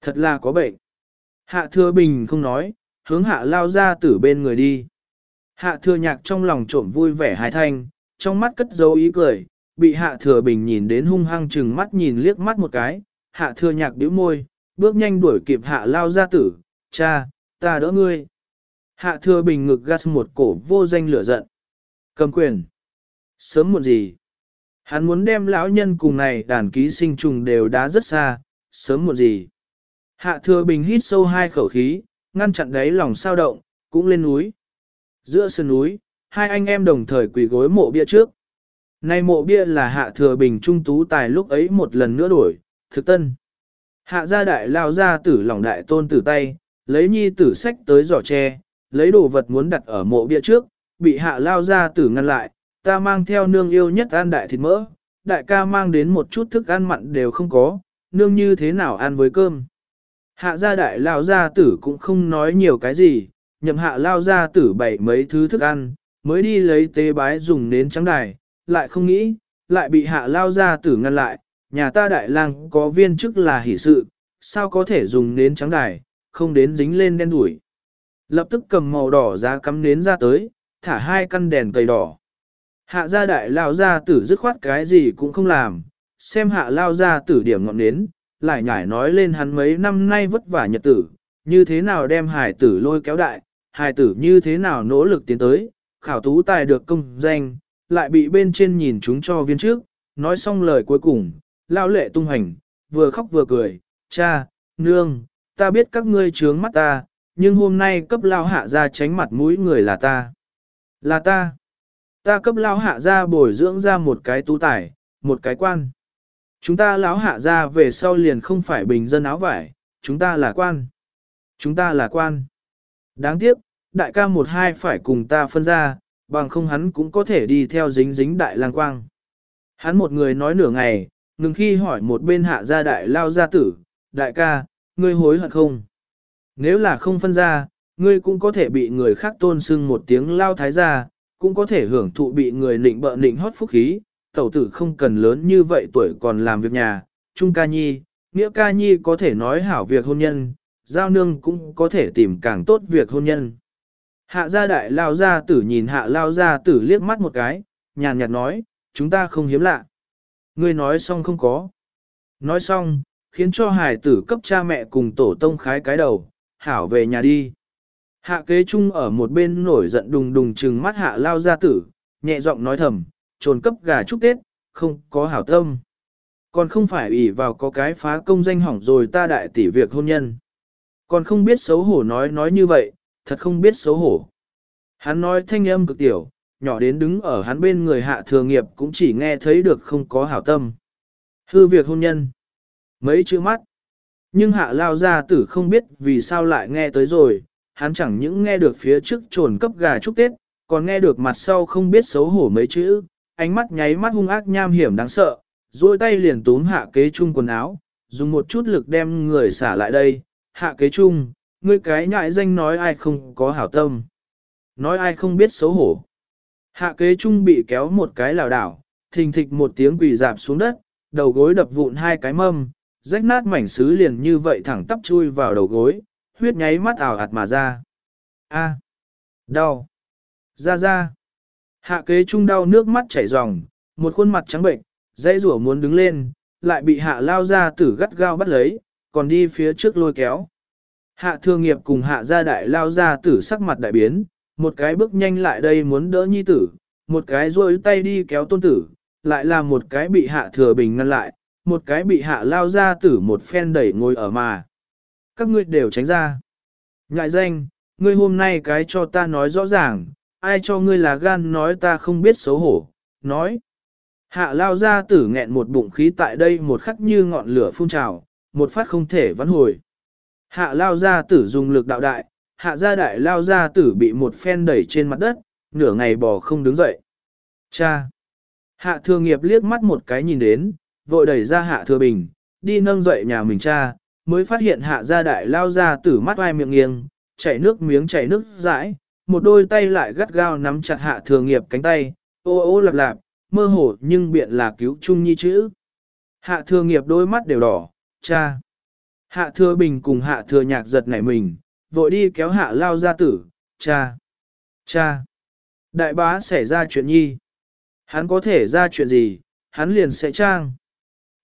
Thật là có bệnh. Hạ thừa bình không nói, hướng hạ lao ra từ bên người đi. Hạ thừa nhạc trong lòng trộm vui vẻ hài thanh, trong mắt cất dấu ý cười, bị hạ thừa bình nhìn đến hung hăng chừng mắt nhìn liếc mắt một cái, hạ thừa nhạc điếu môi, bước nhanh đuổi kịp hạ lao ra tử, cha, ta đỡ ngươi. Hạ thừa bình ngực gas một cổ vô danh lửa giận. Cầm quyền. Sớm muộn gì? Hắn muốn đem lão nhân cùng này đàn ký sinh trùng đều đá rất xa, sớm muộn gì? Hạ thừa bình hít sâu hai khẩu khí, ngăn chặn đáy lòng sao động, cũng lên núi. Giữa sườn núi, hai anh em đồng thời quỳ gối mộ bia trước nay mộ bia là hạ thừa bình trung tú tài lúc ấy một lần nữa đổi, thực tân. Hạ gia đại lao ra tử lòng đại tôn tử tay, lấy nhi tử sách tới giỏ tre, lấy đồ vật muốn đặt ở mộ bia trước, bị hạ lao ra tử ngăn lại, ta mang theo nương yêu nhất ăn đại thịt mỡ, đại ca mang đến một chút thức ăn mặn đều không có, nương như thế nào ăn với cơm. Hạ gia đại lao gia tử cũng không nói nhiều cái gì, nhậm hạ lao gia tử bày mấy thứ thức ăn, mới đi lấy tế bái dùng nến trắng đài, lại không nghĩ, lại bị hạ lao gia tử ngăn lại, nhà ta đại lang có viên chức là hỷ sự, sao có thể dùng nến trắng đài, không đến dính lên đen đuổi. Lập tức cầm màu đỏ ra cắm nến ra tới, thả hai căn đèn cây đỏ. Hạ gia đại lao gia tử dứt khoát cái gì cũng không làm, xem hạ lao gia tử điểm ngọn nến, lại nhải nói lên hắn mấy năm nay vất vả nhật tử, như thế nào đem hải tử lôi kéo đại, hải tử như thế nào nỗ lực tiến tới, khảo tú tài được công danh, lại bị bên trên nhìn chúng cho viên trước, nói xong lời cuối cùng, lao lệ tung hành, vừa khóc vừa cười, cha, nương, ta biết các ngươi trướng mắt ta, nhưng hôm nay cấp lao hạ ra tránh mặt mũi người là ta. Là ta. Ta cấp lao hạ ra bồi dưỡng ra một cái tú tải, một cái quan. Chúng ta lão hạ ra về sau liền không phải bình dân áo vải, chúng ta là quan. Chúng ta là quan. Đáng tiếc, đại ca một hai phải cùng ta phân ra, bằng không hắn cũng có thể đi theo dính dính đại lang quang. Hắn một người nói nửa ngày, ngừng khi hỏi một bên hạ gia đại lao gia tử, đại ca, ngươi hối hận không? Nếu là không phân ra, ngươi cũng có thể bị người khác tôn sưng một tiếng lao thái gia, cũng có thể hưởng thụ bị người nịnh bợ nịnh hót phúc khí, tẩu tử không cần lớn như vậy tuổi còn làm việc nhà, Trung ca nhi, nghĩa ca nhi có thể nói hảo việc hôn nhân, giao nương cũng có thể tìm càng tốt việc hôn nhân. Hạ gia đại lao gia tử nhìn hạ lao gia tử liếc mắt một cái, nhàn nhạt nói, chúng ta không hiếm lạ. Ngươi nói xong không có. Nói xong, khiến cho hải tử cấp cha mẹ cùng tổ tông khái cái đầu, hảo về nhà đi. Hạ kế trung ở một bên nổi giận đùng đùng trừng mắt hạ lao gia tử, nhẹ giọng nói thầm, trồn cấp gà chúc Tết, không có hảo tâm. Còn không phải ủy vào có cái phá công danh hỏng rồi ta đại tỷ việc hôn nhân. Còn không biết xấu hổ nói nói như vậy, thật không biết xấu hổ. Hắn nói thanh âm cực tiểu, nhỏ đến đứng ở hắn bên người hạ thừa nghiệp cũng chỉ nghe thấy được không có hảo tâm. Hư việc hôn nhân. Mấy chữ mắt. Nhưng hạ lao gia tử không biết vì sao lại nghe tới rồi, hắn chẳng những nghe được phía trước trồn cấp gà chúc Tết, còn nghe được mặt sau không biết xấu hổ mấy chữ, ánh mắt nháy mắt hung ác nham hiểm đáng sợ, duỗi tay liền túm hạ kế chung quần áo, dùng một chút lực đem người xả lại đây, hạ kế chung, ngươi cái nhại danh nói ai không có hảo tâm, nói ai không biết xấu hổ. Hạ kế trung bị kéo một cái lảo đảo, thình thịch một tiếng quỳ dạp xuống đất, đầu gối đập vụn hai cái mâm, rách nát mảnh sứ liền như vậy thẳng tắp chui vào đầu gối, huyết nháy mắt ảo hạt mà ra. A, đau, ra ra. Hạ kế trung đau nước mắt chảy ròng, một khuôn mặt trắng bệnh, dãy rủa muốn đứng lên, lại bị hạ lao ra tử gắt gao bắt lấy, còn đi phía trước lôi kéo. Hạ thương nghiệp cùng hạ gia đại lao ra tử sắc mặt đại biến, một cái bước nhanh lại đây muốn đỡ nhi tử, một cái rôi tay đi kéo tôn tử, lại là một cái bị hạ thừa bình ngăn lại, một cái bị hạ lao ra tử một phen đẩy ngồi ở mà. Các ngươi đều tránh ra. Ngại danh, ngươi hôm nay cái cho ta nói rõ ràng, ai cho ngươi là gan nói ta không biết xấu hổ, nói. Hạ lao ra tử nghẹn một bụng khí tại đây một khắc như ngọn lửa phun trào, một phát không thể vãn hồi. Hạ lao gia tử dùng lực đạo đại, hạ gia đại lao gia tử bị một phen đẩy trên mặt đất, nửa ngày bò không đứng dậy. Cha! Hạ thừa nghiệp liếc mắt một cái nhìn đến, vội đẩy ra hạ thừa bình, đi nâng dậy nhà mình cha, mới phát hiện hạ gia đại lao gia tử mắt vai miệng nghiêng, chảy nước miếng chảy nước dãi, một đôi tay lại gắt gao nắm chặt hạ thừa nghiệp cánh tay, ô ô lạp lạp, mơ hồ nhưng biện là cứu chung nhi chữ. Hạ thừa nghiệp đôi mắt đều đỏ, cha. Hạ thừa bình cùng hạ thừa nhạc giật nảy mình, vội đi kéo hạ lao ra tử, cha. Cha. Đại bá xảy ra chuyện nhi. Hắn có thể ra chuyện gì, hắn liền sẽ trang.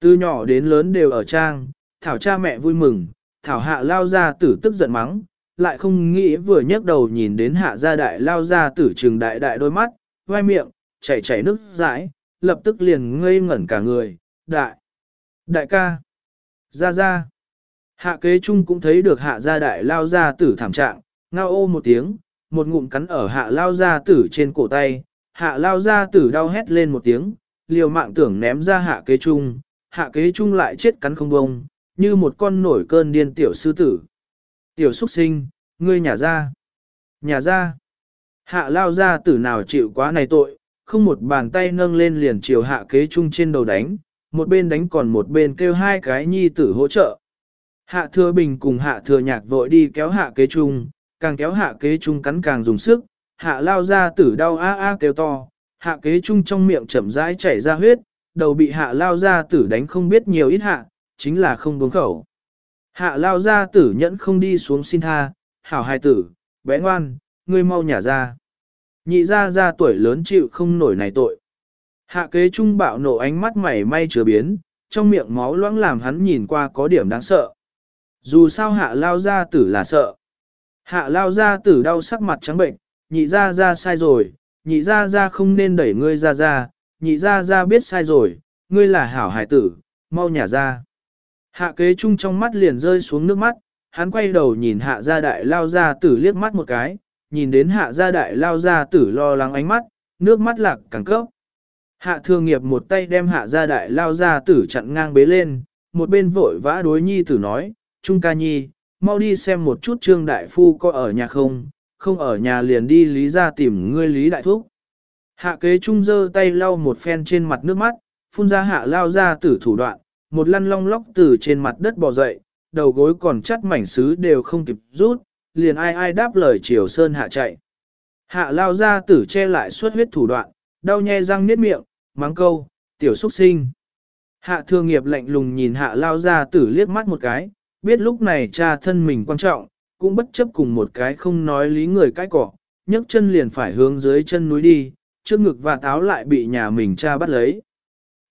Từ nhỏ đến lớn đều ở trang, thảo cha mẹ vui mừng, thảo hạ lao ra tử tức giận mắng, lại không nghĩ vừa nhấc đầu nhìn đến hạ gia đại lao ra tử trường đại đại đôi mắt, vai miệng, chảy chảy nước dãi, lập tức liền ngây ngẩn cả người, đại, đại ca, gia gia. Hạ kế trung cũng thấy được hạ gia đại lao gia tử thảm trạng, ngao ô một tiếng, một ngụm cắn ở hạ lao gia tử trên cổ tay, hạ lao gia tử đau hét lên một tiếng, liều mạng tưởng ném ra hạ kế trung, hạ kế trung lại chết cắn không bông, như một con nổi cơn điên tiểu sư tử. Tiểu xuất sinh, ngươi nhà ra. Nhà ra. Hạ lao gia tử nào chịu quá này tội, không một bàn tay nâng lên liền chiều hạ kế trung trên đầu đánh, một bên đánh còn một bên kêu hai cái nhi tử hỗ trợ. Hạ thừa bình cùng hạ thừa nhạc vội đi kéo hạ kế trung, càng kéo hạ kế trung cắn càng dùng sức, hạ lao ra tử đau a a kêu to, hạ kế trung trong miệng chậm rãi chảy ra huyết, đầu bị hạ lao ra tử đánh không biết nhiều ít hạ, chính là không buông khẩu. Hạ lao ra tử nhẫn không đi xuống xin tha, hảo hài tử, bé ngoan, ngươi mau nhả ra. Nhị ra ra tuổi lớn chịu không nổi này tội. Hạ kế trung bạo nổ ánh mắt mảy may chứa biến, trong miệng máu loãng làm hắn nhìn qua có điểm đáng sợ. Dù sao hạ lao gia tử là sợ. Hạ lao gia tử đau sắc mặt trắng bệnh, nhị ra ra sai rồi, nhị ra ra không nên đẩy ngươi ra ra, nhị ra ra biết sai rồi, ngươi là hảo hải tử, mau nhả ra. Hạ kế trung trong mắt liền rơi xuống nước mắt, hắn quay đầu nhìn hạ gia đại lao gia tử liếc mắt một cái, nhìn đến hạ gia đại lao gia tử lo lắng ánh mắt, nước mắt lạc càng cấp. Hạ thương nghiệp một tay đem hạ gia đại lao gia tử chặn ngang bế lên, một bên vội vã đối nhi tử nói, Trung ca nhi, mau đi xem một chút trương đại phu có ở nhà không, không ở nhà liền đi lý ra tìm ngươi lý đại thúc. Hạ kế trung giơ tay lau một phen trên mặt nước mắt, phun ra hạ lao ra tử thủ đoạn, một lăn long lóc từ trên mặt đất bò dậy, đầu gối còn chắt mảnh sứ đều không kịp rút, liền ai ai đáp lời chiều sơn hạ chạy. Hạ lao ra tử che lại suốt huyết thủ đoạn, đau nhe răng niết miệng, mắng câu, tiểu xuất sinh. Hạ thương nghiệp lạnh lùng nhìn hạ lao ra tử liếc mắt một cái, biết lúc này cha thân mình quan trọng, cũng bất chấp cùng một cái không nói lý người cái cỏ, nhấc chân liền phải hướng dưới chân núi đi, trước ngực và táo lại bị nhà mình cha bắt lấy.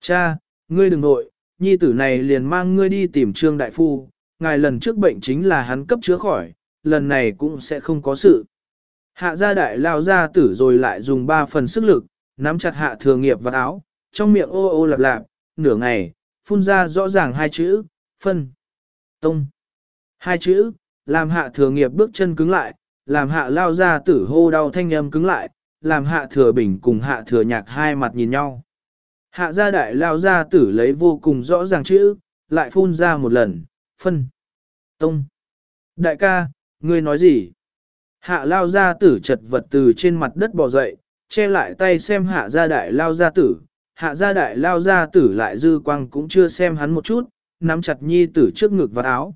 Cha, ngươi đừng nội, nhi tử này liền mang ngươi đi tìm trương đại phu, ngài lần trước bệnh chính là hắn cấp chữa khỏi, lần này cũng sẽ không có sự. Hạ gia đại lao ra tử rồi lại dùng ba phần sức lực, nắm chặt hạ thừa nghiệp và áo, trong miệng ô ô lạp lạp, nửa ngày, phun ra rõ ràng hai chữ, phân, tông. Hai chữ, làm hạ thừa nghiệp bước chân cứng lại, làm hạ lao ra tử hô đau thanh âm cứng lại, làm hạ thừa bình cùng hạ thừa nhạc hai mặt nhìn nhau. Hạ gia đại lao ra tử lấy vô cùng rõ ràng chữ, lại phun ra một lần, phân, tông. Đại ca, ngươi nói gì? Hạ lao ra tử chật vật từ trên mặt đất bò dậy, che lại tay xem hạ gia đại lao ra tử. Hạ gia đại lao ra tử lại dư quang cũng chưa xem hắn một chút, nắm chặt nhi tử trước ngực và áo.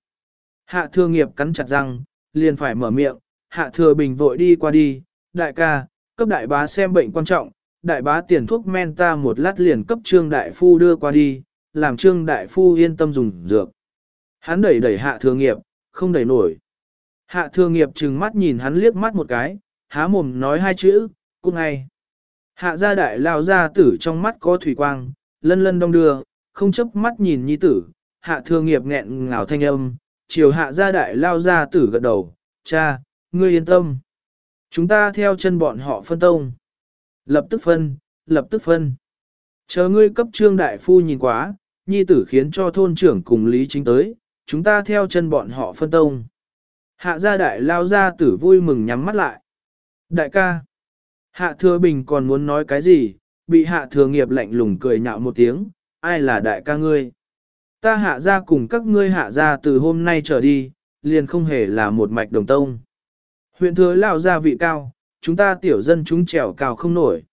Hạ thừa nghiệp cắn chặt răng, liền phải mở miệng, hạ thừa bình vội đi qua đi, đại ca, cấp đại bá xem bệnh quan trọng, đại bá tiền thuốc men ta một lát liền cấp trương đại phu đưa qua đi, làm trương đại phu yên tâm dùng dược. Hắn đẩy đẩy hạ thừa nghiệp, không đẩy nổi. Hạ thừa nghiệp trừng mắt nhìn hắn liếc mắt một cái, há mồm nói hai chữ, cung ngay. Hạ gia đại lao ra tử trong mắt có thủy quang, lân lân đông đưa, không chấp mắt nhìn nhi tử, hạ thừa nghiệp nghẹn ngào thanh âm, chiều hạ gia đại lao ra tử gật đầu, cha, ngươi yên tâm. Chúng ta theo chân bọn họ phân tông. Lập tức phân, lập tức phân. Chờ ngươi cấp trương đại phu nhìn quá, nhi tử khiến cho thôn trưởng cùng lý chính tới, chúng ta theo chân bọn họ phân tông. Hạ gia đại lao ra tử vui mừng nhắm mắt lại. Đại ca. Hạ thừa bình còn muốn nói cái gì, bị hạ thừa nghiệp lạnh lùng cười nhạo một tiếng, ai là đại ca ngươi. Ta hạ gia cùng các ngươi hạ gia từ hôm nay trở đi, liền không hề là một mạch đồng tông. Huyện thừa lao ra vị cao, chúng ta tiểu dân chúng trèo cao không nổi.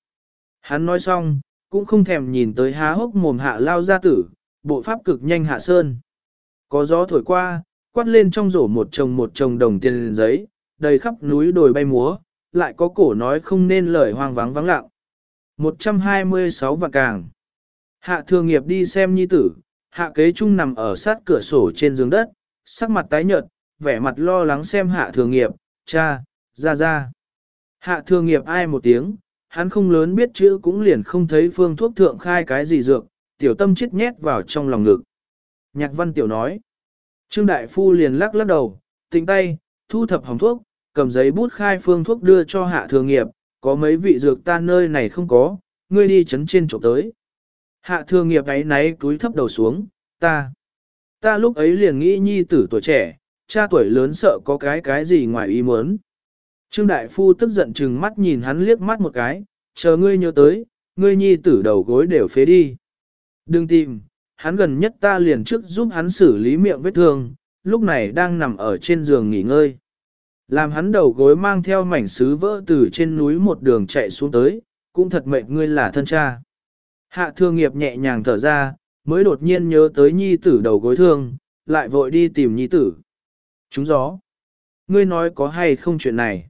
Hắn nói xong, cũng không thèm nhìn tới há hốc mồm hạ lao gia tử, bộ pháp cực nhanh hạ sơn. Có gió thổi qua, quát lên trong rổ một chồng một chồng đồng tiền giấy, đầy khắp núi đồi bay múa, lại có cổ nói không nên lời hoang vắng vắng lặng. 126 vạn càng. Hạ thường nghiệp đi xem nhi tử, hạ kế trung nằm ở sát cửa sổ trên giường đất, sắc mặt tái nhợt, vẻ mặt lo lắng xem hạ thường nghiệp, cha, ra ra. Hạ thường nghiệp ai một tiếng, hắn không lớn biết chữ cũng liền không thấy phương thuốc thượng khai cái gì dược, tiểu tâm chết nhét vào trong lòng ngực. Nhạc văn tiểu nói, Trương Đại Phu liền lắc lắc đầu, tỉnh tay, thu thập hồng thuốc, cầm giấy bút khai phương thuốc đưa cho hạ thường nghiệp, có mấy vị dược ta nơi này không có, ngươi đi chấn trên chỗ tới. Hạ thương nghiệp ấy náy túi thấp đầu xuống, ta. Ta lúc ấy liền nghĩ nhi tử tuổi trẻ, cha tuổi lớn sợ có cái cái gì ngoài ý muốn. Trương Đại Phu tức giận chừng mắt nhìn hắn liếc mắt một cái, chờ ngươi nhớ tới, ngươi nhi tử đầu gối đều phế đi. Đừng tìm, hắn gần nhất ta liền trước giúp hắn xử lý miệng vết thương, lúc này đang nằm ở trên giường nghỉ ngơi. Làm hắn đầu gối mang theo mảnh sứ vỡ từ trên núi một đường chạy xuống tới, cũng thật mệnh ngươi là thân cha. Hạ thương nghiệp nhẹ nhàng thở ra, mới đột nhiên nhớ tới nhi tử đầu gối thương, lại vội đi tìm nhi tử. Chúng gió. Ngươi nói có hay không chuyện này?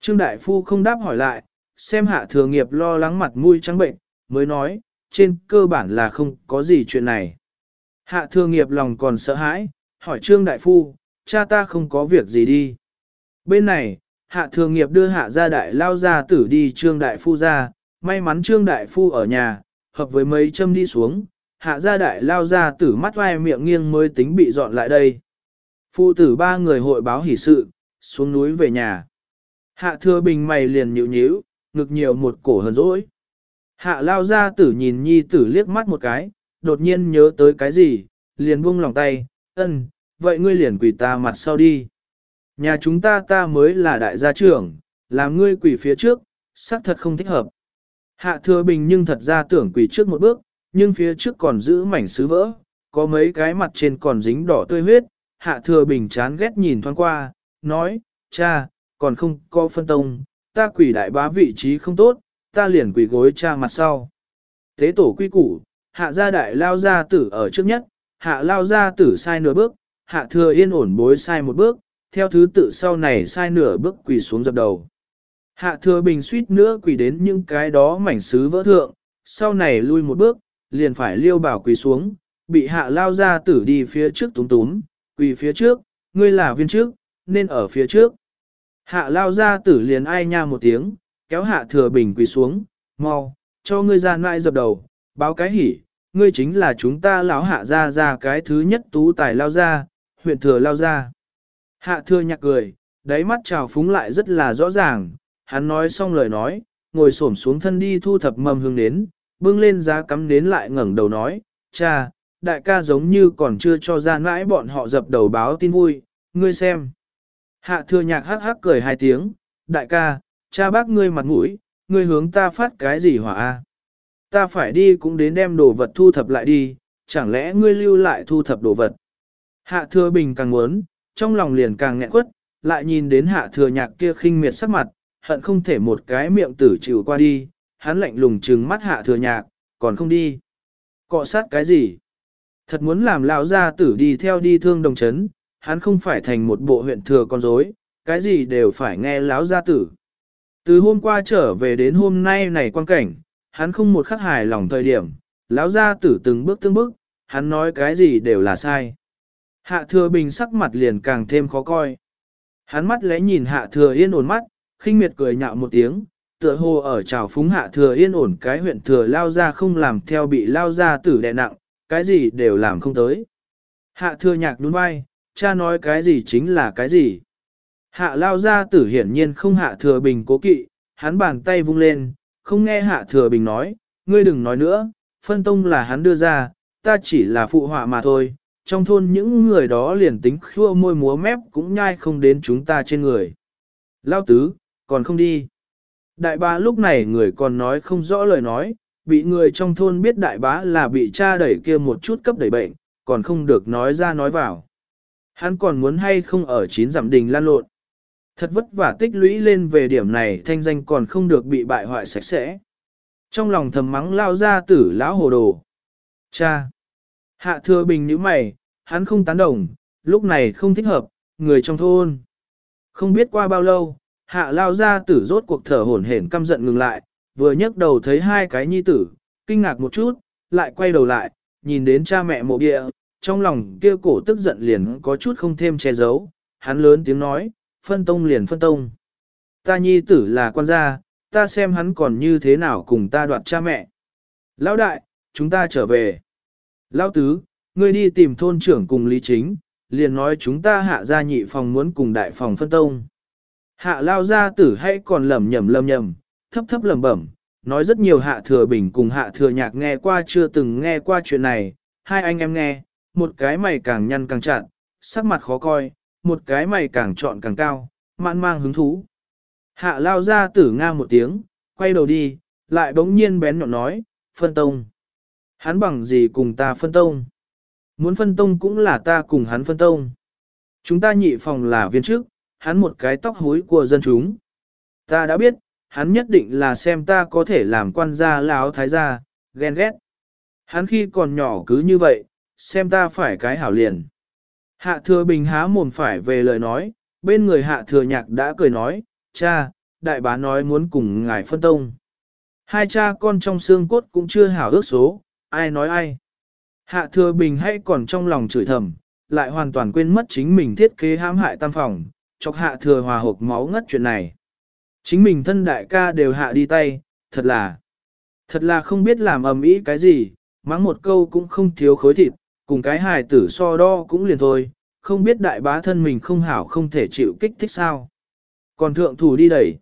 Trương Đại Phu không đáp hỏi lại, xem hạ thừa nghiệp lo lắng mặt mũi trắng bệnh, mới nói, trên cơ bản là không có gì chuyện này. Hạ thừa nghiệp lòng còn sợ hãi, hỏi Trương Đại Phu, cha ta không có việc gì đi. Bên này, hạ thừa nghiệp đưa hạ gia đại lao ra tử đi Trương Đại Phu ra, may mắn Trương Đại Phu ở nhà, hợp với mấy châm đi xuống, hạ gia đại lao ra tử mắt vai miệng nghiêng mới tính bị dọn lại đây. Phụ tử ba người hội báo hỷ sự, xuống núi về nhà. Hạ thừa bình mày liền nhịu nhíu, ngực nhiều một cổ hờn dỗi. Hạ lao ra tử nhìn nhi tử liếc mắt một cái, đột nhiên nhớ tới cái gì, liền buông lòng tay, ân, vậy ngươi liền quỷ ta mặt sau đi. Nhà chúng ta ta mới là đại gia trưởng, làm ngươi quỷ phía trước, xác thật không thích hợp. Hạ thừa bình nhưng thật ra tưởng quỳ trước một bước, nhưng phía trước còn giữ mảnh sứ vỡ, có mấy cái mặt trên còn dính đỏ tươi huyết, hạ thừa bình chán ghét nhìn thoáng qua, nói, cha, còn không có phân tông, ta quỷ đại bá vị trí không tốt, ta liền quỷ gối cha mặt sau. Thế tổ quy củ, hạ gia đại lao gia tử ở trước nhất, hạ lao gia tử sai nửa bước, hạ thừa yên ổn bối sai một bước, theo thứ tự sau này sai nửa bước quỳ xuống dập đầu. Hạ thừa bình suýt nữa quỳ đến những cái đó mảnh sứ vỡ thượng, sau này lui một bước, liền phải liêu bảo quỳ xuống, bị hạ lao ra tử đi phía trước túm túm, quỳ phía trước, ngươi là viên trước, nên ở phía trước. Hạ lao ra tử liền ai nha một tiếng, kéo hạ thừa bình quỳ xuống, mau, cho ngươi ra nại dập đầu, báo cái hỉ, ngươi chính là chúng ta lão hạ ra ra cái thứ nhất tú tài lao ra, huyện thừa lao ra. Hạ thừa nhạc cười, đáy mắt trào phúng lại rất là rõ ràng, hắn nói xong lời nói, ngồi xổm xuống thân đi thu thập mầm hương đến, bưng lên giá cắm đến lại ngẩng đầu nói, cha, đại ca giống như còn chưa cho ra mãi bọn họ dập đầu báo tin vui, ngươi xem. Hạ thừa nhạc hắc hắc cười hai tiếng, đại ca, cha bác ngươi mặt mũi, ngươi hướng ta phát cái gì hỏa a? Ta phải đi cũng đến đem đồ vật thu thập lại đi, chẳng lẽ ngươi lưu lại thu thập đồ vật. Hạ thừa bình càng muốn, trong lòng liền càng nghẹn quất, lại nhìn đến hạ thừa nhạc kia khinh miệt sắc mặt, hận không thể một cái miệng tử chịu qua đi, hắn lạnh lùng trừng mắt hạ thừa nhạc, còn không đi. Cọ sát cái gì? Thật muốn làm lão gia tử đi theo đi thương đồng chấn, hắn không phải thành một bộ huyện thừa con rối, cái gì đều phải nghe lão gia tử. Từ hôm qua trở về đến hôm nay này quan cảnh, hắn không một khắc hài lòng thời điểm, lão gia tử từng bước từng bước, hắn nói cái gì đều là sai. Hạ thừa bình sắc mặt liền càng thêm khó coi. Hắn mắt lẽ nhìn hạ thừa yên ổn mắt, khinh miệt cười nhạo một tiếng, tựa hồ ở trào phúng hạ thừa yên ổn cái huyện thừa lao ra không làm theo bị lao ra tử đè nặng, cái gì đều làm không tới. Hạ thừa nhạc nhún vai, cha nói cái gì chính là cái gì. Hạ lao ra tử hiển nhiên không hạ thừa bình cố kỵ, hắn bàn tay vung lên, không nghe hạ thừa bình nói, ngươi đừng nói nữa, phân tông là hắn đưa ra, ta chỉ là phụ họa mà thôi, trong thôn những người đó liền tính khua môi múa mép cũng nhai không đến chúng ta trên người. Lao tứ, còn không đi. Đại bá lúc này người còn nói không rõ lời nói, bị người trong thôn biết đại bá là bị cha đẩy kia một chút cấp đẩy bệnh, còn không được nói ra nói vào. Hắn còn muốn hay không ở chín giảm đình lan lộn. Thật vất vả tích lũy lên về điểm này thanh danh còn không được bị bại hoại sạch sẽ. Trong lòng thầm mắng lao ra tử lão hồ đồ. Cha! Hạ thừa bình như mày, hắn không tán đồng, lúc này không thích hợp, người trong thôn. Không biết qua bao lâu, hạ lao ra tử rốt cuộc thở hổn hển căm giận ngừng lại, vừa nhấc đầu thấy hai cái nhi tử, kinh ngạc một chút, lại quay đầu lại, nhìn đến cha mẹ mộ địa, trong lòng kia cổ tức giận liền có chút không thêm che giấu, hắn lớn tiếng nói, phân tông liền phân tông. Ta nhi tử là quan gia, ta xem hắn còn như thế nào cùng ta đoạt cha mẹ. Lão đại, chúng ta trở về. Lão tứ, ngươi đi tìm thôn trưởng cùng lý chính, liền nói chúng ta hạ ra nhị phòng muốn cùng đại phòng phân tông. Hạ lao gia tử hay còn lầm nhầm lầm nhầm, thấp thấp lầm bẩm, nói rất nhiều hạ thừa bình cùng hạ thừa nhạc nghe qua chưa từng nghe qua chuyện này, hai anh em nghe, một cái mày càng nhăn càng chặn, sắc mặt khó coi, một cái mày càng trọn càng cao, mạn mang hứng thú. Hạ lao gia tử nga một tiếng, quay đầu đi, lại bỗng nhiên bén nhọn nói, phân tông. Hắn bằng gì cùng ta phân tông? Muốn phân tông cũng là ta cùng hắn phân tông. Chúng ta nhị phòng là viên trước, hắn một cái tóc hối của dân chúng. Ta đã biết, hắn nhất định là xem ta có thể làm quan gia lão thái gia, ghen ghét. Hắn khi còn nhỏ cứ như vậy, xem ta phải cái hảo liền. Hạ thừa bình há mồm phải về lời nói, bên người hạ thừa nhạc đã cười nói, cha, đại bá nói muốn cùng ngài phân tông. Hai cha con trong xương cốt cũng chưa hảo ước số, ai nói ai. Hạ thừa bình hay còn trong lòng chửi thầm, lại hoàn toàn quên mất chính mình thiết kế hãm hại tam phòng, chọc hạ thừa hòa hộp máu ngất chuyện này. Chính mình thân đại ca đều hạ đi tay, thật là, thật là không biết làm ầm ĩ cái gì, mắng một câu cũng không thiếu khối thịt, cùng cái hài tử so đo cũng liền thôi, không biết đại bá thân mình không hảo không thể chịu kích thích sao. Còn thượng thủ đi đẩy.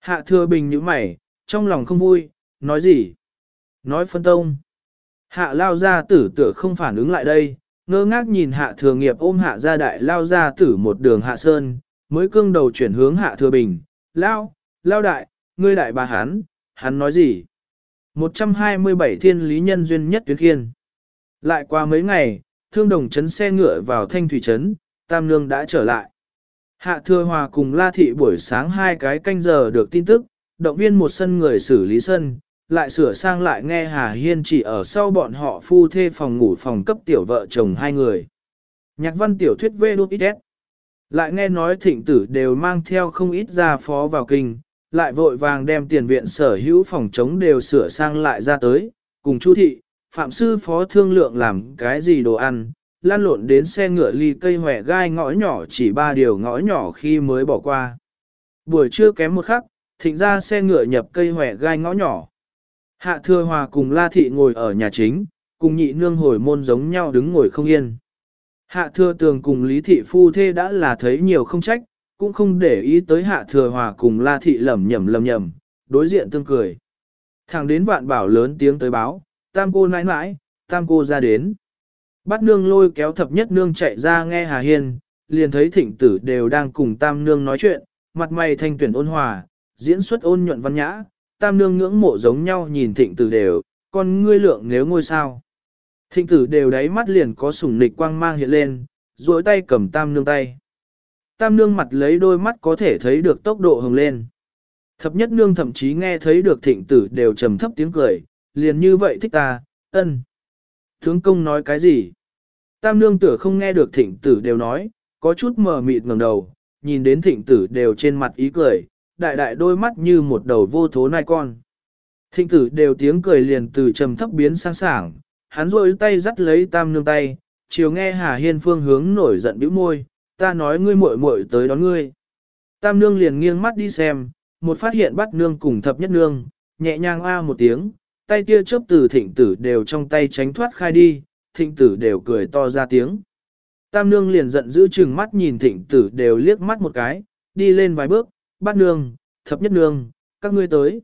Hạ thừa bình như mày, trong lòng không vui, nói gì? Nói phân tông. Hạ lao ra tử tựa không phản ứng lại đây, ngơ ngác nhìn hạ thừa nghiệp ôm hạ gia đại lao ra tử một đường hạ sơn, mới cương đầu chuyển hướng hạ thừa bình. Lao, lao đại, ngươi đại bà hắn, hắn nói gì? 127 thiên lý nhân duyên nhất tuyến khiên. Lại qua mấy ngày, thương đồng chấn xe ngựa vào thanh thủy trấn, Tam Nương đã trở lại. Hạ Thừa Hòa cùng La Thị buổi sáng hai cái canh giờ được tin tức, động viên một sân người xử lý sân, lại sửa sang lại nghe Hà Hiên chỉ ở sau bọn họ phu thê phòng ngủ phòng cấp tiểu vợ chồng hai người. Nhạc văn tiểu thuyết vê đút ít Lại nghe nói thịnh tử đều mang theo không ít gia phó vào kinh, lại vội vàng đem tiền viện sở hữu phòng chống đều sửa sang lại ra tới, cùng Chu thị, phạm sư phó thương lượng làm cái gì đồ ăn, lan lộn đến xe ngựa ly cây hòe gai ngõ nhỏ chỉ ba điều ngõ nhỏ khi mới bỏ qua. Buổi trưa kém một khắc, thịnh ra xe ngựa nhập cây hòe gai ngõ nhỏ. Hạ thừa hòa cùng la thị ngồi ở nhà chính, cùng nhị nương hồi môn giống nhau đứng ngồi không yên. Hạ thừa tường cùng lý thị phu thê đã là thấy nhiều không trách, cũng không để ý tới hạ thừa hòa cùng la thị lầm nhầm lầm nhầm, đối diện tương cười. Thẳng đến vạn bảo lớn tiếng tới báo, tam cô nãi nãi, tam cô ra đến. Bắt nương lôi kéo thập nhất nương chạy ra nghe Hà Hiên, liền thấy thịnh tử đều đang cùng tam nương nói chuyện, mặt mày thanh tuyển ôn hòa, diễn xuất ôn nhuận văn nhã, tam nương ngưỡng mộ giống nhau nhìn thịnh tử đều, con ngươi lượng nếu ngôi sao. Thịnh tử đều đáy mắt liền có sủng nịch quang mang hiện lên, duỗi tay cầm tam nương tay. Tam nương mặt lấy đôi mắt có thể thấy được tốc độ hồng lên. Thập nhất nương thậm chí nghe thấy được thịnh tử đều trầm thấp tiếng cười, liền như vậy thích ta, ân. Thướng công nói cái gì? Tam nương tử không nghe được thịnh tử đều nói, có chút mờ mịt ngẩng đầu, nhìn đến thịnh tử đều trên mặt ý cười, đại đại đôi mắt như một đầu vô thố nai con. Thịnh tử đều tiếng cười liền từ trầm thấp biến sang sảng, hắn rôi tay dắt lấy tam nương tay, chiều nghe Hà Hiên phương hướng nổi giận bĩu môi, ta nói ngươi muội muội tới đón ngươi. Tam nương liền nghiêng mắt đi xem, một phát hiện bắt nương cùng thập nhất nương, nhẹ nhàng a một tiếng, tay tia chớp từ thịnh tử đều trong tay tránh thoát khai đi, thịnh tử đều cười to ra tiếng. Tam nương liền giận giữ chừng mắt nhìn thịnh tử đều liếc mắt một cái, đi lên vài bước, Bát nương, thập nhất nương, các ngươi tới.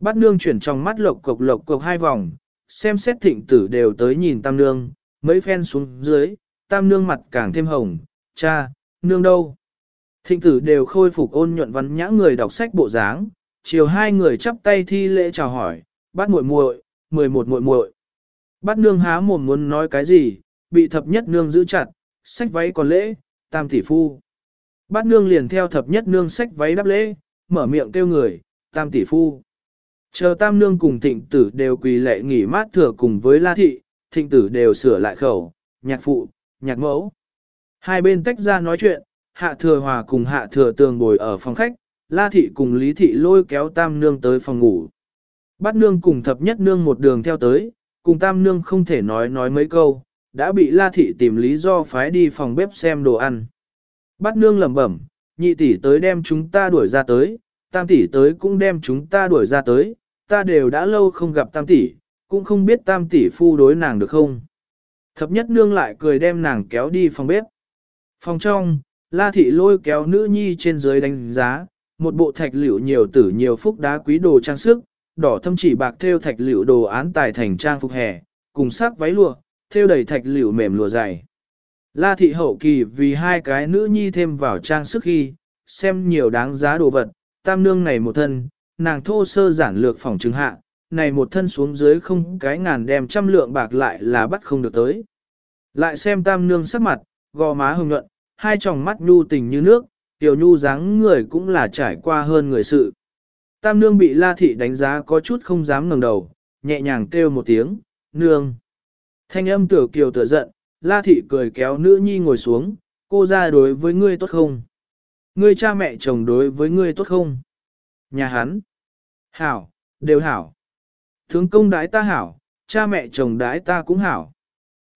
Bát nương chuyển trong mắt lộc cộc lộc cộc hai vòng, xem xét thịnh tử đều tới nhìn tam nương, mấy phen xuống dưới, tam nương mặt càng thêm hồng, cha, nương đâu. Thịnh tử đều khôi phục ôn nhuận văn nhã người đọc sách bộ dáng, chiều hai người chắp tay thi lễ chào hỏi, Bát muội muội, mười một muội muội. Bát nương há mồm muốn nói cái gì, bị thập nhất nương giữ chặt, sách váy còn lễ, tam tỷ phu. Bát nương liền theo thập nhất nương sách váy đáp lễ, mở miệng kêu người, tam tỷ phu. Chờ tam nương cùng thịnh tử đều quỳ lệ nghỉ mát thừa cùng với la thị, thịnh tử đều sửa lại khẩu, nhạc phụ, nhạc mẫu. Hai bên tách ra nói chuyện, hạ thừa hòa cùng hạ thừa tường ngồi ở phòng khách, la thị cùng lý thị lôi kéo tam nương tới phòng ngủ. Bát nương cùng thập nhất nương một đường theo tới, cùng tam nương không thể nói nói mấy câu, đã bị la thị tìm lý do phái đi phòng bếp xem đồ ăn. Bát nương lẩm bẩm, nhị tỷ tới đem chúng ta đuổi ra tới, tam tỷ tới cũng đem chúng ta đuổi ra tới, ta đều đã lâu không gặp tam tỷ, cũng không biết tam tỷ phu đối nàng được không. Thập nhất nương lại cười đem nàng kéo đi phòng bếp. Phòng trong, la thị lôi kéo nữ nhi trên dưới đánh giá, một bộ thạch liễu nhiều tử nhiều phúc đá quý đồ trang sức, đỏ thâm chỉ bạc thêu thạch liễu đồ án tài thành trang phục hè, cùng sắc váy lụa, thêu đầy thạch liễu mềm lụa dày. La thị hậu kỳ vì hai cái nữ nhi thêm vào trang sức khi, xem nhiều đáng giá đồ vật, tam nương này một thân, nàng thô sơ giản lược phòng chứng hạ, này một thân xuống dưới không cái ngàn đem trăm lượng bạc lại là bắt không được tới. Lại xem tam nương sắc mặt, gò má hồng nhuận, hai tròng mắt nhu tình như nước, tiểu nhu dáng người cũng là trải qua hơn người sự. Tam nương bị la thị đánh giá có chút không dám ngẩng đầu, nhẹ nhàng kêu một tiếng, nương. Thanh âm tiểu kiều tựa giận, la thị cười kéo nữ nhi ngồi xuống, cô ra đối với ngươi tốt không? Ngươi cha mẹ chồng đối với ngươi tốt không? Nhà hắn. Hảo, đều hảo. Thướng công đái ta hảo, cha mẹ chồng đái ta cũng hảo.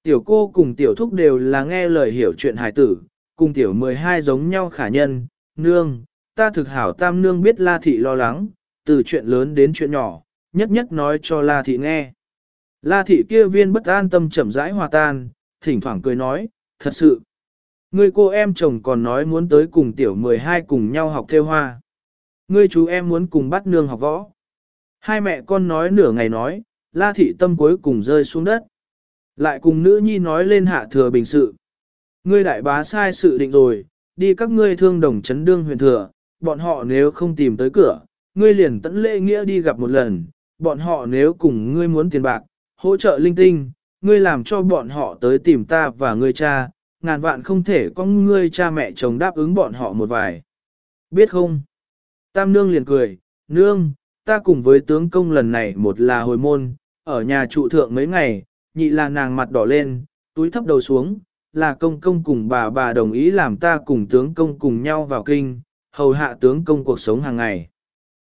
Tiểu cô cùng tiểu thúc đều là nghe lời hiểu chuyện hài tử, cùng tiểu 12 giống nhau khả nhân, nương, ta thực hảo tam nương biết la thị lo lắng, từ chuyện lớn đến chuyện nhỏ, nhất nhất nói cho la thị nghe. La thị kia viên bất an tâm chậm rãi hòa tan, thỉnh thoảng cười nói, thật sự. Ngươi cô em chồng còn nói muốn tới cùng tiểu 12 cùng nhau học theo hoa. Ngươi chú em muốn cùng bắt nương học võ. Hai mẹ con nói nửa ngày nói, la thị tâm cuối cùng rơi xuống đất. Lại cùng nữ nhi nói lên hạ thừa bình sự. Ngươi đại bá sai sự định rồi, đi các ngươi thương đồng chấn đương huyền thừa, bọn họ nếu không tìm tới cửa, ngươi liền tận lễ nghĩa đi gặp một lần, bọn họ nếu cùng ngươi muốn tiền bạc, hỗ trợ linh tinh, ngươi làm cho bọn họ tới tìm ta và ngươi cha, ngàn vạn không thể có ngươi cha mẹ chồng đáp ứng bọn họ một vài. Biết không? Tam nương liền cười, nương, ta cùng với tướng công lần này một là hồi môn, ở nhà trụ thượng mấy ngày, nhị là nàng mặt đỏ lên, túi thấp đầu xuống, là công công cùng bà bà đồng ý làm ta cùng tướng công cùng nhau vào kinh, hầu hạ tướng công cuộc sống hàng ngày.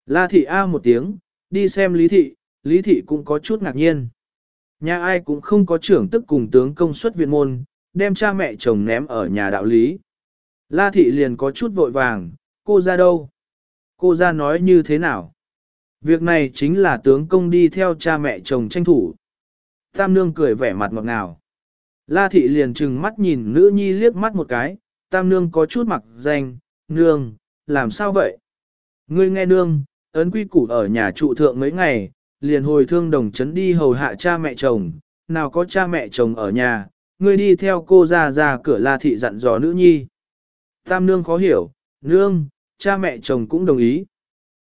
La thị A một tiếng, đi xem lý thị, lý thị cũng có chút ngạc nhiên. Nhà ai cũng không có trưởng tức cùng tướng công suất viện môn, đem cha mẹ chồng ném ở nhà đạo lý. La thị liền có chút vội vàng, cô ra đâu? Cô ra nói như thế nào? Việc này chính là tướng công đi theo cha mẹ chồng tranh thủ. Tam nương cười vẻ mặt ngọt ngào. La thị liền trừng mắt nhìn nữ nhi liếc mắt một cái, tam nương có chút mặc danh, nương, làm sao vậy? Ngươi nghe nương, ấn quy củ ở nhà trụ thượng mấy ngày, liền hồi thương đồng chấn đi hầu hạ cha mẹ chồng, nào có cha mẹ chồng ở nhà, ngươi đi theo cô ra ra cửa la thị dặn dò nữ nhi. Tam nương khó hiểu, nương, cha mẹ chồng cũng đồng ý.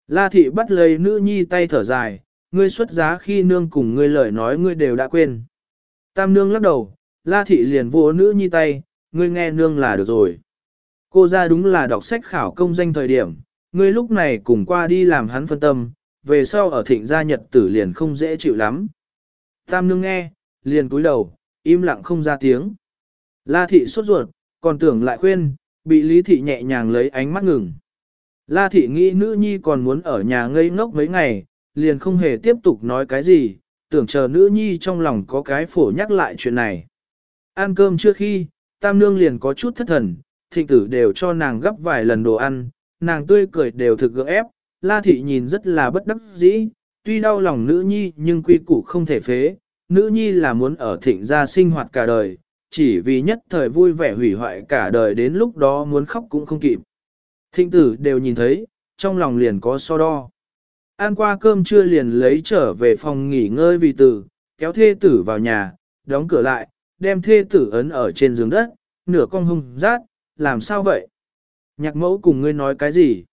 La thị bắt lấy nữ nhi tay thở dài, ngươi xuất giá khi nương cùng ngươi lời nói ngươi đều đã quên. Tam nương lắc đầu, la thị liền vỗ nữ nhi tay, ngươi nghe nương là được rồi. Cô ra đúng là đọc sách khảo công danh thời điểm, ngươi lúc này cùng qua đi làm hắn phân tâm, về sau ở thịnh gia nhật tử liền không dễ chịu lắm. Tam nương nghe, liền cúi đầu, im lặng không ra tiếng. La thị sốt ruột, còn tưởng lại khuyên, bị lý thị nhẹ nhàng lấy ánh mắt ngừng. La thị nghĩ nữ nhi còn muốn ở nhà ngây ngốc mấy ngày, liền không hề tiếp tục nói cái gì, tưởng chờ nữ nhi trong lòng có cái phổ nhắc lại chuyện này. Ăn cơm trước khi, tam nương liền có chút thất thần, thịnh tử đều cho nàng gấp vài lần đồ ăn, nàng tươi cười đều thực gượng ép, la thị nhìn rất là bất đắc dĩ, tuy đau lòng nữ nhi nhưng quy củ không thể phế, nữ nhi là muốn ở thịnh gia sinh hoạt cả đời, chỉ vì nhất thời vui vẻ hủy hoại cả đời đến lúc đó muốn khóc cũng không kịp. Thịnh tử đều nhìn thấy, trong lòng liền có so đo. Ăn qua cơm trưa liền lấy trở về phòng nghỉ ngơi vì tử, kéo thê tử vào nhà, đóng cửa lại, đem thê tử ấn ở trên giường đất, nửa con hung rát, làm sao vậy? Nhạc mẫu cùng ngươi nói cái gì?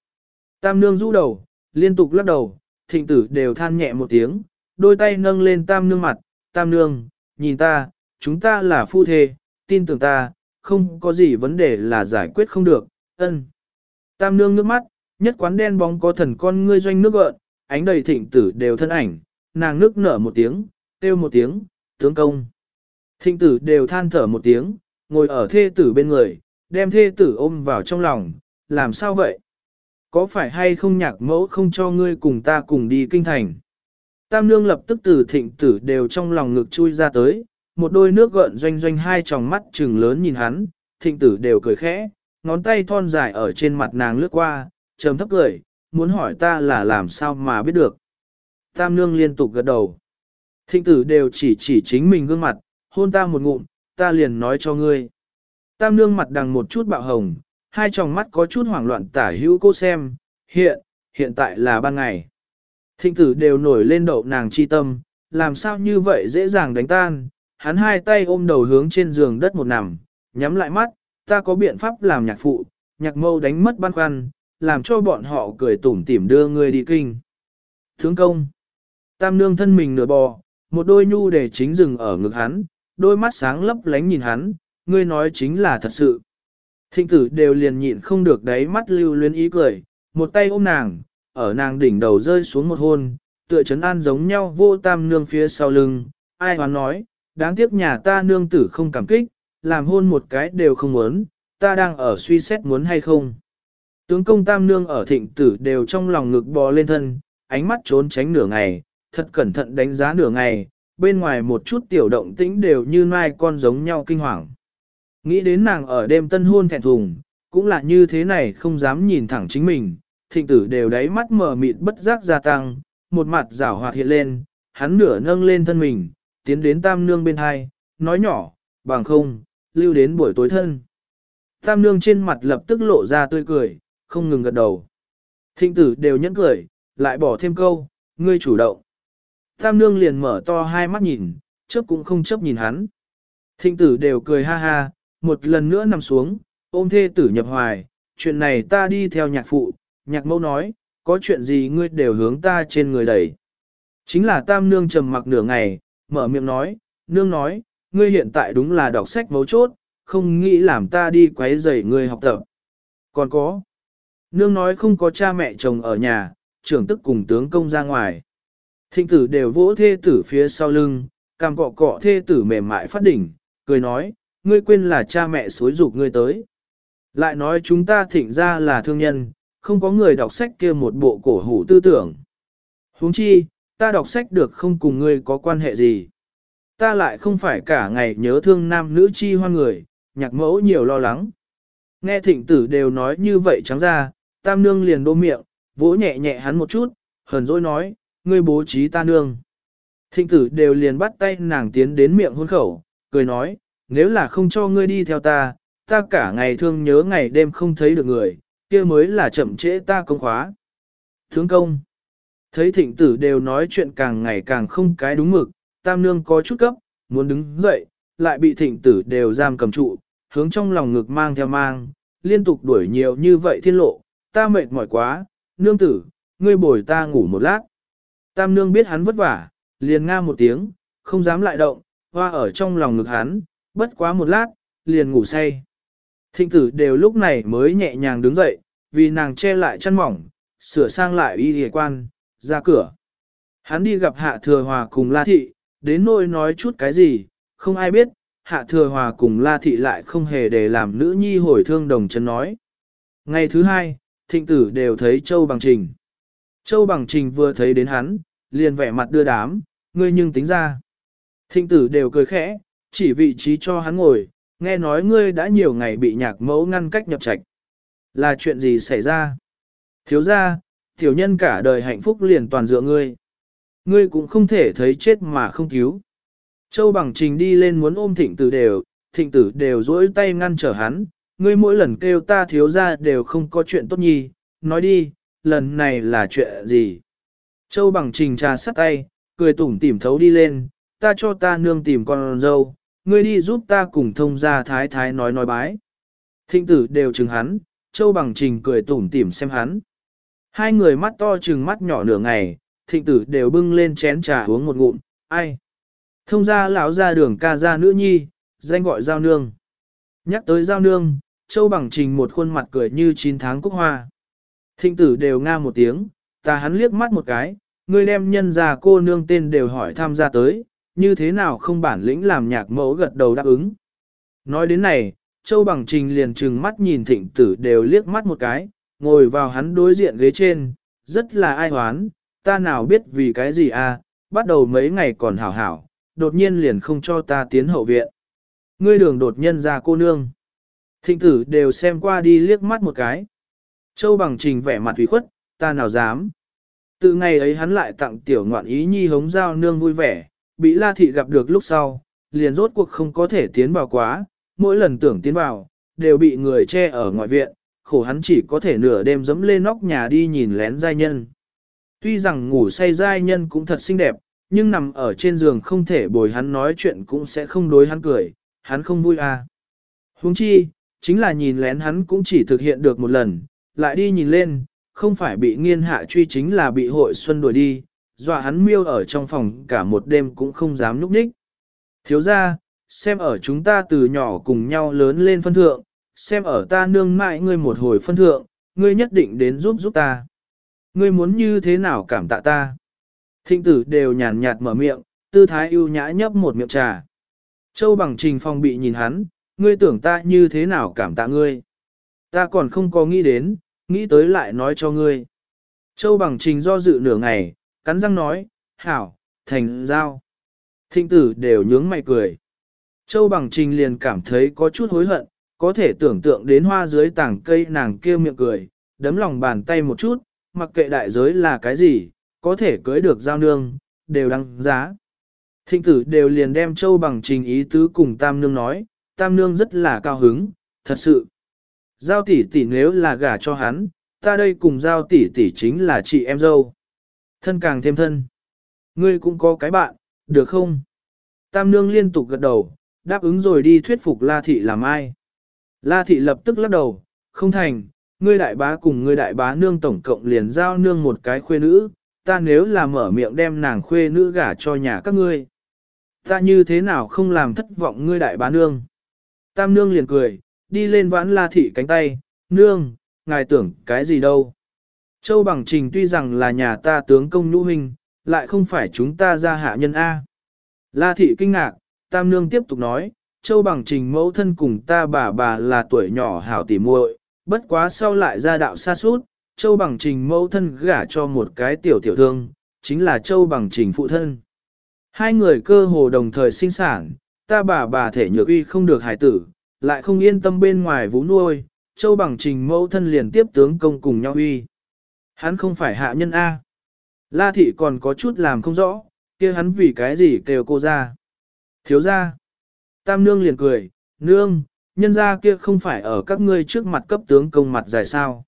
Tam nương rũ đầu, liên tục lắc đầu, thịnh tử đều than nhẹ một tiếng, đôi tay nâng lên tam nương mặt, tam nương, nhìn ta, chúng ta là phu thê, tin tưởng ta, không có gì vấn đề là giải quyết không được, ân. Tam nương nước mắt, nhất quán đen bóng có thần con ngươi doanh nước gợn, ánh đầy thịnh tử đều thân ảnh, nàng nước nở một tiếng, kêu một tiếng, tướng công. Thịnh tử đều than thở một tiếng, ngồi ở thê tử bên người, đem thê tử ôm vào trong lòng, làm sao vậy? Có phải hay không nhạc mẫu không cho ngươi cùng ta cùng đi kinh thành? Tam nương lập tức từ thịnh tử đều trong lòng ngực chui ra tới, một đôi nước gợn doanh doanh hai tròng mắt trừng lớn nhìn hắn, thịnh tử đều cười khẽ, ngón tay thon dài ở trên mặt nàng lướt qua, trầm thấp cười, muốn hỏi ta là làm sao mà biết được. Tam nương liên tục gật đầu. Thịnh tử đều chỉ chỉ chính mình gương mặt, hôn ta một ngụm, ta liền nói cho ngươi. Tam nương mặt đằng một chút bạo hồng, hai tròng mắt có chút hoảng loạn tả hữu cô xem, hiện, hiện tại là ban ngày. Thịnh tử đều nổi lên đậu nàng chi tâm, làm sao như vậy dễ dàng đánh tan, hắn hai tay ôm đầu hướng trên giường đất một nằm, nhắm lại mắt, ta có biện pháp làm nhạc phụ, nhạc mâu đánh mất băn khoăn, làm cho bọn họ cười tủm tỉm đưa người đi kinh. Thướng công, tam nương thân mình nửa bò, một đôi nhu để chính rừng ở ngực hắn, đôi mắt sáng lấp lánh nhìn hắn, ngươi nói chính là thật sự. Thịnh tử đều liền nhịn không được đáy mắt lưu luyến ý cười, một tay ôm nàng, ở nàng đỉnh đầu rơi xuống một hôn, tựa chấn an giống nhau vô tam nương phía sau lưng, ai hoán nói, đáng tiếc nhà ta nương tử không cảm kích, làm hôn một cái đều không muốn, ta đang ở suy xét muốn hay không. Tướng công tam nương ở thịnh tử đều trong lòng ngực bò lên thân, ánh mắt trốn tránh nửa ngày, thật cẩn thận đánh giá nửa ngày, bên ngoài một chút tiểu động tĩnh đều như mai con giống nhau kinh hoàng. Nghĩ đến nàng ở đêm tân hôn thẹn thùng, cũng là như thế này không dám nhìn thẳng chính mình, thịnh tử đều đáy mắt mở mịt bất giác gia tăng, một mặt rảo hoạt hiện lên, hắn nửa nâng lên thân mình, tiến đến tam nương bên hai, nói nhỏ, bằng không, lưu đến buổi tối thân. Tam nương trên mặt lập tức lộ ra tươi cười, không ngừng gật đầu. Thịnh tử đều nhẫn cười, lại bỏ thêm câu, ngươi chủ động. Tam nương liền mở to hai mắt nhìn, chớp cũng không chớp nhìn hắn. Thịnh tử đều cười ha ha, một lần nữa nằm xuống, ôm thê tử nhập hoài, chuyện này ta đi theo nhạc phụ, nhạc mẫu nói, có chuyện gì ngươi đều hướng ta trên người đẩy. Chính là tam nương trầm mặc nửa ngày, mở miệng nói, nương nói, ngươi hiện tại đúng là đọc sách mấu chốt, không nghĩ làm ta đi quấy rầy ngươi học tập. Còn có, nương nói không có cha mẹ chồng ở nhà, trưởng tức cùng tướng công ra ngoài. Thịnh tử đều vỗ thê tử phía sau lưng, cằm cọ cọ thê tử mềm mại phát đỉnh, cười nói, ngươi quên là cha mẹ xối dục ngươi tới. Lại nói chúng ta thịnh ra là thương nhân, không có người đọc sách kia một bộ cổ hủ tư tưởng. huống chi, ta đọc sách được không cùng ngươi có quan hệ gì. Ta lại không phải cả ngày nhớ thương nam nữ chi hoa người, nhạc mẫu nhiều lo lắng. Nghe thịnh tử đều nói như vậy trắng ra, tam nương liền đô miệng, vỗ nhẹ nhẹ hắn một chút, hờn dỗi nói, ngươi bố trí ta nương. Thịnh tử đều liền bắt tay nàng tiến đến miệng hôn khẩu, cười nói, nếu là không cho ngươi đi theo ta, ta cả ngày thương nhớ ngày đêm không thấy được người, kia mới là chậm trễ ta công khóa. Thướng công, thấy thịnh tử đều nói chuyện càng ngày càng không cái đúng mực, tam nương có chút cấp, muốn đứng dậy, lại bị thịnh tử đều giam cầm trụ, hướng trong lòng ngực mang theo mang, liên tục đuổi nhiều như vậy thiên lộ, ta mệt mỏi quá, nương tử, ngươi bồi ta ngủ một lát. Tam nương biết hắn vất vả, liền nga một tiếng, không dám lại động, hoa ở trong lòng ngực hắn, bất quá một lát, liền ngủ say. Thịnh tử đều lúc này mới nhẹ nhàng đứng dậy, vì nàng che lại chăn mỏng, sửa sang lại y hề quan, ra cửa. Hắn đi gặp hạ thừa hòa cùng la thị, đến nỗi nói chút cái gì, không ai biết, hạ thừa hòa cùng la thị lại không hề để làm nữ nhi hồi thương đồng chân nói. Ngày thứ hai, thịnh tử đều thấy Châu Bằng Trình. Châu Bằng Trình vừa thấy đến hắn, liền vẻ mặt đưa đám, ngươi nhưng tính ra. Thịnh tử đều cười khẽ, chỉ vị trí cho hắn ngồi, nghe nói ngươi đã nhiều ngày bị nhạc mẫu ngăn cách nhập trạch. Là chuyện gì xảy ra? Thiếu ra, tiểu nhân cả đời hạnh phúc liền toàn dựa ngươi. Ngươi cũng không thể thấy chết mà không cứu. Châu Bằng Trình đi lên muốn ôm thịnh tử đều, thịnh tử đều dỗi tay ngăn trở hắn, ngươi mỗi lần kêu ta thiếu ra đều không có chuyện tốt nhi, nói đi, lần này là chuyện gì? Châu Bằng Trình trà sắt tay, cười tủm tỉm thấu đi lên, ta cho ta nương tìm con dâu, ngươi đi giúp ta cùng thông gia thái thái nói nói bái. Thịnh tử đều chừng hắn, Châu Bằng Trình cười tủm tỉm xem hắn. Hai người mắt to chừng mắt nhỏ nửa ngày, thịnh tử đều bưng lên chén trà uống một ngụm, ai? Thông gia lão ra đường ca gia nữ nhi, danh gọi giao nương. Nhắc tới giao nương, Châu Bằng Trình một khuôn mặt cười như chín tháng cúc hoa. Thịnh tử đều nga một tiếng, ta hắn liếc mắt một cái, ngươi đem nhân già cô nương tên đều hỏi tham gia tới, như thế nào không bản lĩnh làm nhạc mẫu gật đầu đáp ứng. Nói đến này, Châu Bằng Trình liền trừng mắt nhìn thịnh tử đều liếc mắt một cái, ngồi vào hắn đối diện ghế trên, rất là ai hoán, ta nào biết vì cái gì à, bắt đầu mấy ngày còn hảo hảo, đột nhiên liền không cho ta tiến hậu viện. Ngươi đường đột nhân ra cô nương. Thịnh tử đều xem qua đi liếc mắt một cái. Châu Bằng Trình vẻ mặt ủy khuất, ta nào dám. Từ ngày ấy hắn lại tặng tiểu ngoạn ý nhi hống giao nương vui vẻ, bị La Thị gặp được lúc sau, liền rốt cuộc không có thể tiến vào quá, mỗi lần tưởng tiến vào, đều bị người che ở ngoại viện, khổ hắn chỉ có thể nửa đêm dẫm lên nóc nhà đi nhìn lén giai nhân. Tuy rằng ngủ say giai nhân cũng thật xinh đẹp, nhưng nằm ở trên giường không thể bồi hắn nói chuyện cũng sẽ không đối hắn cười, hắn không vui à. Huống chi, chính là nhìn lén hắn cũng chỉ thực hiện được một lần, lại đi nhìn lên, không phải bị nghiên hạ truy chính là bị hội xuân đuổi đi, dọa hắn miêu ở trong phòng cả một đêm cũng không dám núp ních. Thiếu ra, xem ở chúng ta từ nhỏ cùng nhau lớn lên phân thượng, xem ở ta nương mại ngươi một hồi phân thượng, ngươi nhất định đến giúp giúp ta. Ngươi muốn như thế nào cảm tạ ta? Thịnh tử đều nhàn nhạt mở miệng, tư thái ưu nhã nhấp một miệng trà. Châu bằng trình phong bị nhìn hắn, ngươi tưởng ta như thế nào cảm tạ ngươi? Ta còn không có nghĩ đến, nghĩ tới lại nói cho ngươi. Châu bằng trình do dự nửa ngày, cắn răng nói, hảo, thành giao. Thịnh tử đều nhướng mày cười. Châu bằng trình liền cảm thấy có chút hối hận, có thể tưởng tượng đến hoa dưới tảng cây nàng kêu miệng cười, đấm lòng bàn tay một chút, mặc kệ đại giới là cái gì, có thể cưới được giao nương, đều đăng giá. Thịnh tử đều liền đem châu bằng trình ý tứ cùng tam nương nói, tam nương rất là cao hứng, thật sự. Giao tỷ tỷ nếu là gả cho hắn, ta đây cùng giao tỷ tỷ chính là chị em dâu. Thân càng thêm thân. Ngươi cũng có cái bạn, được không? Tam nương liên tục gật đầu, đáp ứng rồi đi thuyết phục La Thị làm ai. La Thị lập tức lắc đầu, không thành, ngươi đại bá cùng ngươi đại bá nương tổng cộng liền giao nương một cái khuê nữ, ta nếu là mở miệng đem nàng khuê nữ gả cho nhà các ngươi. Ta như thế nào không làm thất vọng ngươi đại bá nương. Tam nương liền cười, đi lên vãn La Thị cánh tay, nương, ngài tưởng cái gì đâu. Châu Bằng Trình tuy rằng là nhà ta tướng công nhũ hình, lại không phải chúng ta ra hạ nhân A. La thị kinh ngạc, Tam Nương tiếp tục nói, Châu Bằng Trình mẫu thân cùng ta bà bà là tuổi nhỏ hảo tỉ muội, bất quá sau lại ra đạo xa suốt, Châu Bằng Trình mẫu thân gả cho một cái tiểu tiểu thương, chính là Châu Bằng Trình phụ thân. Hai người cơ hồ đồng thời sinh sản, ta bà bà thể nhược uy không được hài tử, lại không yên tâm bên ngoài vũ nuôi, Châu Bằng Trình mẫu thân liền tiếp tướng công cùng nhau uy. Hắn không phải hạ nhân A. La thị còn có chút làm không rõ, kia hắn vì cái gì kêu cô ra. Thiếu ra. Tam nương liền cười, nương, nhân ra kia không phải ở các ngươi trước mặt cấp tướng công mặt dài sao.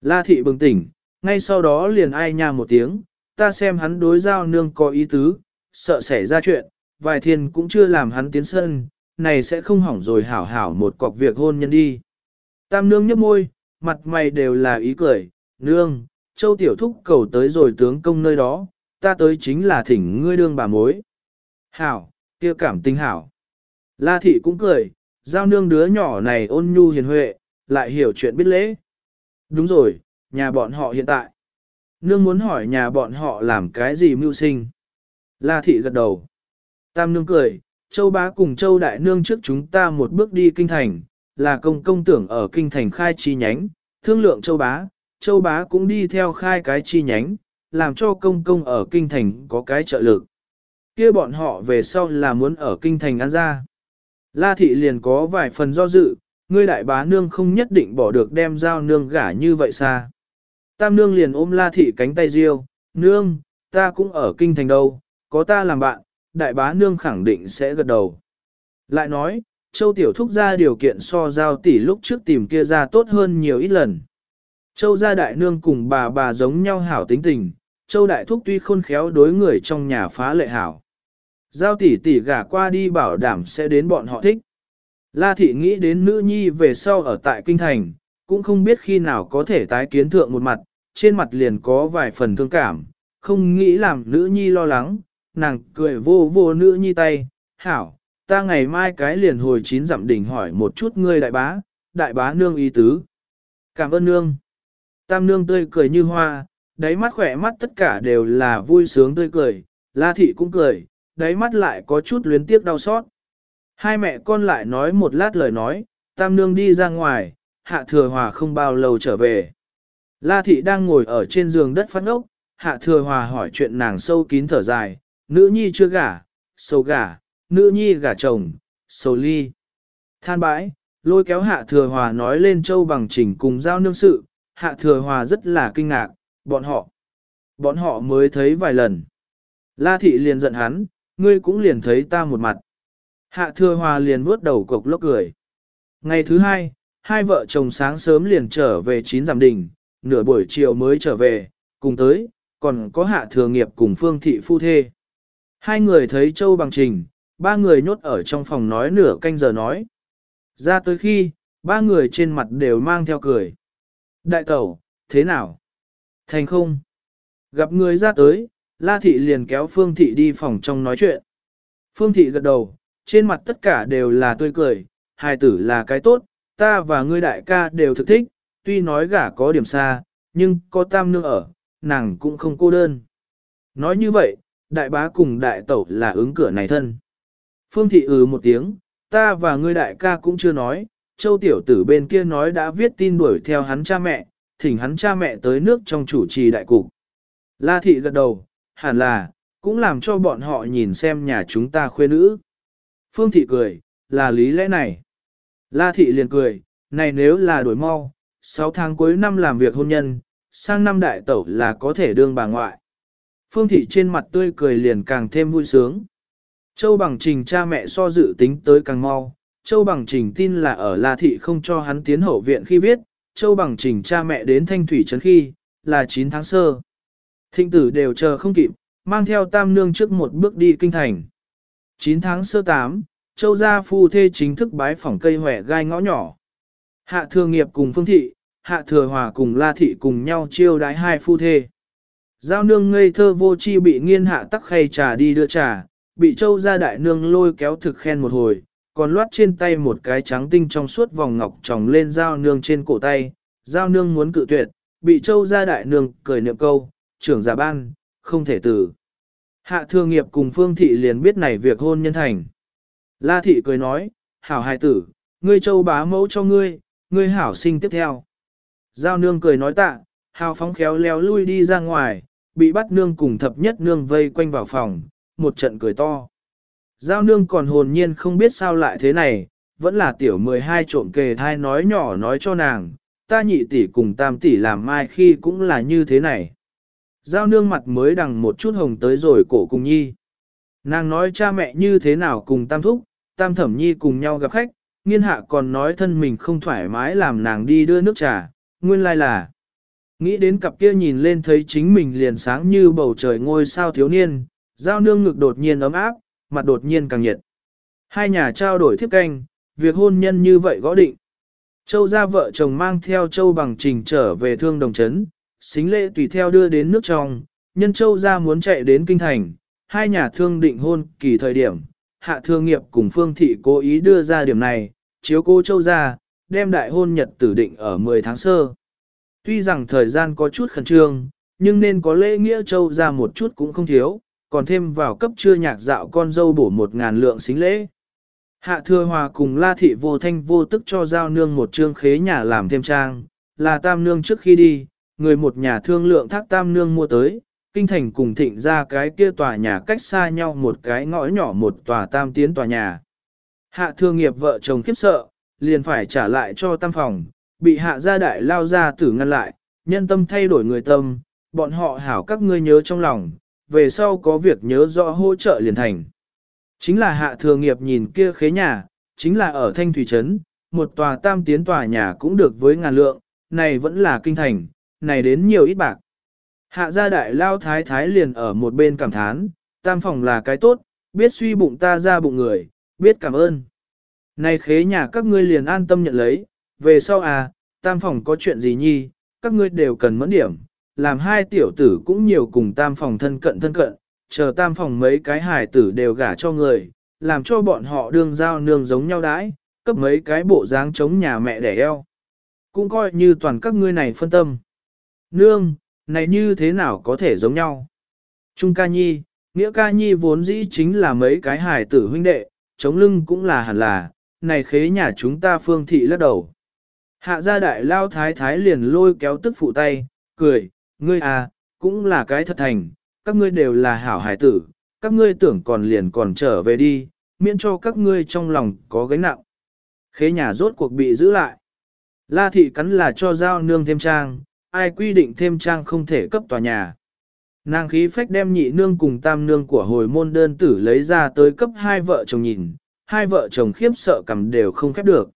La thị bừng tỉnh, ngay sau đó liền ai nha một tiếng, ta xem hắn đối giao nương có ý tứ, sợ xảy ra chuyện, vài thiên cũng chưa làm hắn tiến sân, này sẽ không hỏng rồi hảo hảo một cọc việc hôn nhân đi. Tam nương nhấp môi, mặt mày đều là ý cười, nương, châu tiểu thúc cầu tới rồi tướng công nơi đó, ta tới chính là thỉnh ngươi đương bà mối. Hảo, kia cảm tình hảo. La thị cũng cười, giao nương đứa nhỏ này ôn nhu hiền huệ, lại hiểu chuyện biết lễ. Đúng rồi, nhà bọn họ hiện tại. Nương muốn hỏi nhà bọn họ làm cái gì mưu sinh. La thị gật đầu. Tam nương cười, châu bá cùng châu đại nương trước chúng ta một bước đi kinh thành, là công công tưởng ở kinh thành khai chi nhánh, thương lượng châu bá, châu bá cũng đi theo khai cái chi nhánh, làm cho công công ở kinh thành có cái trợ lực. kia bọn họ về sau là muốn ở kinh thành ăn ra. La thị liền có vài phần do dự, ngươi đại bá nương không nhất định bỏ được đem giao nương gả như vậy xa. Tam nương liền ôm la thị cánh tay riêu, nương, ta cũng ở kinh thành đâu, có ta làm bạn, đại bá nương khẳng định sẽ gật đầu. Lại nói, châu tiểu thúc ra điều kiện so giao tỷ lúc trước tìm kia ra tốt hơn nhiều ít lần. Châu gia đại nương cùng bà bà giống nhau hảo tính tình, châu đại thúc tuy khôn khéo đối người trong nhà phá lệ hảo. Giao tỷ tỷ gả qua đi bảo đảm sẽ đến bọn họ thích. La thị nghĩ đến nữ nhi về sau ở tại kinh thành, cũng không biết khi nào có thể tái kiến thượng một mặt, trên mặt liền có vài phần thương cảm, không nghĩ làm nữ nhi lo lắng, nàng cười vô vô nữ nhi tay, hảo, ta ngày mai cái liền hồi chín dặm đỉnh hỏi một chút ngươi đại bá, đại bá nương ý tứ. Cảm ơn nương. Tam nương tươi cười như hoa, đáy mắt khỏe mắt tất cả đều là vui sướng tươi cười, la thị cũng cười, đáy mắt lại có chút luyến tiếc đau xót. Hai mẹ con lại nói một lát lời nói, tam nương đi ra ngoài, hạ thừa hòa không bao lâu trở về. La thị đang ngồi ở trên giường đất phát ốc, hạ thừa hòa hỏi chuyện nàng sâu kín thở dài, nữ nhi chưa gả, sâu gả, nữ nhi gả chồng, sâu ly. Than bãi, lôi kéo hạ thừa hòa nói lên châu bằng trình cùng giao nương sự, hạ thừa hòa rất là kinh ngạc, bọn họ, bọn họ mới thấy vài lần. La thị liền giận hắn, ngươi cũng liền thấy ta một mặt. Hạ thừa hòa liền vuốt đầu cục lốc cười. Ngày thứ hai, hai vợ chồng sáng sớm liền trở về chín giảm đình, nửa buổi chiều mới trở về, cùng tới, còn có hạ thừa nghiệp cùng phương thị phu thê. Hai người thấy Châu Bằng Trình, ba người nhốt ở trong phòng nói nửa canh giờ nói. Ra tới khi, ba người trên mặt đều mang theo cười. Đại tẩu, thế nào? Thành không? Gặp người ra tới, La Thị liền kéo Phương Thị đi phòng trong nói chuyện. Phương Thị gật đầu, trên mặt tất cả đều là tươi cười, hài tử là cái tốt, ta và ngươi đại ca đều thực thích, tuy nói gả có điểm xa, nhưng có tam nương ở, nàng cũng không cô đơn. Nói như vậy, đại bá cùng đại tẩu là ứng cửa này thân. Phương thị ừ một tiếng, ta và ngươi đại ca cũng chưa nói, châu tiểu tử bên kia nói đã viết tin đuổi theo hắn cha mẹ, thỉnh hắn cha mẹ tới nước trong chủ trì đại cục. La thị gật đầu, hẳn là, cũng làm cho bọn họ nhìn xem nhà chúng ta khuê nữ. Phương thị cười, là lý lẽ này. La thị liền cười, này nếu là đổi mau, 6 tháng cuối năm làm việc hôn nhân, sang năm đại tẩu là có thể đương bà ngoại. Phương thị trên mặt tươi cười liền càng thêm vui sướng. Châu Bằng Trình cha mẹ so dự tính tới càng mau, Châu Bằng Trình tin là ở La Thị không cho hắn tiến hậu viện khi viết, Châu Bằng Trình cha mẹ đến Thanh Thủy Trấn khi, là 9 tháng sơ. Thịnh tử đều chờ không kịp, mang theo tam nương trước một bước đi kinh thành. 9 tháng sơ 8, Châu gia phu thê chính thức bái phỏng cây hỏe gai ngõ nhỏ. Hạ thừa nghiệp cùng Phương Thị, Hạ thừa hòa cùng La Thị cùng nhau chiêu đái hai phu thê. Giao nương ngây thơ vô chi bị nghiên hạ tắc khay trà đi đưa trà, bị châu gia đại nương lôi kéo thực khen một hồi, còn loát trên tay một cái trắng tinh trong suốt vòng ngọc tròng lên dao nương trên cổ tay, giao nương muốn cự tuyệt, bị châu gia đại nương cười niệm câu, trưởng giả ban, không thể tử. Hạ thương nghiệp cùng phương thị liền biết này việc hôn nhân thành. La thị cười nói, hảo hài tử, ngươi châu bá mẫu cho ngươi, ngươi hảo sinh tiếp theo. Giao nương cười nói tạ, hào phóng khéo leo lui đi ra ngoài, bị bắt nương cùng thập nhất nương vây quanh vào phòng, một trận cười to. Giao nương còn hồn nhiên không biết sao lại thế này, vẫn là tiểu 12 trộm kề thai nói nhỏ nói cho nàng, ta nhị tỷ cùng tam tỷ làm mai khi cũng là như thế này. Giao nương mặt mới đằng một chút hồng tới rồi cổ cùng nhi. Nàng nói cha mẹ như thế nào cùng tam thúc, tam thẩm nhi cùng nhau gặp khách, nghiên hạ còn nói thân mình không thoải mái làm nàng đi đưa nước trà, nguyên lai là Nghĩ đến cặp kia nhìn lên thấy chính mình liền sáng như bầu trời ngôi sao thiếu niên, giao nương ngực đột nhiên ấm áp, mặt đột nhiên càng nhiệt. Hai nhà trao đổi thiếp canh, việc hôn nhân như vậy gõ định. Châu gia vợ chồng mang theo Châu bằng trình trở về thương đồng chấn, xính lễ tùy theo đưa đến nước trong, nhân Châu gia muốn chạy đến kinh thành, hai nhà thương định hôn kỳ thời điểm, hạ thương nghiệp cùng phương thị cố ý đưa ra điểm này, chiếu cô Châu gia, đem đại hôn nhật tử định ở 10 tháng sơ. Tuy rằng thời gian có chút khẩn trương, nhưng nên có lễ nghĩa Châu gia một chút cũng không thiếu, còn thêm vào cấp chưa nhạc dạo con dâu bổ một ngàn lượng xính lễ. Hạ thừa hòa cùng la thị vô thanh vô tức cho giao nương một trương khế nhà làm thêm trang, là tam nương trước khi đi, người một nhà thương lượng thác tam nương mua tới, kinh thành cùng thịnh ra cái kia tòa nhà cách xa nhau một cái ngõ nhỏ một tòa tam tiến tòa nhà. Hạ thương nghiệp vợ chồng khiếp sợ, liền phải trả lại cho tam phòng, bị hạ gia đại lao ra tử ngăn lại, nhân tâm thay đổi người tâm, bọn họ hảo các ngươi nhớ trong lòng, về sau có việc nhớ rõ hỗ trợ liền thành. Chính là hạ thừa nghiệp nhìn kia khế nhà, chính là ở Thanh Thủy Trấn, một tòa tam tiến tòa nhà cũng được với ngàn lượng, này vẫn là kinh thành, này đến nhiều ít bạc. Hạ gia đại lao thái thái liền ở một bên cảm thán, tam phòng là cái tốt, biết suy bụng ta ra bụng người, biết cảm ơn. Này khế nhà các ngươi liền an tâm nhận lấy, về sau à, tam phòng có chuyện gì nhi, các ngươi đều cần mẫn điểm, làm hai tiểu tử cũng nhiều cùng tam phòng thân cận thân cận, chờ tam phòng mấy cái hài tử đều gả cho người, làm cho bọn họ đương giao nương giống nhau đãi, cấp mấy cái bộ dáng chống nhà mẹ đẻ eo. Cũng coi như toàn các ngươi này phân tâm. Nương, này như thế nào có thể giống nhau? Trung ca nhi, nghĩa ca nhi vốn dĩ chính là mấy cái hài tử huynh đệ, chống lưng cũng là hẳn là, này khế nhà chúng ta phương thị lắc đầu. Hạ gia đại lao thái thái liền lôi kéo tức phụ tay, cười, ngươi à, cũng là cái thật thành, các ngươi đều là hảo hải tử, các ngươi tưởng còn liền còn trở về đi, miễn cho các ngươi trong lòng có gánh nặng. Khế nhà rốt cuộc bị giữ lại. La thị cắn là cho giao nương thêm trang, ai quy định thêm trang không thể cấp tòa nhà. Nàng khí phách đem nhị nương cùng tam nương của hồi môn đơn tử lấy ra tới cấp hai vợ chồng nhìn, hai vợ chồng khiếp sợ cầm đều không khép được.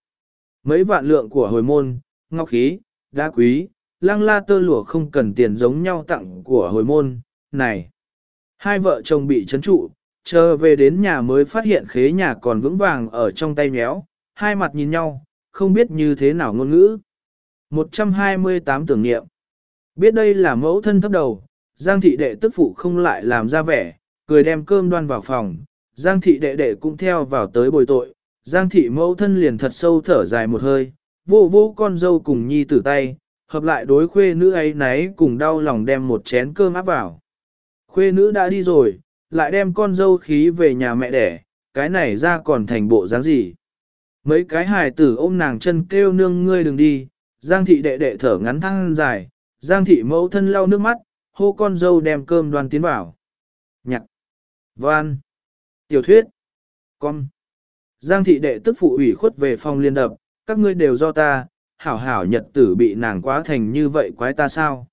Mấy vạn lượng của hồi môn, ngọc khí, đá quý, Lang la tơ lụa không cần tiền giống nhau tặng của hồi môn, này. Hai vợ chồng bị chấn trụ, chờ về đến nhà mới phát hiện khế nhà còn vững vàng ở trong tay méo, hai mặt nhìn nhau, không biết như thế nào ngôn ngữ. 128 tưởng niệm. Biết đây là mẫu thân thấp đầu, Giang thị đệ tức phụ không lại làm ra vẻ, cười đem cơm đoan vào phòng, Giang thị đệ đệ cũng theo vào tới bồi tội, Giang thị mẫu thân liền thật sâu thở dài một hơi, vô vô con dâu cùng nhi tử tay, hợp lại đối khuê nữ ấy nấy cùng đau lòng đem một chén cơm áp vào. Khuê nữ đã đi rồi, lại đem con dâu khí về nhà mẹ đẻ, cái này ra còn thành bộ dáng gì. Mấy cái hài tử ôm nàng chân kêu nương ngươi đừng đi, Giang thị đệ đệ thở ngắn thăng dài, Giang thị mẫu thân lau nước mắt, hô con dâu đem cơm đoan tiến vào. Nhạc, văn, tiểu thuyết, con. Giang thị đệ tức phụ ủy khuất về phòng liên đập, các ngươi đều do ta, hảo hảo nhật tử bị nàng quá thành như vậy quái ta sao.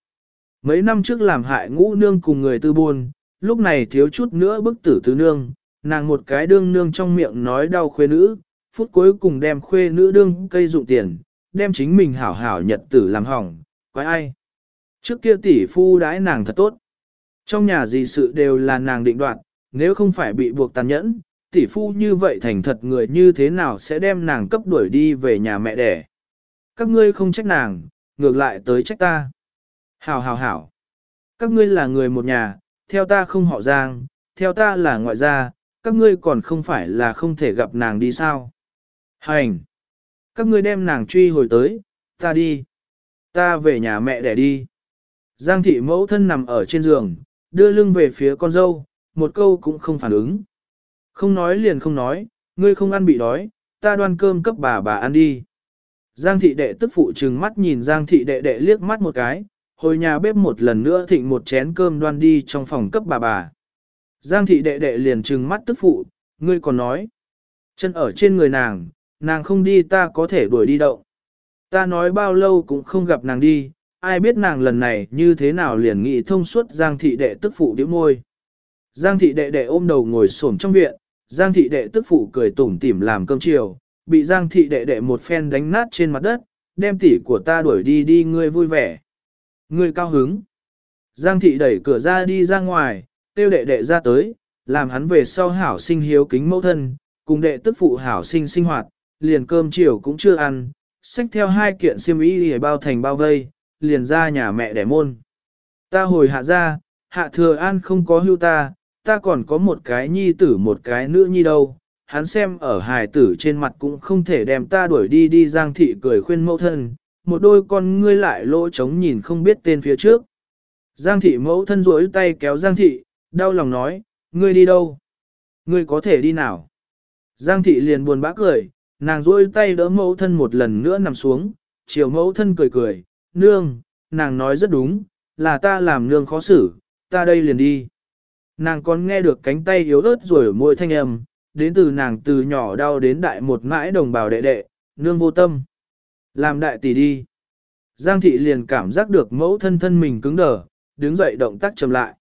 Mấy năm trước làm hại ngũ nương cùng người tư buôn, lúc này thiếu chút nữa bức tử tứ nương, nàng một cái đương nương trong miệng nói đau khuê nữ, phút cuối cùng đem khuê nữ đương cây dụng tiền, đem chính mình hảo hảo nhật tử làm hỏng, quái ai. Trước kia tỷ phu đãi nàng thật tốt. Trong nhà gì sự đều là nàng định đoạt, nếu không phải bị buộc tàn nhẫn, tỷ phu như vậy thành thật người như thế nào sẽ đem nàng cấp đuổi đi về nhà mẹ đẻ. Các ngươi không trách nàng, ngược lại tới trách ta. Hảo hảo hảo. Các ngươi là người một nhà, theo ta không họ giang, theo ta là ngoại gia, các ngươi còn không phải là không thể gặp nàng đi sao. Hành. Các ngươi đem nàng truy hồi tới, ta đi. Ta về nhà mẹ để đi. Giang thị mẫu thân nằm ở trên giường, đưa lưng về phía con dâu, một câu cũng không phản ứng. Không nói liền không nói, ngươi không ăn bị đói, ta đoan cơm cấp bà bà ăn đi. Giang thị đệ tức phụ trừng mắt nhìn Giang thị đệ đệ liếc mắt một cái, hồi nhà bếp một lần nữa thịnh một chén cơm đoan đi trong phòng cấp bà bà. Giang thị đệ đệ liền trừng mắt tức phụ, ngươi còn nói. Chân ở trên người nàng, nàng không đi ta có thể đuổi đi đâu. Ta nói bao lâu cũng không gặp nàng đi, ai biết nàng lần này như thế nào liền nghĩ thông suốt Giang thị đệ tức phụ điếu môi. Giang thị đệ đệ ôm đầu ngồi xổm trong viện, Giang thị đệ tức phụ cười tủm tỉm làm cơm chiều, bị Giang thị đệ đệ một phen đánh nát trên mặt đất, đem tỷ của ta đuổi đi đi ngươi vui vẻ. Ngươi cao hứng. Giang thị đẩy cửa ra đi ra ngoài, tiêu đệ đệ ra tới, làm hắn về sau hảo sinh hiếu kính mẫu thân, cùng đệ tức phụ hảo sinh sinh hoạt, liền cơm chiều cũng chưa ăn, xách theo hai kiện xiêm y để bao thành bao vây, liền ra nhà mẹ đẻ môn. Ta hồi hạ ra, hạ thừa an không có hưu ta, ta còn có một cái nhi tử một cái nữ nhi đâu. Hắn xem ở hài tử trên mặt cũng không thể đem ta đuổi đi đi giang thị cười khuyên mẫu thân, một đôi con ngươi lại lỗ trống nhìn không biết tên phía trước. Giang thị mẫu thân rối tay kéo giang thị, đau lòng nói, ngươi đi đâu? Ngươi có thể đi nào? Giang thị liền buồn bã cười, nàng rối tay đỡ mẫu thân một lần nữa nằm xuống, chiều mẫu thân cười cười, nương, nàng nói rất đúng, là ta làm nương khó xử, ta đây liền đi. Nàng còn nghe được cánh tay yếu ớt rồi ở môi thanh âm, đến từ nàng từ nhỏ đau đến đại một mãi đồng bào đệ đệ, nương vô tâm. Làm đại tỷ đi. Giang thị liền cảm giác được mẫu thân thân mình cứng đờ, đứng dậy động tác chậm lại.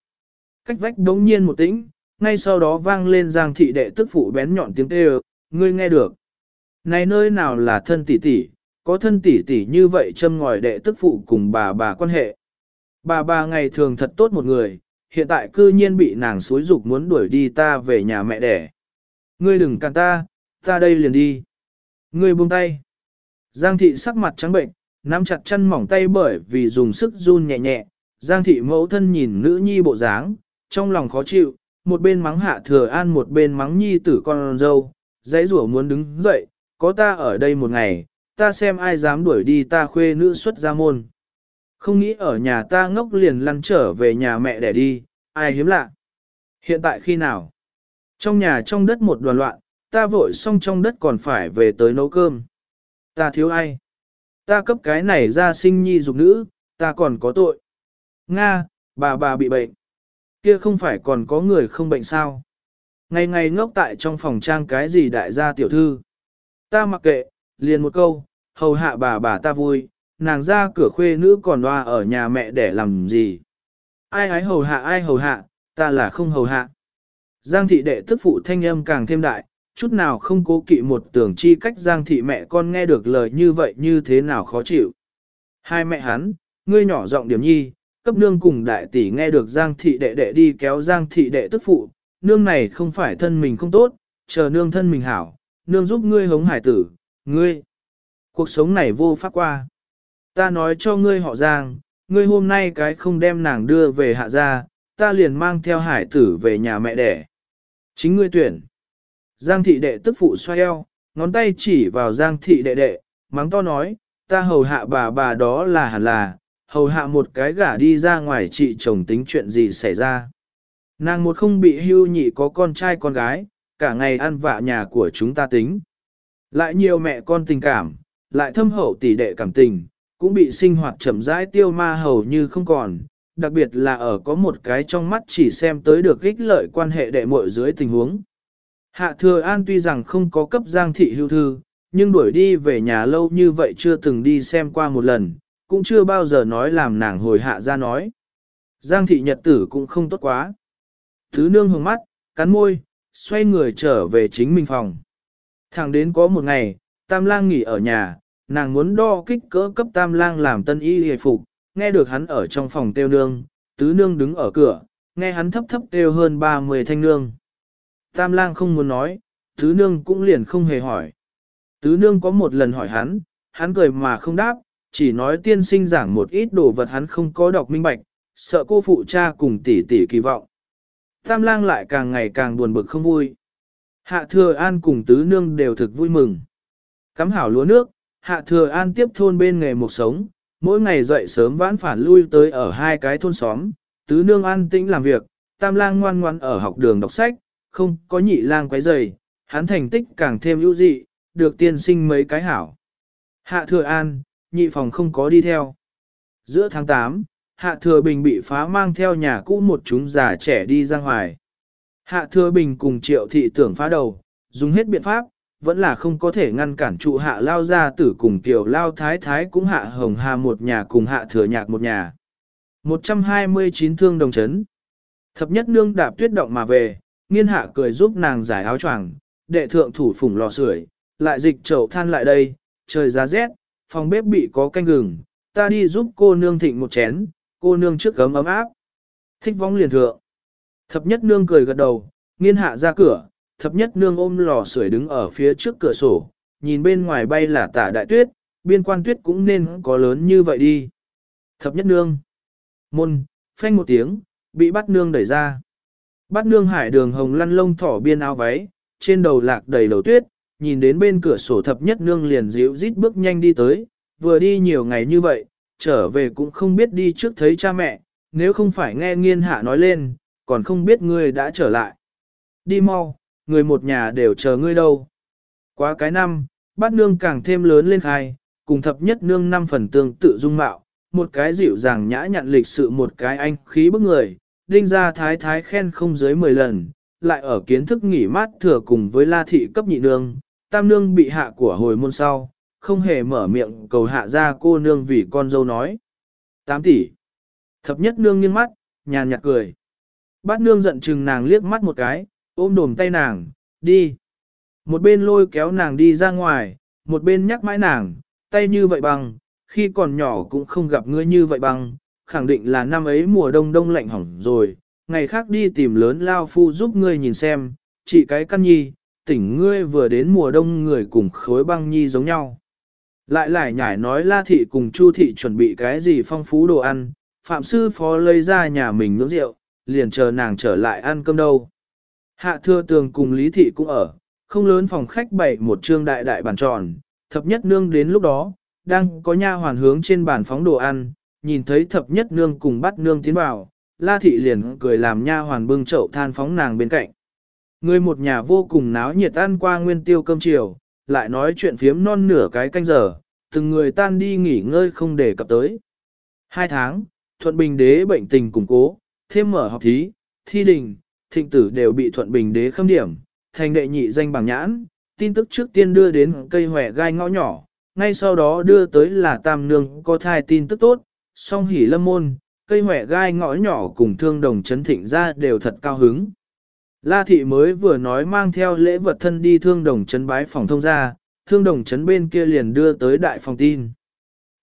Cách vách đống nhiên một tĩnh, ngay sau đó vang lên giang thị đệ tức phụ bén nhọn tiếng kêu, ngươi nghe được. Này nơi nào là thân tỷ tỷ, có thân tỷ tỷ như vậy châm ngòi đệ tức phụ cùng bà bà quan hệ. Bà bà ngày thường thật tốt một người, hiện tại cư nhiên bị nàng xúi dục muốn đuổi đi ta về nhà mẹ đẻ. Ngươi đừng cản ta, ta đây liền đi. Ngươi buông tay. Giang thị sắc mặt trắng bệnh, nắm chặt chân mỏng tay bởi vì dùng sức run nhẹ nhẹ. Giang thị mẫu thân nhìn nữ nhi bộ dáng, trong lòng khó chịu, một bên mắng hạ thừa an một bên mắng nhi tử con dâu, dãy rủa muốn đứng dậy, có ta ở đây một ngày, ta xem ai dám đuổi đi ta khuê nữ xuất ra môn. Không nghĩ ở nhà ta ngốc liền lăn trở về nhà mẹ để đi, ai hiếm lạ. Hiện tại khi nào? Trong nhà trong đất một đoàn loạn, ta vội xong trong đất còn phải về tới nấu cơm. Ta thiếu ai? Ta cấp cái này ra sinh nhi dục nữ, ta còn có tội. Nga, bà bà bị bệnh. Kia không phải còn có người không bệnh sao? Ngày ngày ngốc tại trong phòng trang cái gì đại gia tiểu thư. Ta mặc kệ, liền một câu, hầu hạ bà bà ta vui, nàng ra cửa khuê nữ còn loa ở nhà mẹ để làm gì. Ai ái hầu hạ ai hầu hạ, ta là không hầu hạ. Giang thị đệ tức phụ thanh âm càng thêm đại, chút nào không cố kỵ một tưởng chi cách giang thị mẹ con nghe được lời như vậy như thế nào khó chịu. Hai mẹ hắn, ngươi nhỏ giọng điểm nhi, cấp nương cùng đại tỷ nghe được giang thị đệ đệ đi kéo giang thị đệ tức phụ, nương này không phải thân mình không tốt, chờ nương thân mình hảo, nương giúp ngươi hống hải tử, ngươi. Cuộc sống này vô pháp qua. Ta nói cho ngươi họ giang, ngươi hôm nay cái không đem nàng đưa về hạ gia, ta liền mang theo hải tử về nhà mẹ đẻ. Chính ngươi tuyển. Giang thị đệ tức phụ xoay eo, ngón tay chỉ vào giang thị đệ đệ, mắng to nói, ta hầu hạ bà bà đó là hẳn là, hầu hạ một cái gả đi ra ngoài chị chồng tính chuyện gì xảy ra. Nàng một không bị hưu nhị có con trai con gái, cả ngày ăn vạ nhà của chúng ta tính. Lại nhiều mẹ con tình cảm, lại thâm hậu tỷ đệ cảm tình, cũng bị sinh hoạt chậm rãi tiêu ma hầu như không còn, đặc biệt là ở có một cái trong mắt chỉ xem tới được ích lợi quan hệ đệ muội dưới tình huống. Hạ thừa an tuy rằng không có cấp giang thị hưu thư, nhưng đuổi đi về nhà lâu như vậy chưa từng đi xem qua một lần, cũng chưa bao giờ nói làm nàng hồi hạ ra nói. Giang thị nhật tử cũng không tốt quá. Thứ nương hướng mắt, cắn môi, xoay người trở về chính mình phòng. Thẳng đến có một ngày, Tam lang nghỉ ở nhà, nàng muốn đo kích cỡ cấp Tam lang làm tân y hề phục, nghe được hắn ở trong phòng tiêu nương, tứ nương đứng ở cửa, nghe hắn thấp thấp tiêu hơn 30 thanh nương. Tam lang không muốn nói, tứ nương cũng liền không hề hỏi. Tứ nương có một lần hỏi hắn, hắn cười mà không đáp, chỉ nói tiên sinh giảng một ít đồ vật hắn không có đọc minh bạch, sợ cô phụ cha cùng tỷ tỷ kỳ vọng. Tam lang lại càng ngày càng buồn bực không vui. Hạ thừa an cùng tứ nương đều thực vui mừng. Cắm hảo lúa nước, hạ thừa an tiếp thôn bên nghề một sống, mỗi ngày dậy sớm vãn phản lui tới ở hai cái thôn xóm, tứ nương an tĩnh làm việc, tam lang ngoan ngoan ở học đường đọc sách, không có nhị lang quấy rầy, hắn thành tích càng thêm ưu dị, được tiên sinh mấy cái hảo. Hạ thừa an, nhị phòng không có đi theo. Giữa tháng 8, Hạ Thừa Bình bị phá mang theo nhà cũ một chúng già trẻ đi ra ngoài. Hạ Thừa Bình cùng triệu thị tưởng phá đầu, dùng hết biện pháp, vẫn là không có thể ngăn cản trụ hạ lao ra tử cùng tiểu lao thái thái cũng hạ hồng hà một nhà cùng hạ thừa nhạc một nhà. 129 thương đồng chấn. Thập nhất nương đạp tuyết động mà về, nghiên hạ cười giúp nàng giải áo choàng, đệ thượng thủ phủng lò sưởi, lại dịch chậu than lại đây, trời giá rét, phòng bếp bị có canh gừng, ta đi giúp cô nương thịnh một chén, cô nương trước gấm ấm áp. Thích vong liền thượng. Thập nhất nương cười gật đầu, nghiên hạ ra cửa, thập nhất nương ôm lò sưởi đứng ở phía trước cửa sổ, nhìn bên ngoài bay là tả đại tuyết, biên quan tuyết cũng nên có lớn như vậy đi. Thập nhất nương. Môn, phanh một tiếng, bị bắt nương đẩy ra. Bắt nương hải đường hồng lăn lông thỏ biên áo váy, trên đầu lạc đầy đầu tuyết, nhìn đến bên cửa sổ thập nhất nương liền dịu rít bước nhanh đi tới, vừa đi nhiều ngày như vậy, trở về cũng không biết đi trước thấy cha mẹ, nếu không phải nghe nghiên hạ nói lên, còn không biết ngươi đã trở lại. Đi mau, người một nhà đều chờ ngươi đâu. Quá cái năm, bát nương càng thêm lớn lên khai, cùng thập nhất nương năm phần tương tự dung mạo, một cái dịu dàng nhã nhặn lịch sự một cái anh khí bức người, đinh ra thái thái khen không dưới 10 lần, lại ở kiến thức nghỉ mát thừa cùng với la thị cấp nhị nương, tam nương bị hạ của hồi môn sau, không hề mở miệng cầu hạ ra cô nương vì con dâu nói. 8 tỷ. Thập nhất nương nghiêng mắt, nhàn nhạt cười. Bát nương giận chừng nàng liếc mắt một cái, ôm đồm tay nàng, đi. Một bên lôi kéo nàng đi ra ngoài, một bên nhắc mãi nàng, tay như vậy bằng, khi còn nhỏ cũng không gặp ngươi như vậy bằng, khẳng định là năm ấy mùa đông đông lạnh hỏng rồi, ngày khác đi tìm lớn lao phu giúp ngươi nhìn xem, chỉ cái căn nhi, tỉnh ngươi vừa đến mùa đông người cùng khối băng nhi giống nhau. Lại lại nhải nói La Thị cùng Chu Thị chuẩn bị cái gì phong phú đồ ăn, Phạm Sư Phó lấy ra nhà mình nướng rượu, liền chờ nàng trở lại ăn cơm đâu. Hạ Thừa Tường cùng Lý Thị cũng ở, không lớn phòng khách bày một trương đại đại bàn tròn, thập nhất nương đến lúc đó, đang có nha hoàn hướng trên bàn phóng đồ ăn, nhìn thấy thập nhất nương cùng bắt nương tiến vào, La Thị liền cười làm nha hoàn bưng chậu than phóng nàng bên cạnh. Người một nhà vô cùng náo nhiệt ăn qua nguyên tiêu cơm chiều, lại nói chuyện phiếm non nửa cái canh giờ, từng người tan đi nghỉ ngơi không để cập tới. Hai tháng, Thuận Bình Đế bệnh tình củng cố, thêm mở học thí, thi đình, thịnh tử đều bị Thuận Bình Đế khâm điểm, thành đệ nhị danh bằng nhãn, tin tức trước tiên đưa đến cây hòe gai ngõ nhỏ, ngay sau đó đưa tới là Tam Nương có thai tin tức tốt, song hỉ lâm môn, cây hòe gai ngõ nhỏ cùng thương đồng chấn thịnh ra đều thật cao hứng. La thị mới vừa nói mang theo lễ vật thân đi thương đồng chấn bái phòng thông ra, thương đồng chấn bên kia liền đưa tới đại phòng tin.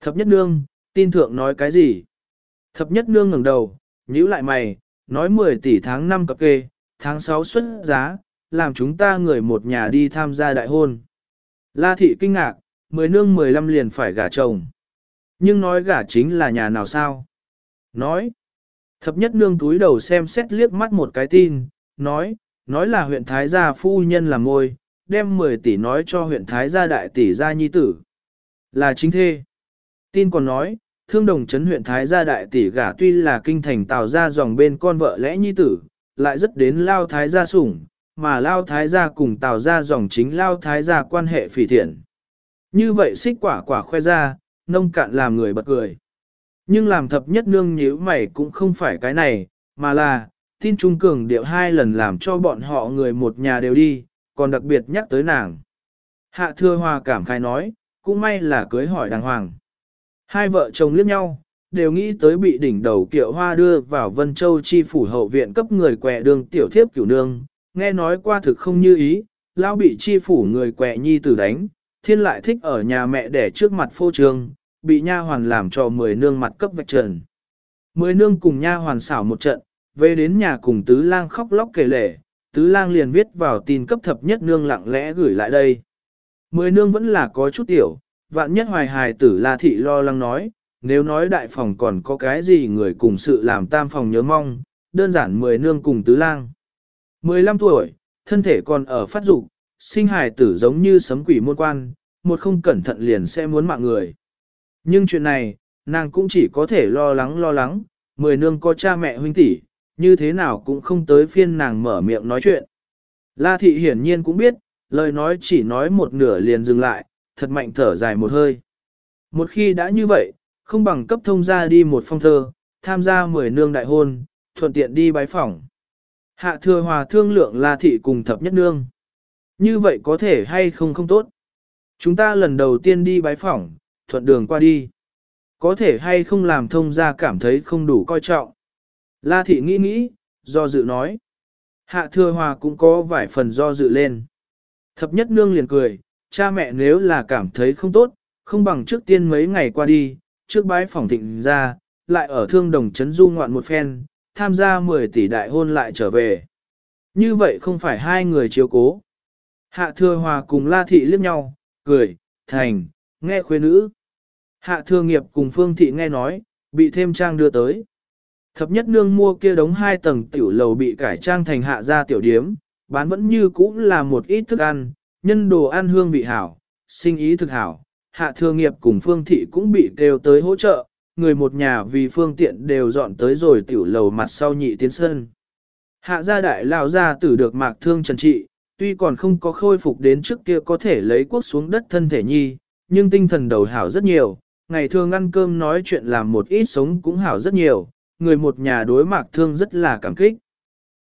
Thập nhất nương, tin thượng nói cái gì? Thập nhất nương ngẩng đầu, nhíu lại mày, nói 10 tỷ tháng 5 cập kê, tháng 6 xuất giá, làm chúng ta người một nhà đi tham gia đại hôn. La thị kinh ngạc, 10 nương 15 liền phải gả chồng. Nhưng nói gả chính là nhà nào sao? Nói. Thập nhất nương túi đầu xem xét liếc mắt một cái tin, nói, nói là huyện Thái gia phu nhân làm ngôi, đem 10 tỷ nói cho huyện Thái gia đại tỷ gia nhi tử. Là chính thê. Tin còn nói, thương đồng chấn huyện Thái gia đại tỷ gả tuy là kinh thành tào ra dòng bên con vợ lẽ nhi tử, lại rất đến lao Thái gia sủng, mà lao Thái gia cùng tào ra dòng chính lao Thái gia quan hệ phỉ thiện. Như vậy xích quả quả khoe ra, nông cạn làm người bật cười. Nhưng làm thập nhất nương nhíu mày cũng không phải cái này, mà là, tin trung cường điệu hai lần làm cho bọn họ người một nhà đều đi, còn đặc biệt nhắc tới nàng. Hạ thưa hòa cảm khai nói, cũng may là cưới hỏi đàng hoàng. Hai vợ chồng liếc nhau, đều nghĩ tới bị đỉnh đầu kiệu hoa đưa vào Vân Châu chi phủ hậu viện cấp người quẻ đường tiểu thiếp cửu nương, nghe nói qua thực không như ý, lão bị chi phủ người quẻ nhi tử đánh, thiên lại thích ở nhà mẹ đẻ trước mặt phô trương, bị nha hoàn làm cho mười nương mặt cấp vạch trần. Mười nương cùng nha hoàn xảo một trận, về đến nhà cùng tứ lang khóc lóc kể lể, tứ lang liền viết vào tin cấp thập nhất nương lặng lẽ gửi lại đây. Mười nương vẫn là có chút tiểu, vạn nhất hoài hài tử la thị lo lắng nói, nếu nói đại phòng còn có cái gì người cùng sự làm tam phòng nhớ mong, đơn giản mười nương cùng tứ lang. Mười lăm tuổi, thân thể còn ở phát dục, sinh hài tử giống như sấm quỷ môn quan, một không cẩn thận liền sẽ muốn mạng người. Nhưng chuyện này, nàng cũng chỉ có thể lo lắng lo lắng, mười nương có cha mẹ huynh tỷ, như thế nào cũng không tới phiên nàng mở miệng nói chuyện. La thị hiển nhiên cũng biết, lời nói chỉ nói một nửa liền dừng lại, thật mạnh thở dài một hơi. Một khi đã như vậy, không bằng cấp thông ra đi một phong thơ, tham gia mười nương đại hôn, thuận tiện đi bái phỏng. Hạ thừa hòa thương lượng là thị cùng thập nhất nương. Như vậy có thể hay không không tốt. Chúng ta lần đầu tiên đi bái phỏng, thuận đường qua đi. Có thể hay không làm thông ra cảm thấy không đủ coi trọng. La thị nghĩ nghĩ, do dự nói. Hạ thừa hòa cũng có vài phần do dự lên. Thập nhất nương liền cười, cha mẹ nếu là cảm thấy không tốt, không bằng trước tiên mấy ngày qua đi, trước bái phòng thịnh ra, lại ở thương đồng chấn du ngoạn một phen, tham gia 10 tỷ đại hôn lại trở về. Như vậy không phải hai người chiếu cố. Hạ thừa hòa cùng la thị liếc nhau, cười, thành, nghe khuê nữ. Hạ thừa nghiệp cùng phương thị nghe nói, bị thêm trang đưa tới. Thập nhất nương mua kia đống hai tầng tiểu lầu bị cải trang thành hạ gia tiểu điếm, bán vẫn như cũ là một ít thức ăn, nhân đồ ăn hương vị hảo, sinh ý thực hảo. Hạ thừa nghiệp cùng phương thị cũng bị kêu tới hỗ trợ, người một nhà vì phương tiện đều dọn tới rồi tiểu lầu mặt sau nhị tiến sân. Hạ gia đại lao gia tử được mạc thương trần trị, tuy còn không có khôi phục đến trước kia có thể lấy quốc xuống đất thân thể nhi, nhưng tinh thần đầu hảo rất nhiều, ngày thường ăn cơm nói chuyện làm một ít sống cũng hảo rất nhiều, người một nhà đối mạc thương rất là cảm kích.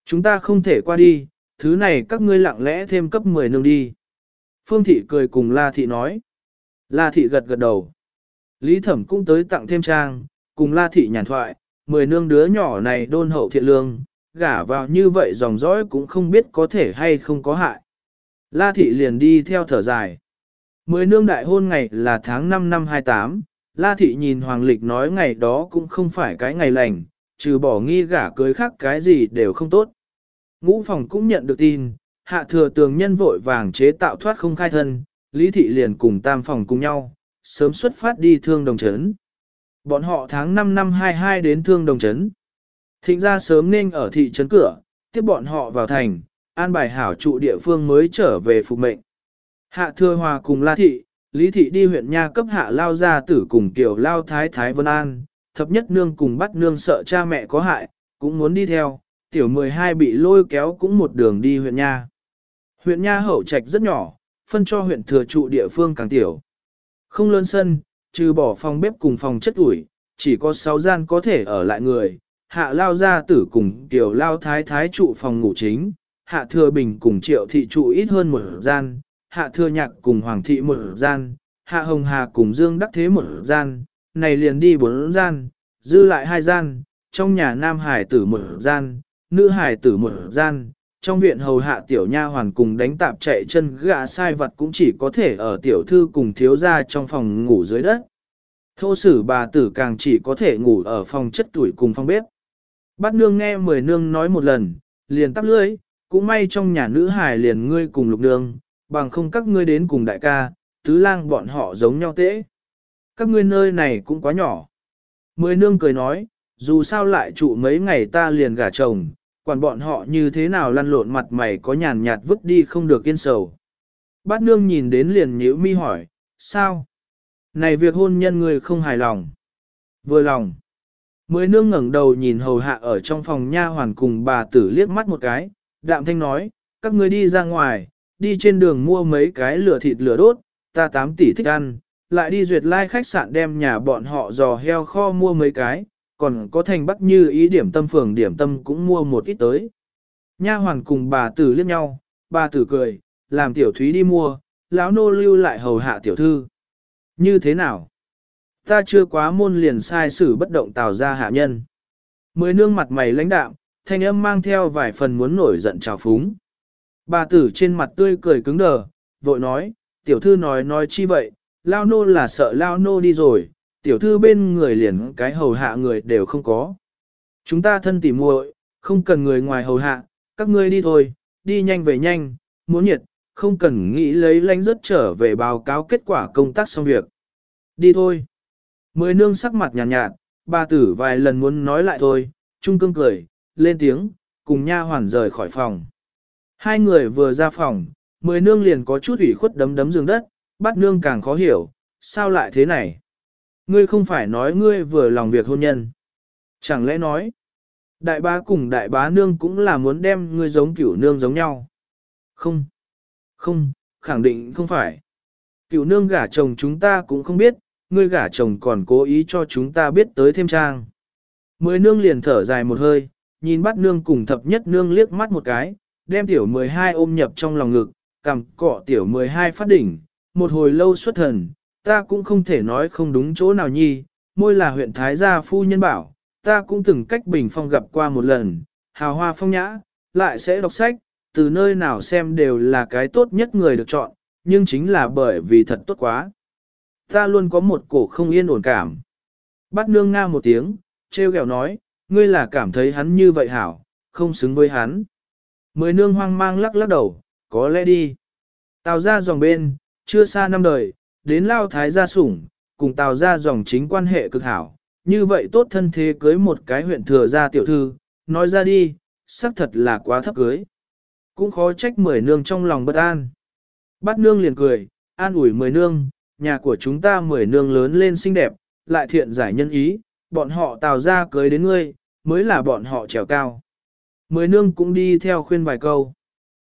Chúng ta không thể qua đi, thứ này các ngươi lặng lẽ thêm cấp 10 nương đi. Phương thị cười cùng La thị nói. La thị gật gật đầu. Lý thẩm cũng tới tặng thêm trang, cùng La thị nhàn thoại, mười nương đứa nhỏ này đôn hậu thiện lương, gả vào như vậy dòng dõi cũng không biết có thể hay không có hại. La thị liền đi theo thở dài. Mười nương đại hôn ngày là tháng 5 năm 28, La thị nhìn Hoàng Lịch nói ngày đó cũng không phải cái ngày lành, trừ bỏ nghi gả cưới khác cái gì đều không tốt. Ngũ phòng cũng nhận được tin, hạ thừa tường nhân vội vàng chế tạo thoát không khai thân, Lý thị liền cùng tam phòng cùng nhau, sớm xuất phát đi thương đồng chấn. Bọn họ tháng 5 năm 22 đến thương đồng chấn. Thịnh ra sớm nên ở thị trấn cửa, tiếp bọn họ vào thành, an bài hảo trụ địa phương mới trở về phục mệnh. Hạ thừa hòa cùng La Thị, Lý Thị đi huyện Nha cấp hạ lao gia tử cùng kiểu lao thái thái Vân An, thập nhất nương cùng bắt nương sợ cha mẹ có hại, cũng muốn đi theo, tiểu 12 bị lôi kéo cũng một đường đi huyện Nha. Huyện Nha hậu trạch rất nhỏ, phân cho huyện thừa trụ địa phương càng tiểu. Không lớn sân, trừ bỏ phòng bếp cùng phòng chất ủi, chỉ có 6 gian có thể ở lại người, hạ lao gia tử cùng tiểu lao thái thái trụ phòng ngủ chính, hạ thừa bình cùng triệu thị trụ ít hơn một gian, hạ thừa nhạc cùng hoàng thị một gian, hạ hồng hà cùng dương đắc thế một gian, này liền đi bốn gian, dư lại hai gian, trong nhà nam hải tử một gian, nữ hải tử một gian, trong viện hầu hạ tiểu nha hoàn cùng đánh tạp chạy chân gạ sai vật cũng chỉ có thể ở tiểu thư cùng thiếu gia trong phòng ngủ dưới đất. Thô sử bà tử càng chỉ có thể ngủ ở phòng chất tuổi cùng phòng bếp. Bát nương nghe mười nương nói một lần, liền tắp lưỡi, cũng may trong nhà nữ hài liền ngươi cùng lục nương, bằng không các ngươi đến cùng đại ca, tứ lang bọn họ giống nhau tễ. Các ngươi nơi này cũng quá nhỏ. Mười nương cười nói, dù sao lại trụ mấy ngày ta liền gả chồng, quản bọn họ như thế nào lăn lộn mặt mày có nhàn nhạt vứt đi không được yên sầu. Bát nương nhìn đến liền nhíu mi hỏi, sao? Này việc hôn nhân người không hài lòng. Vừa lòng. Mới nương ngẩng đầu nhìn hầu hạ ở trong phòng nha hoàn cùng bà tử liếc mắt một cái, đạm thanh nói, các ngươi đi ra ngoài, đi trên đường mua mấy cái lửa thịt lửa đốt, ta tám tỷ thích ăn, lại đi duyệt lai like khách sạn đem nhà bọn họ giò heo kho mua mấy cái, còn có thành bắc như ý điểm tâm phường điểm tâm cũng mua một ít tới. Nha hoàn cùng bà tử liếc nhau, bà tử cười, làm tiểu thúy đi mua, lão nô lưu lại hầu hạ tiểu thư. Như thế nào? Ta chưa quá môn liền sai xử bất động tào ra hạ nhân. Mười nương mặt mày lãnh đạm, thanh âm mang theo vài phần muốn nổi giận trào phúng. Bà tử trên mặt tươi cười cứng đờ, vội nói, tiểu thư nói nói chi vậy, lao nô là sợ lao nô đi rồi, tiểu thư bên người liền cái hầu hạ người đều không có. Chúng ta thân tỉ muội, không cần người ngoài hầu hạ, các ngươi đi thôi, đi nhanh về nhanh, muốn nhiệt, không cần nghĩ lấy lánh rất trở về báo cáo kết quả công tác xong việc. Đi thôi. Mười nương sắc mặt nhàn nhạt, nhạt, bà tử vài lần muốn nói lại thôi, trung cương cười, lên tiếng, cùng nha hoàn rời khỏi phòng. Hai người vừa ra phòng, mười nương liền có chút ủy khuất đấm đấm giường đất, bắt nương càng khó hiểu, sao lại thế này? Ngươi không phải nói ngươi vừa lòng việc hôn nhân. Chẳng lẽ nói, đại bá cùng đại bá nương cũng là muốn đem ngươi giống cửu nương giống nhau? Không, không, khẳng định không phải. Cửu nương gả chồng chúng ta cũng không biết, ngươi gả chồng còn cố ý cho chúng ta biết tới thêm trang. Mười nương liền thở dài một hơi, nhìn bắt nương cùng thập nhất nương liếc mắt một cái, đem tiểu 12 ôm nhập trong lòng ngực, cầm cọ tiểu 12 phát đỉnh, một hồi lâu xuất thần, ta cũng không thể nói không đúng chỗ nào nhi, môi là huyện Thái gia phu nhân bảo, ta cũng từng cách bình phong gặp qua một lần, hào hoa phong nhã, lại sẽ đọc sách, từ nơi nào xem đều là cái tốt nhất người được chọn, nhưng chính là bởi vì thật tốt quá ta luôn có một cổ không yên ổn cảm. Bắt nương nga một tiếng, treo gẹo nói, ngươi là cảm thấy hắn như vậy hảo, không xứng với hắn. Mười nương hoang mang lắc lắc đầu, có lẽ đi. Tào ra dòng bên, chưa xa năm đời, đến lao thái gia sủng, cùng tào ra dòng chính quan hệ cực hảo. Như vậy tốt thân thế cưới một cái huyện thừa gia tiểu thư, nói ra đi, xác thật là quá thấp cưới. Cũng khó trách mười nương trong lòng bất an. Bắt nương liền cười, an ủi mười nương, nhà của chúng ta mười nương lớn lên xinh đẹp, lại thiện giải nhân ý, bọn họ tào ra cưới đến ngươi, mới là bọn họ trèo cao. Mười nương cũng đi theo khuyên vài câu.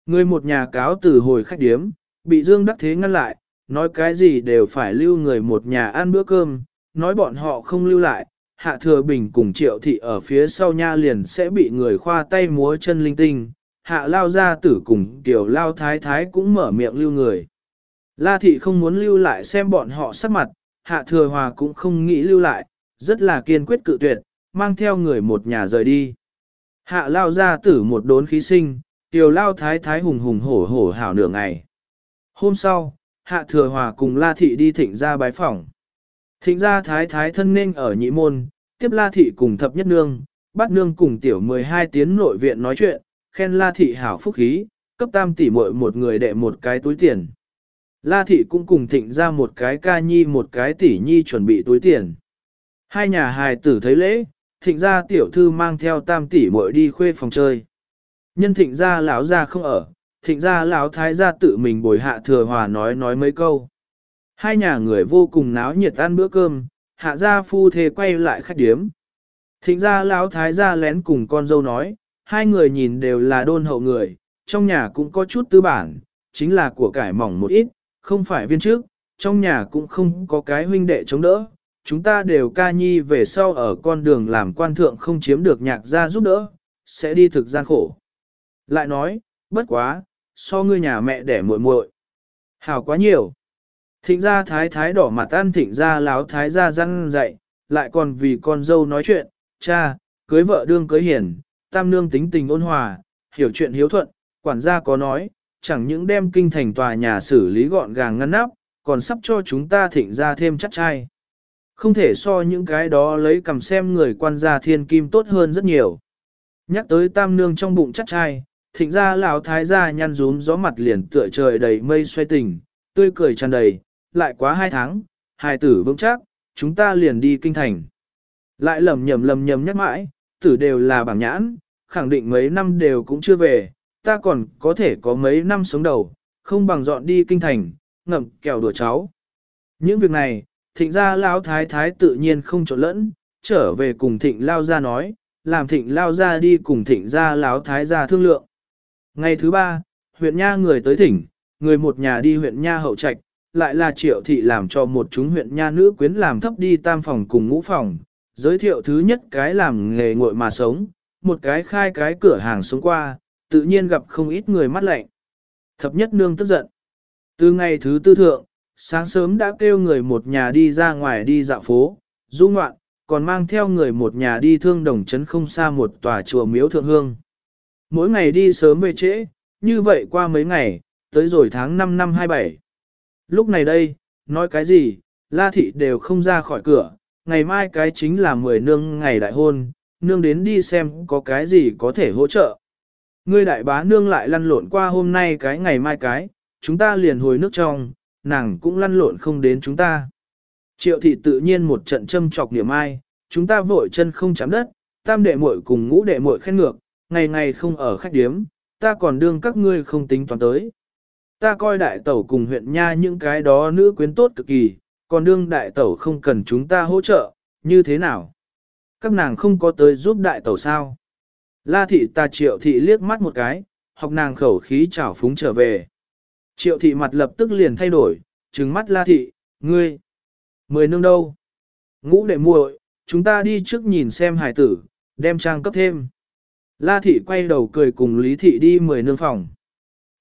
Người một nhà cáo từ hồi khách điếm, bị Dương Đắc Thế ngăn lại, nói cái gì đều phải lưu người một nhà ăn bữa cơm, nói bọn họ không lưu lại, Hạ Thừa Bình cùng Triệu Thị ở phía sau nha liền sẽ bị người khoa tay múa chân linh tinh, Hạ Lao Gia Tử cùng Tiểu Lao Thái Thái cũng mở miệng lưu người. La Thị không muốn lưu lại xem bọn họ sắc mặt, Hạ Thừa Hòa cũng không nghĩ lưu lại, rất là kiên quyết cự tuyệt, mang theo người một nhà rời đi. Hạ Lao Gia Tử một đốn khí sinh, Tiểu Lao Thái Thái hùng hùng hổ hổ hảo nửa ngày. Hôm sau, Hạ Thừa Hòa cùng La Thị đi thịnh ra bái phỏng. Thịnh ra Thái Thái thân nên ở nhị môn, tiếp La Thị cùng thập nhất nương, bắt nương cùng tiểu 12 tiến nội viện nói chuyện, khen La Thị hảo phúc khí, cấp tam tỷ muội một người đệ một cái túi tiền. La Thị cũng cùng thịnh ra một cái ca nhi một cái tỷ nhi chuẩn bị túi tiền. Hai nhà hài tử thấy lễ, thịnh ra tiểu thư mang theo tam tỷ muội đi khuê phòng chơi. Nhân thịnh ra lão ra không ở, thịnh ra lão thái gia tự mình bồi hạ thừa hòa nói nói mấy câu. Hai nhà người vô cùng náo nhiệt ăn bữa cơm, hạ gia phu thê quay lại khách điếm. Thịnh ra lão thái gia lén cùng con dâu nói, hai người nhìn đều là đôn hậu người, trong nhà cũng có chút tư bản, chính là của cải mỏng một ít, không phải viên trước, trong nhà cũng không có cái huynh đệ chống đỡ. Chúng ta đều ca nhi về sau ở con đường làm quan thượng không chiếm được nhạc gia giúp đỡ, sẽ đi thực gian khổ. Lại nói, bất quá, so ngươi nhà mẹ đẻ muội muội Hảo quá nhiều. Thịnh gia thái thái đỏ mặt ăn thịnh gia láo thái gia răn dậy, lại còn vì con dâu nói chuyện, cha, cưới vợ đương cưới hiền, tam nương tính tình ôn hòa, hiểu chuyện hiếu thuận, quản gia có nói, chẳng những đem kinh thành tòa nhà xử lý gọn gàng ngăn nắp, còn sắp cho chúng ta thịnh ra thêm chắc trai. Không thể so những cái đó lấy cầm xem người quan gia thiên kim tốt hơn rất nhiều. Nhắc tới tam nương trong bụng chắc trai, thịnh ra lão thái gia nhăn rúm gió mặt liền tựa trời đầy mây xoay tình, tươi cười tràn đầy, lại quá hai tháng, hài tử vững chắc, chúng ta liền đi kinh thành. Lại lầm nhầm lầm nhầm nhắc mãi, tử đều là bảng nhãn, khẳng định mấy năm đều cũng chưa về, ta còn có thể có mấy năm sống đầu, không bằng dọn đi kinh thành, ngậm kẹo đùa cháu. Những việc này, thịnh gia lão thái thái tự nhiên không trộn lẫn, trở về cùng thịnh lao ra nói, làm thịnh lao ra đi cùng thịnh gia lão thái gia thương lượng. Ngày thứ ba, huyện Nha người tới thỉnh, người một nhà đi huyện Nha hậu trạch, lại là triệu thị làm cho một chúng huyện Nha nữ quyến làm thấp đi tam phòng cùng ngũ phòng, giới thiệu thứ nhất cái làm nghề ngội mà sống, một cái khai cái cửa hàng sống qua, tự nhiên gặp không ít người mắt lạnh. Thập nhất nương tức giận. Từ ngày thứ tư thượng, sáng sớm đã kêu người một nhà đi ra ngoài đi dạo phố, du ngoạn, còn mang theo người một nhà đi thương đồng chấn không xa một tòa chùa miếu thượng hương. Mỗi ngày đi sớm về trễ, như vậy qua mấy ngày, tới rồi tháng 5 năm 27. Lúc này đây, nói cái gì, la thị đều không ra khỏi cửa, ngày mai cái chính là 10 nương ngày đại hôn, nương đến đi xem có cái gì có thể hỗ trợ. Ngươi đại bá nương lại lăn lộn qua hôm nay cái ngày mai cái, chúng ta liền hồi nước trong, nàng cũng lăn lộn không đến chúng ta. Triệu thị tự nhiên một trận châm chọc niệm ai, chúng ta vội chân không chạm đất, tam đệ muội cùng ngũ đệ muội khen ngược, ngày ngày không ở khách điếm, ta còn đương các ngươi không tính toán tới. Ta coi đại tẩu cùng huyện nha những cái đó nữ quyến tốt cực kỳ, còn đương đại tẩu không cần chúng ta hỗ trợ, như thế nào? Các nàng không có tới giúp đại tẩu sao? La thị ta triệu thị liếc mắt một cái, học nàng khẩu khí chảo phúng trở về. Triệu thị mặt lập tức liền thay đổi, trừng mắt la thị, ngươi, mười nương đâu? Ngũ đệ muội, chúng ta đi trước nhìn xem hải tử, đem trang cấp thêm. La thị quay đầu cười cùng Lý thị đi mười nương phòng.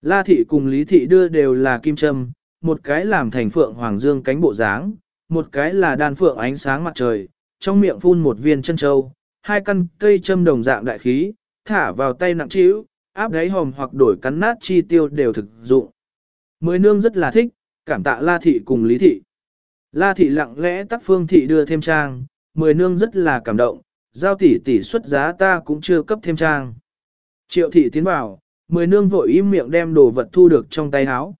La thị cùng Lý thị đưa đều là kim châm, một cái làm thành phượng hoàng dương cánh bộ dáng, một cái là đan phượng ánh sáng mặt trời, trong miệng phun một viên chân châu, hai căn cây châm đồng dạng đại khí, thả vào tay nặng trĩu, áp đáy hòm hoặc đổi cắn nát chi tiêu đều thực dụng. Mười nương rất là thích, cảm tạ La thị cùng Lý thị. La thị lặng lẽ tắt phương thị đưa thêm trang, mười nương rất là cảm động, giao tỷ tỷ xuất giá ta cũng chưa cấp thêm trang. Triệu thị tiến vào, mười nương vội im miệng đem đồ vật thu được trong tay áo.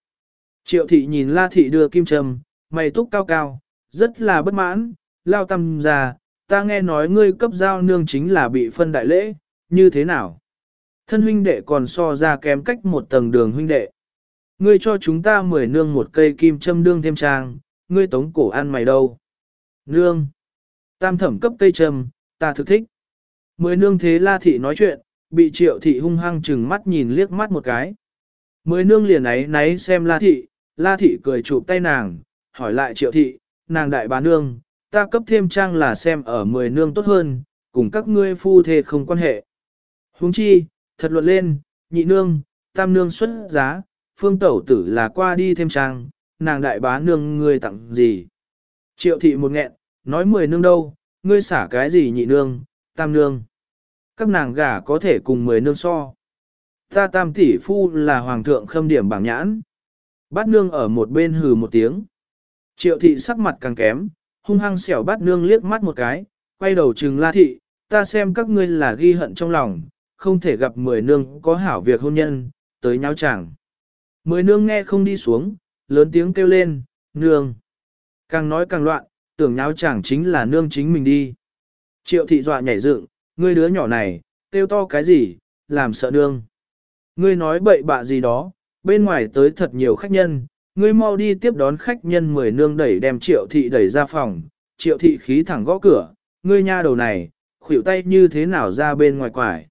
Triệu thị nhìn la thị đưa kim trầm, mày túc cao cao, rất là bất mãn, lao tâm ra, ta nghe nói ngươi cấp giao nương chính là bị phân đại lễ, như thế nào? Thân huynh đệ còn so ra kém cách một tầng đường huynh đệ. Ngươi cho chúng ta mười nương một cây kim châm đương thêm trang, ngươi tống cổ ăn mày đâu? Nương! Tam thẩm cấp cây châm, ta thực thích. Mười nương thế la thị nói chuyện, bị triệu thị hung hăng chừng mắt nhìn liếc mắt một cái. Mười nương liền ấy náy xem la thị, la thị cười chụp tay nàng, hỏi lại triệu thị, nàng đại bá nương, ta cấp thêm trang là xem ở mười nương tốt hơn, cùng các ngươi phu thê không quan hệ. Huống chi, thật luận lên, nhị nương, tam nương xuất giá, phương tẩu tử là qua đi thêm trang, nàng đại bá nương ngươi tặng gì. Triệu thị một nghẹn, nói mười nương đâu, ngươi xả cái gì nhị nương, tam nương. Các nàng gả có thể cùng mười nương so. Ta tam tỷ phu là hoàng thượng khâm điểm bảng nhãn. Bát nương ở một bên hừ một tiếng. Triệu thị sắc mặt càng kém, hung hăng xẻo bát nương liếc mắt một cái, quay đầu trừng la thị, ta xem các ngươi là ghi hận trong lòng, không thể gặp mười nương có hảo việc hôn nhân, tới nhau chẳng. Mười nương nghe không đi xuống, lớn tiếng kêu lên, nương. Càng nói càng loạn, tưởng nháo chẳng chính là nương chính mình đi. Triệu thị dọa nhảy dựng, ngươi đứa nhỏ này, kêu to cái gì, làm sợ nương. Ngươi nói bậy bạ gì đó, bên ngoài tới thật nhiều khách nhân, ngươi mau đi tiếp đón khách nhân mười nương đẩy đem triệu thị đẩy ra phòng, triệu thị khí thẳng gõ cửa, ngươi nha đầu này, khuỷu tay như thế nào ra bên ngoài quải.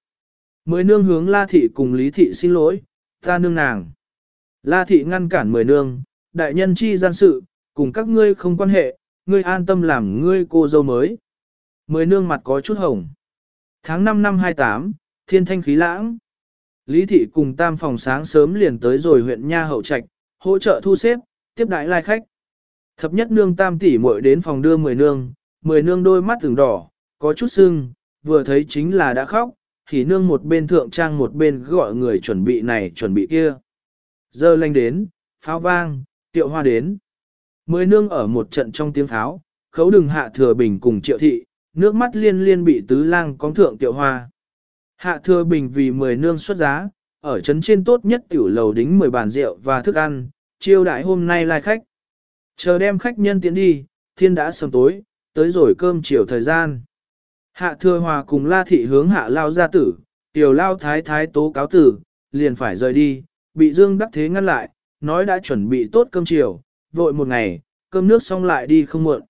Mười nương hướng la thị cùng lý thị xin lỗi, ta nương nàng. La thị ngăn cản mười nương, đại nhân chi gian sự, cùng các ngươi không quan hệ, ngươi an tâm làm ngươi cô dâu mới. Mười nương mặt có chút hồng. Tháng 5 năm 28, thiên thanh khí lãng. Lý thị cùng tam phòng sáng sớm liền tới rồi huyện Nha Hậu Trạch, hỗ trợ thu xếp, tiếp đại lai khách. Thập nhất nương tam tỷ muội đến phòng đưa mười nương, mười nương đôi mắt từng đỏ, có chút sưng, vừa thấy chính là đã khóc, thì nương một bên thượng trang một bên gọi người chuẩn bị này chuẩn bị kia. Giờ lanh đến, pháo vang, tiệu hoa đến. Mới nương ở một trận trong tiếng pháo, khấu đừng hạ thừa bình cùng triệu thị, nước mắt liên liên bị tứ lang cóng thượng tiệu hoa. Hạ thừa bình vì mười nương xuất giá, ở trấn trên tốt nhất tiểu lầu đính 10 bàn rượu và thức ăn, chiêu đại hôm nay lai khách. Chờ đem khách nhân tiến đi, thiên đã sầm tối, tới rồi cơm chiều thời gian. Hạ thừa hòa cùng la thị hướng hạ lao gia tử, tiểu lao thái thái tố cáo tử, liền phải rời đi, bị dương đắc thế ngăn lại, nói đã chuẩn bị tốt cơm chiều, vội một ngày, cơm nước xong lại đi không muộn.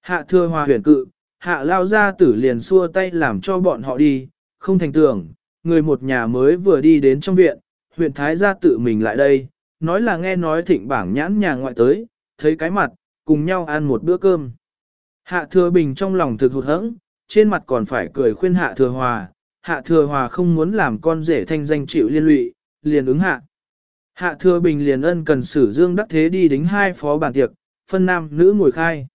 Hạ thừa hòa huyền cự, hạ lao gia tử liền xua tay làm cho bọn họ đi, không thành tưởng, người một nhà mới vừa đi đến trong viện, huyện Thái gia tự mình lại đây, nói là nghe nói thịnh bảng nhãn nhà ngoại tới, thấy cái mặt, cùng nhau ăn một bữa cơm. Hạ thừa bình trong lòng thực hụt hẫng, trên mặt còn phải cười khuyên hạ thừa hòa, hạ thừa hòa không muốn làm con rể thanh danh chịu liên lụy, liền ứng hạ. Hạ thừa bình liền ân cần sử dương đắc thế đi đính hai phó bàn tiệc, phân nam nữ ngồi khai.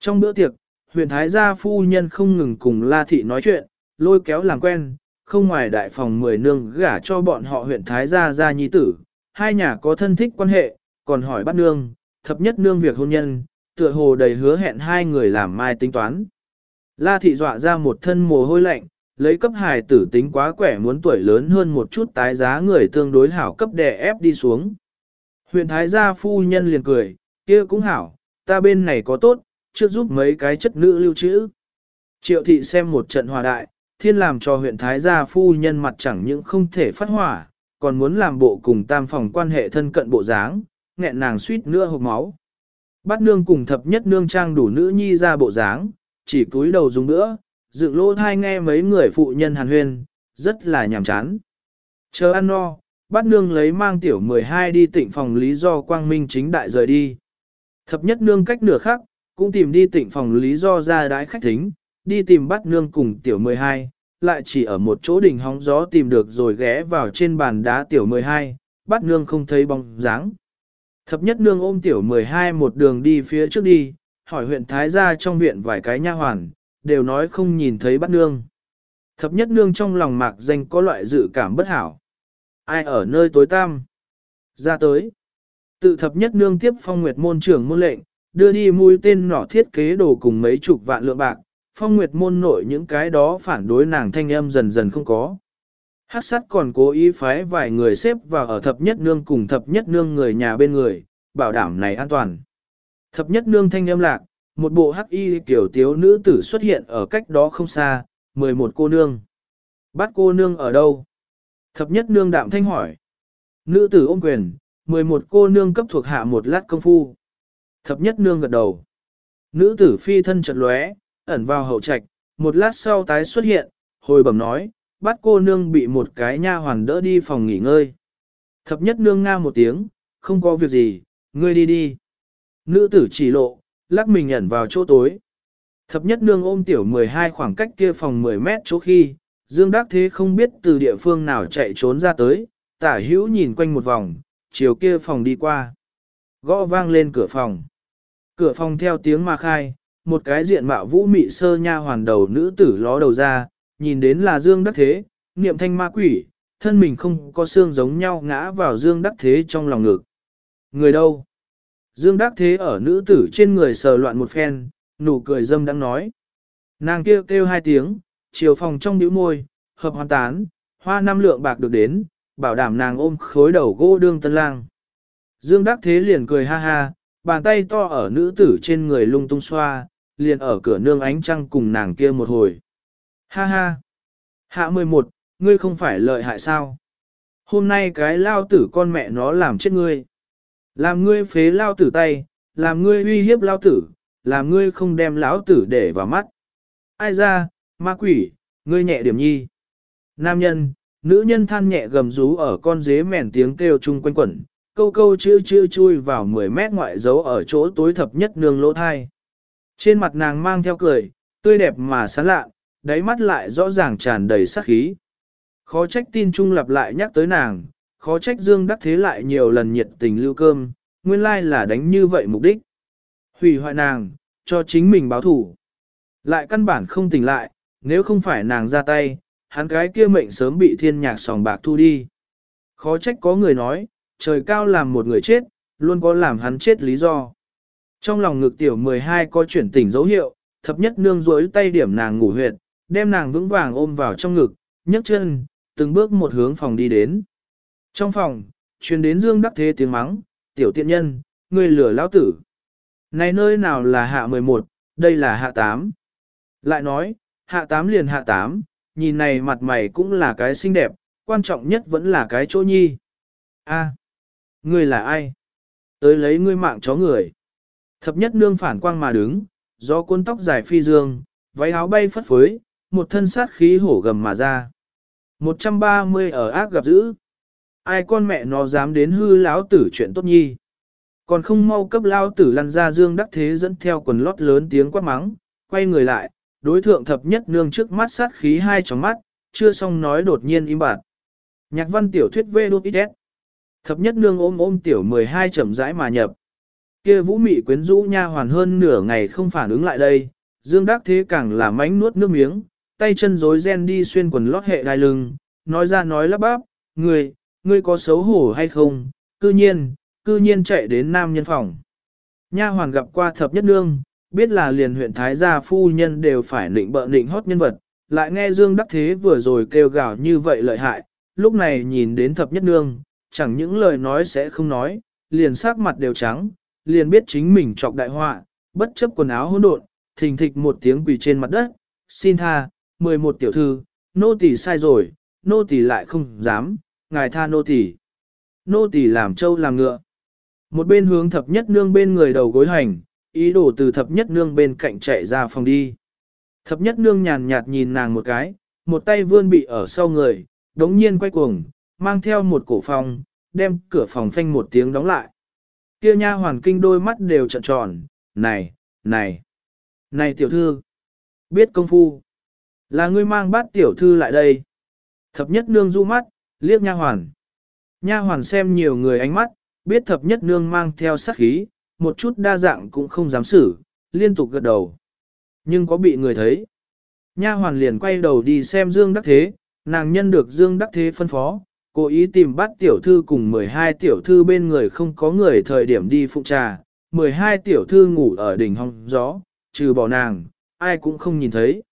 Trong bữa tiệc, huyện Thái gia phu nhân không ngừng cùng La Thị nói chuyện, lôi kéo làm quen, không ngoài đại phòng mười nương gả cho bọn họ huyện Thái gia gia nhi tử, hai nhà có thân thích quan hệ, còn hỏi bắt nương, thập nhất nương việc hôn nhân, tựa hồ đầy hứa hẹn hai người làm mai tính toán. La thị dọa ra một thân mồ hôi lạnh, lấy cấp hài tử tính quá quẻ muốn tuổi lớn hơn một chút tái giá người tương đối hảo cấp đè ép đi xuống. Huyện Thái gia phu nhân liền cười, kia cũng hảo, ta bên này có tốt, trước giúp mấy cái chất nữ lưu trữ. Triệu thị xem một trận hòa đại, thiên làm cho huyện Thái gia phu nhân mặt chẳng những không thể phát hỏa, còn muốn làm bộ cùng tam phòng quan hệ thân cận bộ dáng, nghẹn nàng suýt nữa hộp máu. Bắt nương cùng thập nhất nương trang đủ nữ nhi ra bộ dáng, chỉ cúi đầu dùng nữa, dựng lỗ thai nghe mấy người phụ nhân hàn huyên, rất là nhàm chán. Chờ ăn no, bắt nương lấy mang tiểu 12 đi tịnh phòng lý do quang minh chính đại rời đi. Thập nhất nương cách nửa khác, cũng tìm đi tịnh phòng lý do ra đái khách thính, đi tìm bắt nương cùng tiểu 12, lại chỉ ở một chỗ đỉnh hóng gió tìm được rồi ghé vào trên bàn đá tiểu 12, bắt nương không thấy bóng dáng. Thập nhất nương ôm tiểu 12 một đường đi phía trước đi, hỏi huyện Thái gia trong viện vài cái nha hoàn, đều nói không nhìn thấy bắt nương. Thập nhất nương trong lòng mạc danh có loại dự cảm bất hảo. Ai ở nơi tối tăm? Ra tới. Tự thập nhất nương tiếp phong nguyệt môn trưởng môn lệnh, đưa đi mũi tên nỏ thiết kế đồ cùng mấy chục vạn lượng bạc, phong nguyệt môn nội những cái đó phản đối nàng thanh âm dần dần không có. Hắc sát còn cố ý phái vài người xếp vào ở thập nhất nương cùng thập nhất nương người nhà bên người, bảo đảm này an toàn. Thập nhất nương thanh âm lạc, một bộ hắc y kiểu tiếu nữ tử xuất hiện ở cách đó không xa, 11 cô nương. Bắt cô nương ở đâu? Thập nhất nương đạm thanh hỏi. Nữ tử ôm quyền, 11 cô nương cấp thuộc hạ một lát công phu. Thập nhất nương gật đầu. Nữ tử phi thân chật lóe, ẩn vào hậu trạch, một lát sau tái xuất hiện, hồi bẩm nói, bắt cô nương bị một cái nha hoàn đỡ đi phòng nghỉ ngơi. Thập nhất nương nga một tiếng, không có việc gì, ngươi đi đi. Nữ tử chỉ lộ, lắc mình ẩn vào chỗ tối. Thập nhất nương ôm tiểu 12 khoảng cách kia phòng 10 mét chỗ khi, Dương Đắc Thế không biết từ địa phương nào chạy trốn ra tới, tả hữu nhìn quanh một vòng, chiều kia phòng đi qua. Gõ vang lên cửa phòng. Cửa phòng theo tiếng mà khai, một cái diện mạo vũ mị sơ nha hoàn đầu nữ tử ló đầu ra, nhìn đến là Dương Đắc Thế, niệm thanh ma quỷ, thân mình không có xương giống nhau ngã vào Dương Đắc Thế trong lòng ngực. Người đâu? Dương Đắc Thế ở nữ tử trên người sờ loạn một phen, nụ cười dâm đang nói. Nàng kêu kêu hai tiếng, chiều phòng trong nhíu môi, hợp hoàn tán, hoa năm lượng bạc được đến, bảo đảm nàng ôm khối đầu gỗ đương tân lang. Dương Đắc Thế liền cười ha ha, bàn tay to ở nữ tử trên người lung tung xoa, liền ở cửa nương ánh trăng cùng nàng kia một hồi. Ha ha! Hạ 11, ngươi không phải lợi hại sao? Hôm nay cái lao tử con mẹ nó làm chết ngươi. Làm ngươi phế lao tử tay, làm ngươi uy hiếp lao tử, làm ngươi không đem lão tử để vào mắt. Ai ra, ma quỷ, ngươi nhẹ điểm nhi. Nam nhân, nữ nhân than nhẹ gầm rú ở con dế mèn tiếng kêu chung quanh quẩn, câu câu chữ chữ chui vào 10 mét ngoại dấu ở chỗ tối thập nhất nương lỗ thai. Trên mặt nàng mang theo cười, tươi đẹp mà sán lạ, đáy mắt lại rõ ràng tràn đầy sát khí. Khó trách tin trung lặp lại nhắc tới nàng, khó trách Dương Đắc Thế lại nhiều lần nhiệt tình lưu cơm, nguyên lai là đánh như vậy mục đích. Hủy hoại nàng, cho chính mình báo thủ. Lại căn bản không tỉnh lại, nếu không phải nàng ra tay, hắn cái kia mệnh sớm bị thiên nhạc sòng bạc thu đi. Khó trách có người nói, trời cao làm một người chết, luôn có làm hắn chết lý do. Trong lòng ngực tiểu 12 có chuyển tỉnh dấu hiệu, thập nhất nương rối tay điểm nàng ngủ huyệt, đem nàng vững vàng ôm vào trong ngực, nhấc chân, từng bước một hướng phòng đi đến. Trong phòng, truyền đến Dương Đắc Thế tiếng mắng, tiểu tiện nhân, người lửa lão tử. Này nơi nào là hạ 11, đây là hạ 8. Lại nói, hạ 8 liền hạ 8, nhìn này mặt mày cũng là cái xinh đẹp, quan trọng nhất vẫn là cái chỗ nhi. A, à, ngươi là ai? Tới lấy ngươi mạng chó người. Thập nhất nương phản quang mà đứng, do cuốn tóc dài phi dương, váy áo bay phất phới, một thân sát khí hổ gầm mà ra. 130 ở ác gặp dữ. Ai con mẹ nó dám đến hư lão tử chuyện tốt nhi. Còn không mau cấp lao tử lăn ra dương đắc thế dẫn theo quần lót lớn tiếng quát mắng, quay người lại, đối thượng thập nhất nương trước mắt sát khí hai tròng mắt, chưa xong nói đột nhiên im bặt. Nhạc văn tiểu thuyết vê đút ít Thập nhất nương ôm ôm tiểu 12 chậm rãi mà nhập. Kia vũ mị quyến rũ nha hoàn hơn nửa ngày không phản ứng lại đây, dương đắc thế càng là mánh nuốt nước miếng, tay chân rối ren đi xuyên quần lót hệ đai lưng, nói ra nói lắp bắp, người ngươi có xấu hổ hay không, cư nhiên, cư nhiên chạy đến nam nhân phòng. Nha hoàn gặp qua thập nhất nương, biết là liền huyện Thái gia phu nhân đều phải nịnh bợ nịnh hót nhân vật, lại nghe Dương Đắc Thế vừa rồi kêu gào như vậy lợi hại, lúc này nhìn đến thập nhất nương, chẳng những lời nói sẽ không nói, liền sắc mặt đều trắng, liền biết chính mình trọc đại họa, bất chấp quần áo hỗn độn, thình thịch một tiếng quỳ trên mặt đất, xin tha, 11 tiểu thư, nô tỳ sai rồi, nô tỳ lại không dám, ngài tha nô tỳ. Nô tỳ làm trâu làm ngựa. Một bên hướng thập nhất nương bên người đầu gối hành, ý đồ từ thập nhất nương bên cạnh chạy ra phòng đi. Thập nhất nương nhàn nhạt nhìn nàng một cái, một tay vươn bị ở sau người, đống nhiên quay cuồng, mang theo một cổ phòng, đem cửa phòng phanh một tiếng đóng lại. Kia nha hoàn kinh đôi mắt đều trợn tròn, này, này, này tiểu thư, biết công phu, là ngươi mang bát tiểu thư lại đây. Thập nhất nương du mắt, liếc nha hoàn. Nha hoàn xem nhiều người ánh mắt, biết thập nhất nương mang theo sát khí, một chút đa dạng cũng không dám xử, liên tục gật đầu. Nhưng có bị người thấy. Nha hoàn liền quay đầu đi xem Dương Đắc Thế, nàng nhân được Dương Đắc Thế phân phó, cố ý tìm bắt tiểu thư cùng 12 tiểu thư bên người không có người thời điểm đi phụ trà, 12 tiểu thư ngủ ở đỉnh hong gió, trừ bỏ nàng, ai cũng không nhìn thấy.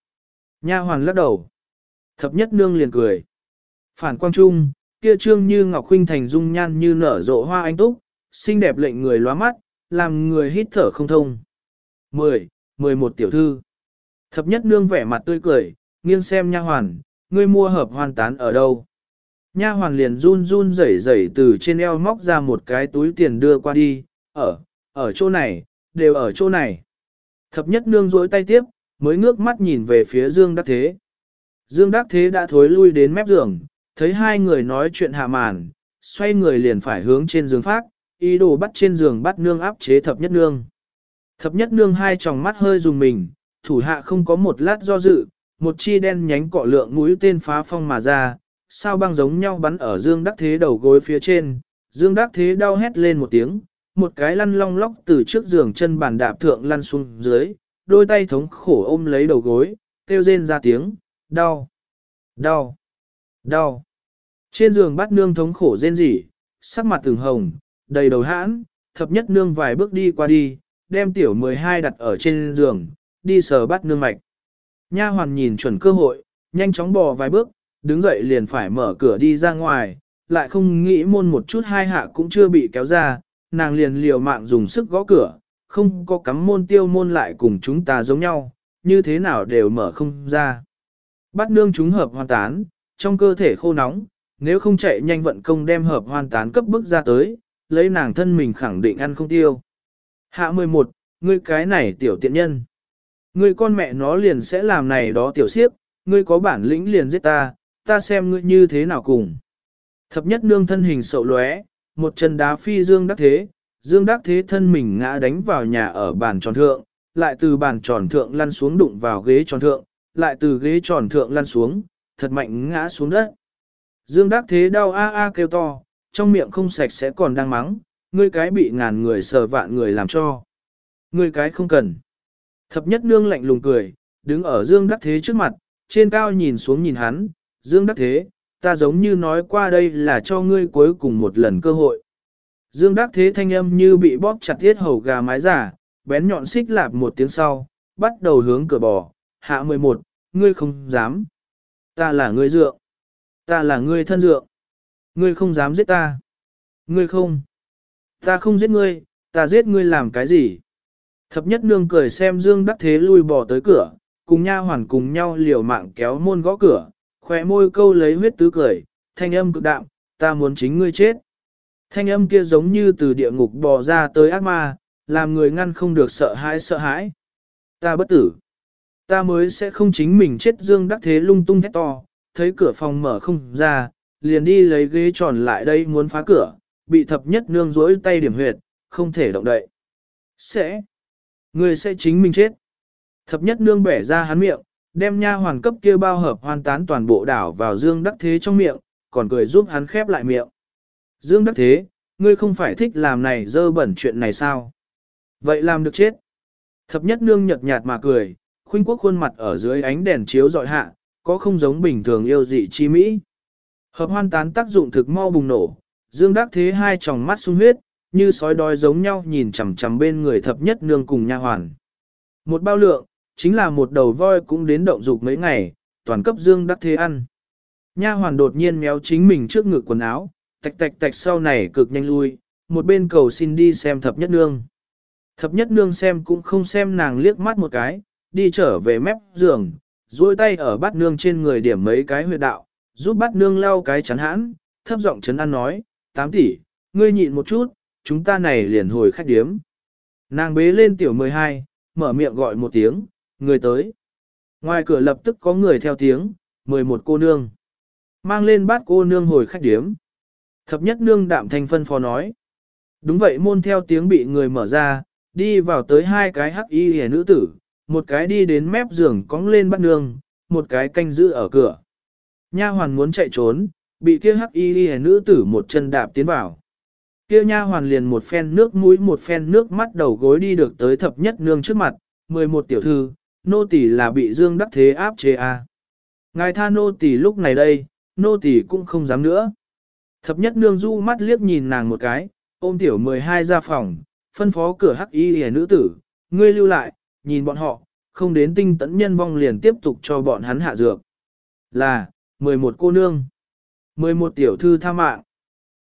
Nha hoàn lắc đầu. Thập nhất nương liền cười. Phản quang trung, kia trương như ngọc huynh thành dung nhan như nở rộ hoa anh túc, xinh đẹp lệnh người lóa mắt, làm người hít thở không thông. 10. 11 tiểu thư. Thập nhất nương vẻ mặt tươi cười, nghiêng xem nha hoàn, ngươi mua hợp hoàn tán ở đâu. Nha hoàn liền run run rẩy rẩy từ trên eo móc ra một cái túi tiền đưa qua đi, ở, ở chỗ này, đều ở chỗ này. Thập nhất nương rối tay tiếp, mới ngước mắt nhìn về phía Dương Đắc Thế. Dương Đắc Thế đã thối lui đến mép giường, thấy hai người nói chuyện hạ màn, xoay người liền phải hướng trên giường phát, ý đồ bắt trên giường bắt nương áp chế thập nhất nương. Thập nhất nương hai tròng mắt hơi dùng mình, thủ hạ không có một lát do dự, một chi đen nhánh cọ lượng mũi tên phá phong mà ra, sao băng giống nhau bắn ở Dương Đắc Thế đầu gối phía trên, Dương Đắc Thế đau hét lên một tiếng, một cái lăn long lóc từ trước giường chân bàn đạp thượng lăn xuống dưới, đôi tay thống khổ ôm lấy đầu gối, kêu rên ra tiếng, đau, đau, đau. Trên giường bắt nương thống khổ rên rỉ, sắc mặt từng hồng, đầy đầu hãn, thập nhất nương vài bước đi qua đi, đem tiểu 12 đặt ở trên giường, đi sờ bắt nương mạch. Nha hoàn nhìn chuẩn cơ hội, nhanh chóng bò vài bước, đứng dậy liền phải mở cửa đi ra ngoài, lại không nghĩ môn một chút hai hạ cũng chưa bị kéo ra, nàng liền liều mạng dùng sức gõ cửa, không có cắm môn tiêu môn lại cùng chúng ta giống nhau, như thế nào đều mở không ra. Bắt nương chúng hợp hoàn tán, trong cơ thể khô nóng, nếu không chạy nhanh vận công đem hợp hoàn tán cấp bức ra tới, lấy nàng thân mình khẳng định ăn không tiêu. Hạ 11, ngươi cái này tiểu tiện nhân. Ngươi con mẹ nó liền sẽ làm này đó tiểu siếp, ngươi có bản lĩnh liền giết ta, ta xem ngươi như thế nào cùng. Thập nhất nương thân hình sậu lóe, một chân đá phi dương đắc thế, dương đắc thế thân mình ngã đánh vào nhà ở bàn tròn thượng, lại từ bàn tròn thượng lăn xuống đụng vào ghế tròn thượng, lại từ ghế tròn thượng lăn xuống, thật mạnh ngã xuống đất. Dương đắc thế đau a a kêu to, trong miệng không sạch sẽ còn đang mắng, ngươi cái bị ngàn người sờ vạn người làm cho. Ngươi cái không cần. Thập nhất nương lạnh lùng cười, đứng ở Dương Đắc Thế trước mặt, trên cao nhìn xuống nhìn hắn, Dương Đắc Thế, ta giống như nói qua đây là cho ngươi cuối cùng một lần cơ hội. Dương Đắc Thế thanh âm như bị bóp chặt thiết hầu gà mái giả, bén nhọn xích lạp một tiếng sau, bắt đầu hướng cửa bò, hạ 11, ngươi không dám. Ta là ngươi dượng. Ta là ngươi thân dượng. Ngươi không dám giết ta. Ngươi không. Ta không giết ngươi, ta giết ngươi làm cái gì? Thập nhất nương cười xem Dương Đắc Thế lui bỏ tới cửa, cùng nha hoàn cùng nhau liều mạng kéo môn gõ cửa, khỏe môi câu lấy huyết tứ cười, thanh âm cực đạm, ta muốn chính ngươi chết. Thanh âm kia giống như từ địa ngục bò ra tới ác ma, làm người ngăn không được sợ hãi sợ hãi. Ta bất tử. Ta mới sẽ không chính mình chết Dương Đắc Thế lung tung thét to, thấy cửa phòng mở không ra, liền đi lấy ghế tròn lại đây muốn phá cửa, bị thập nhất nương rỗi tay điểm huyệt, không thể động đậy. Sẽ. người sẽ chính mình chết. Thập nhất nương bẻ ra hắn miệng, đem nha hoàn cấp kia bao hợp hoàn tán toàn bộ đảo vào Dương Đắc Thế trong miệng, còn cười giúp hắn khép lại miệng. Dương Đắc Thế, ngươi không phải thích làm này dơ bẩn chuyện này sao? Vậy làm được chết. Thập nhất nương nhợt nhạt mà cười, khuynh quốc khuôn mặt ở dưới ánh đèn chiếu dọi hạ, có không giống bình thường yêu dị chi mỹ. Hợp hoan tán tác dụng thực mau bùng nổ, Dương Đắc Thế hai tròng mắt sung huyết, như sói đói giống nhau nhìn chằm chằm bên người thập nhất nương cùng nha hoàn. Một bao lượng, chính là một đầu voi cũng đến động dục mấy ngày, toàn cấp Dương Đắc Thế ăn. Nha hoàn đột nhiên méo chính mình trước ngực quần áo, tạch tạch tạch sau này cực nhanh lui, một bên cầu xin đi xem thập nhất nương. Thập nhất nương xem cũng không xem nàng liếc mắt một cái, đi trở về mép giường, duỗi tay ở bát nương trên người điểm mấy cái huyệt đạo, giúp bát nương lau cái chắn hãn, thấp giọng chấn an nói, tám tỷ, ngươi nhịn một chút, chúng ta này liền hồi khách điếm. Nàng bế lên tiểu 12, mở miệng gọi một tiếng, người tới. Ngoài cửa lập tức có người theo tiếng, 11 cô nương. Mang lên bát cô nương hồi khách điếm. Thập nhất nương đạm thanh phân phó nói. Đúng vậy môn theo tiếng bị người mở ra, đi vào tới hai cái hắc y hề nữ tử, một cái đi đến mép giường cong lên bắt nương, một cái canh giữ ở cửa. Nha hoàn muốn chạy trốn, bị kia hắc y hề nữ tử một chân đạp tiến vào. Kia nha hoàn liền một phen nước mũi một phen nước mắt đầu gối đi được tới thập nhất nương trước mặt, 11 tiểu thư, nô tỳ là bị Dương Đắc Thế áp chế à. Ngài tha nô tỳ lúc này đây, nô tỳ cũng không dám nữa. Thập nhất nương du mắt liếc nhìn nàng một cái, ôm tiểu 12 ra phòng, phân phó cửa hắc y hề nữ tử, ngươi lưu lại, nhìn bọn họ, không đến tinh tẫn nhân vong liền tiếp tục cho bọn hắn hạ dược. Là, 11 cô nương, 11 tiểu thư tha mạng,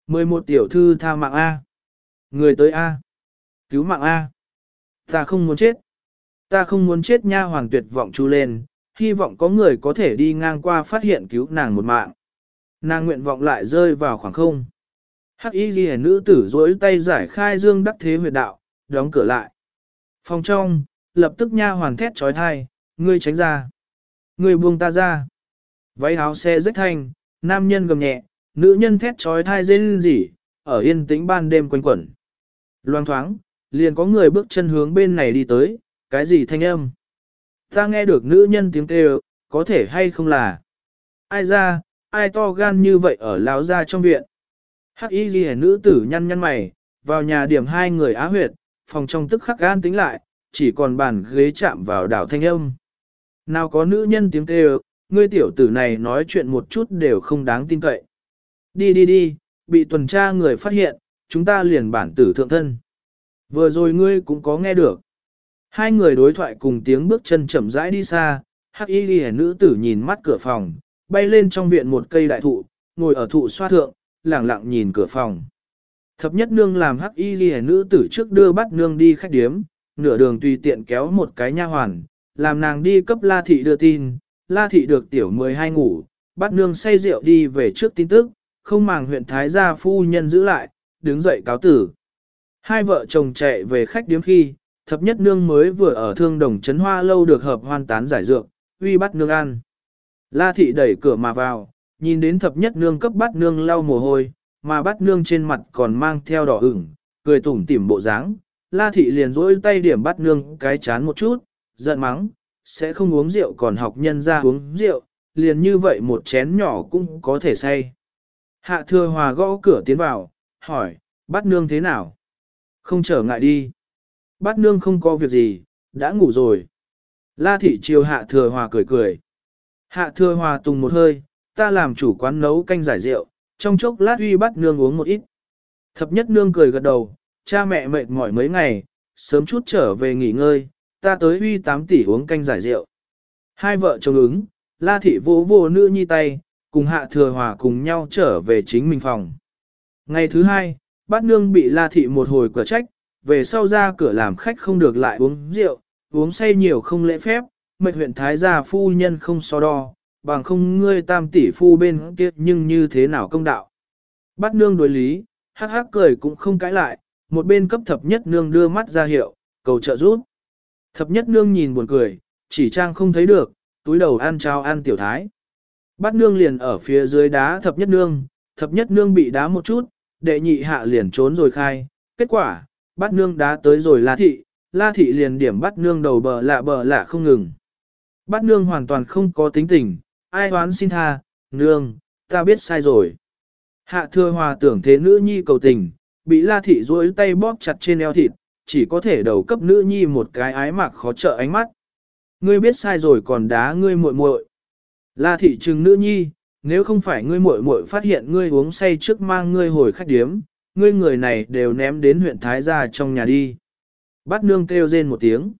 11 tiểu thư tha mạng A. Người tới A. Cứu mạng A. Ta không muốn chết. Ta không muốn chết nha hoàng tuyệt vọng chú lên, hy vọng có người có thể đi ngang qua phát hiện cứu nàng một mạng. Nàng nguyện vọng lại rơi vào khoảng không. Hắc y ghi nữ tử dối tay giải khai dương đắc thế huyệt đạo, đóng cửa lại. Phòng trong, lập tức nha hoàn thét trói thai, ngươi tránh ra. Ngươi buông ta ra. Váy áo xe rách thanh, nam nhân gầm nhẹ, nữ nhân thét trói thai rên rỉ, ở yên tĩnh ban đêm quanh quẩn. Loang thoáng, liền có người bước chân hướng bên này đi tới, cái gì thanh âm? Ta nghe được nữ nhân tiếng kêu, có thể hay không là? Ai ra, ai to gan như vậy ở lão ra trong viện? Hắc y ghi nữ tử nhăn nhăn mày, vào nhà điểm hai người á huyệt, phòng trong tức khắc gan tính lại, chỉ còn bàn ghế chạm vào đảo thanh âm. Nào có nữ nhân tiếng kêu, ngươi tiểu tử này nói chuyện một chút đều không đáng tin cậy. Đi đi đi, bị tuần tra người phát hiện, chúng ta liền bản tử thượng thân. Vừa rồi ngươi cũng có nghe được. Hai người đối thoại cùng tiếng bước chân chậm rãi đi xa, hắc y ghi nữ tử nhìn mắt cửa phòng, bay lên trong viện một cây đại thụ, ngồi ở thụ xoa thượng, lẳng lặng nhìn cửa phòng. Thập nhất nương làm hắc y ghi nữ tử trước đưa bắt nương đi khách điếm, nửa đường tùy tiện kéo một cái nha hoàn, làm nàng đi cấp la thị đưa tin, la thị được tiểu 12 ngủ, bắt nương say rượu đi về trước tin tức, không màng huyện Thái gia phu nhân giữ lại, đứng dậy cáo tử. Hai vợ chồng chạy về khách điếm khi, thập nhất nương mới vừa ở thương đồng trấn hoa lâu được hợp hoan tán giải dược, uy bắt nương ăn. La thị đẩy cửa mà vào, nhìn đến thập nhất nương cấp bắt nương lau mồ hôi, mà bắt nương trên mặt còn mang theo đỏ ửng, cười tủm tỉm bộ dáng. La thị liền rỗi tay điểm bắt nương cái chán một chút, giận mắng, sẽ không uống rượu còn học nhân ra uống rượu, liền như vậy một chén nhỏ cũng có thể say. Hạ thừa hòa gõ cửa tiến vào, hỏi, bắt nương thế nào? Không trở ngại đi. Bắt nương không có việc gì, đã ngủ rồi. La thị chiều hạ thừa hòa cười cười. Hạ thừa hòa tùng một hơi, ta làm chủ quán nấu canh giải rượu, trong chốc lát uy bắt nương uống một ít. Thập nhất nương cười gật đầu, cha mẹ mệt mỏi mấy ngày, sớm chút trở về nghỉ ngơi, ta tới uy 8 tỷ uống canh giải rượu. Hai vợ chồng ứng, la thị vỗ vỗ nữ nhi tay, cùng hạ thừa hòa cùng nhau trở về chính mình phòng. Ngày thứ hai, bát nương bị la thị một hồi cửa trách, về sau ra cửa làm khách không được lại uống rượu, uống say nhiều không lễ phép, mệt huyện thái gia phu nhân không so đo, bằng không ngươi tam tỷ phu bên kia nhưng như thế nào công đạo. Bát nương đối lý, hắc hắc cười cũng không cãi lại, một bên cấp thập nhất nương đưa mắt ra hiệu, cầu trợ giúp. Thập nhất nương nhìn buồn cười, chỉ trang không thấy được, túi đầu ăn trao ăn tiểu thái. Bát nương liền ở phía dưới đá thập nhất nương, thập nhất nương bị đá một chút, đệ nhị hạ liền trốn rồi khai. Kết quả, bát nương đá tới rồi la thị, la thị liền điểm bát nương đầu bờ lạ bờ lạ không ngừng. Bát nương hoàn toàn không có tính tình, ai đoán xin tha, nương, ta biết sai rồi. Hạ thừa hòa tưởng thế nữ nhi cầu tình, bị la thị duỗi tay bóp chặt trên eo thịt, chỉ có thể đầu cấp nữ nhi một cái ái mạc khó trợ ánh mắt. Ngươi biết sai rồi còn đá ngươi muội muội. La thị trừng nữ nhi, nếu không phải ngươi muội muội phát hiện ngươi uống say trước mang ngươi hồi khách điếm, ngươi người này đều ném đến huyện Thái gia trong nhà đi. Bát nương kêu rên một tiếng.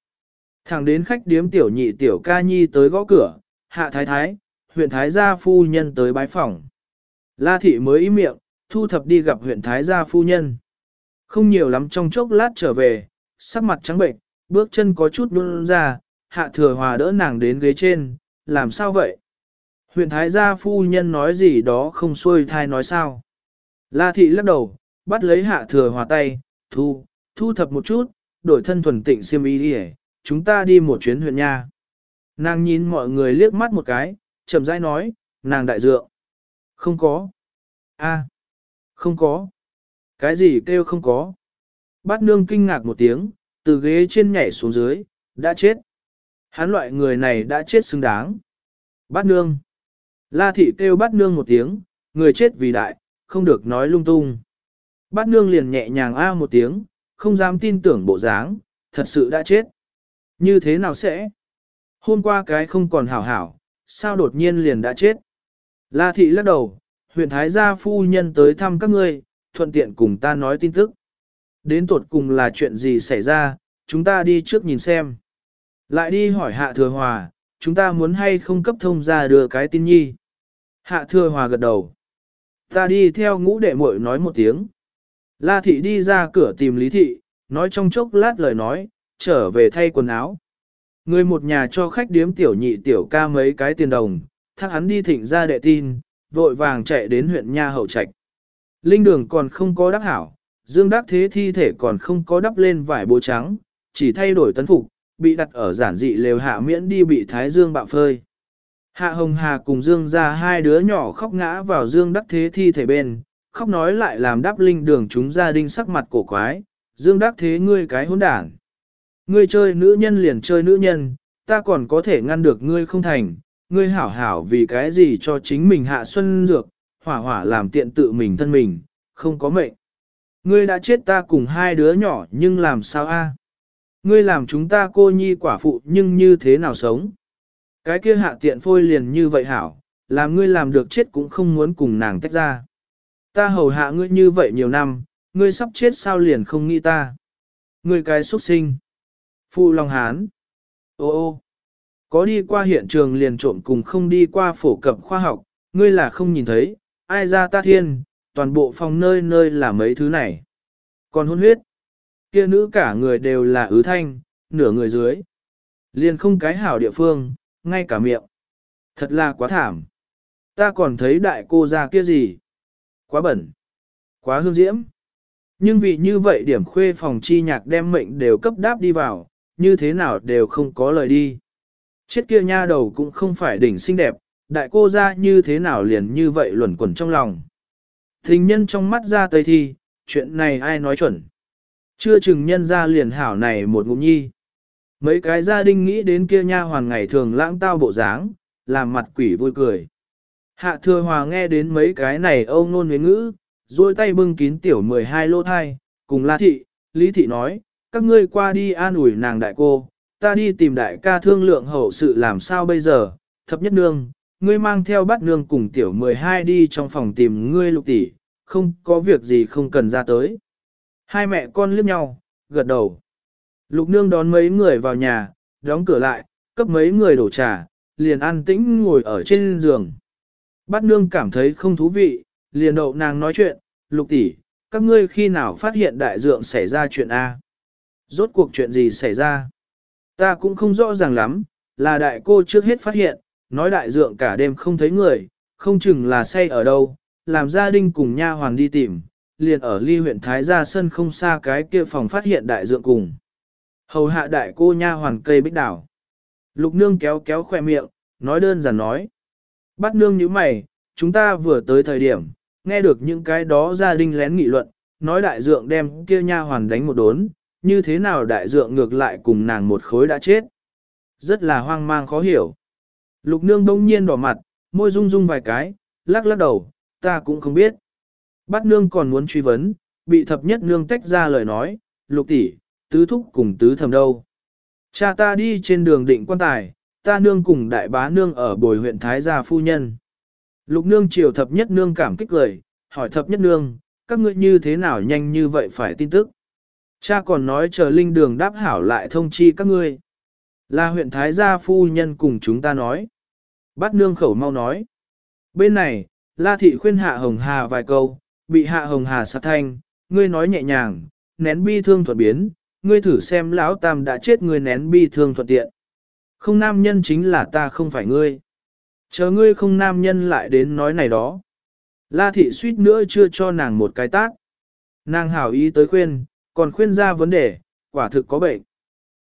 Thẳng đến khách điếm tiểu nhị tiểu ca nhi tới gõ cửa, hạ thái thái, huyện Thái gia phu nhân tới bái phòng. La thị mới ý miệng, thu thập đi gặp huyện Thái gia phu nhân. Không nhiều lắm trong chốc lát trở về, sắc mặt trắng bệnh, bước chân có chút run ra, hạ thừa hòa đỡ nàng đến ghế trên, làm sao vậy? Huyện Thái gia phu nhân nói gì đó không xuôi thai nói sao. La thị lắc đầu, bắt lấy hạ thừa hòa tay, thu, thu thập một chút, đổi thân thuần tịnh siêm y đi chúng ta đi một chuyến huyện nha. Nàng nhìn mọi người liếc mắt một cái, chậm rãi nói, nàng đại dượng. Không có. a không có. Cái gì kêu không có. Bát nương kinh ngạc một tiếng, từ ghế trên nhảy xuống dưới, đã chết. Hắn loại người này đã chết xứng đáng. Bát nương. La thị kêu bát nương một tiếng, người chết vì đại, không được nói lung tung. Bát nương liền nhẹ nhàng a một tiếng, không dám tin tưởng bộ dáng, thật sự đã chết. Như thế nào sẽ? Hôm qua cái không còn hảo hảo, sao đột nhiên liền đã chết? La thị lắc đầu, huyện Thái gia phu nhân tới thăm các ngươi, thuận tiện cùng ta nói tin tức. Đến tột cùng là chuyện gì xảy ra, chúng ta đi trước nhìn xem. Lại đi hỏi hạ thừa hòa, chúng ta muốn hay không cấp thông ra đưa cái tin nhi. Hạ thừa hòa gật đầu. Ta đi theo ngũ đệ muội nói một tiếng. La thị đi ra cửa tìm lý thị, nói trong chốc lát lời nói, trở về thay quần áo. Người một nhà cho khách điếm tiểu nhị tiểu ca mấy cái tiền đồng, thắc hắn đi thịnh ra đệ tin, vội vàng chạy đến huyện Nha Hậu Trạch. Linh đường còn không có đắc hảo, dương đắc thế thi thể còn không có đắp lên vải bố trắng, chỉ thay đổi tấn phục, bị đặt ở giản dị lều hạ miễn đi bị thái dương bạo phơi. Hạ Hồng Hà cùng Dương ra hai đứa nhỏ khóc ngã vào Dương Đắc Thế thi thể bên, khóc nói lại làm đáp linh đường chúng gia đình sắc mặt cổ quái, Dương Đắc Thế ngươi cái hỗn đản. Ngươi chơi nữ nhân liền chơi nữ nhân, ta còn có thể ngăn được ngươi không thành, ngươi hảo hảo vì cái gì cho chính mình hạ xuân dược, hỏa hỏa làm tiện tự mình thân mình, không có mệnh. Ngươi đã chết ta cùng hai đứa nhỏ nhưng làm sao a? Ngươi làm chúng ta cô nhi quả phụ nhưng như thế nào sống? Cái kia hạ tiện phôi liền như vậy hảo, làm ngươi làm được chết cũng không muốn cùng nàng tách ra. Ta hầu hạ ngươi như vậy nhiều năm, ngươi sắp chết sao liền không nghĩ ta. Ngươi cái xuất sinh. phụ Long Hán. Ô ô. Có đi qua hiện trường liền trộm cùng không đi qua phổ cập khoa học, ngươi là không nhìn thấy, ai ra ta thiên, toàn bộ phòng nơi nơi là mấy thứ này. Còn hôn huyết. Kia nữ cả người đều là ứ thanh, nửa người dưới. Liền không cái hảo địa phương, ngay cả miệng. Thật là quá thảm. Ta còn thấy đại cô ra kia gì. Quá bẩn. Quá hương diễm. Nhưng vì như vậy điểm khuê phòng chi nhạc đem mệnh đều cấp đáp đi vào, như thế nào đều không có lời đi. Chết kia nha đầu cũng không phải đỉnh xinh đẹp, đại cô ra như thế nào liền như vậy luẩn quẩn trong lòng. Thình nhân trong mắt ra tây thi, chuyện này ai nói chuẩn. Chưa chừng nhân ra liền hảo này một ngụm nhi. Mấy cái gia đình nghĩ đến kia nha hoàn ngày thường lãng tao bộ dáng, làm mặt quỷ vui cười. Hạ thừa hòa nghe đến mấy cái này âu nôn với ngữ, duỗi tay bưng kín tiểu 12 lô thai, cùng la thị, lý thị nói, các ngươi qua đi an ủi nàng đại cô, ta đi tìm đại ca thương lượng hậu sự làm sao bây giờ, thập nhất nương, ngươi mang theo bắt nương cùng tiểu 12 đi trong phòng tìm ngươi lục tỷ, không có việc gì không cần ra tới. Hai mẹ con liếc nhau, gật đầu. Lục nương đón mấy người vào nhà, đóng cửa lại, cấp mấy người đổ trà, liền an tĩnh ngồi ở trên giường. Bát nương cảm thấy không thú vị, liền đậu nàng nói chuyện, lục tỷ, các ngươi khi nào phát hiện đại dượng xảy ra chuyện A? Rốt cuộc chuyện gì xảy ra? Ta cũng không rõ ràng lắm, là đại cô trước hết phát hiện, nói đại dượng cả đêm không thấy người, không chừng là say ở đâu, làm gia đình cùng nha hoàng đi tìm, liền ở ly huyện Thái Gia Sân không xa cái kia phòng phát hiện đại dượng cùng. Hầu hạ đại cô nha hoàn cây bích đảo. Lục nương kéo kéo khoe miệng, nói đơn giản nói. Bắt nương như mày, chúng ta vừa tới thời điểm, nghe được những cái đó gia đình lén nghị luận, nói đại dượng đem kia nha hoàn đánh một đốn, như thế nào đại dượng ngược lại cùng nàng một khối đã chết. Rất là hoang mang khó hiểu. Lục nương đông nhiên đỏ mặt, môi rung rung vài cái, lắc lắc đầu, ta cũng không biết. Bát nương còn muốn truy vấn, bị thập nhất nương tách ra lời nói, lục tỷ, tứ thúc cùng tứ thầm đâu. Cha ta đi trên đường định quan tài, ta nương cùng đại bá nương ở bồi huyện Thái gia phu nhân. Lục nương chiều thập nhất nương cảm kích lời, hỏi thập nhất nương, các ngươi như thế nào nhanh như vậy phải tin tức. Cha còn nói chờ linh đường đáp hảo lại thông chi các ngươi. Là huyện Thái gia phu nhân cùng chúng ta nói. Bát nương khẩu mau nói. Bên này, La Thị khuyên Hạ Hồng Hà vài câu, bị Hạ Hồng Hà sát thanh, ngươi nói nhẹ nhàng, nén bi thương thuận biến, ngươi thử xem lão tam đã chết ngươi nén bi thương thuận tiện. Không nam nhân chính là ta không phải ngươi. Chờ ngươi không nam nhân lại đến nói này đó. La thị suýt nữa chưa cho nàng một cái tác. Nàng hảo ý tới khuyên, còn khuyên ra vấn đề, quả thực có bệnh.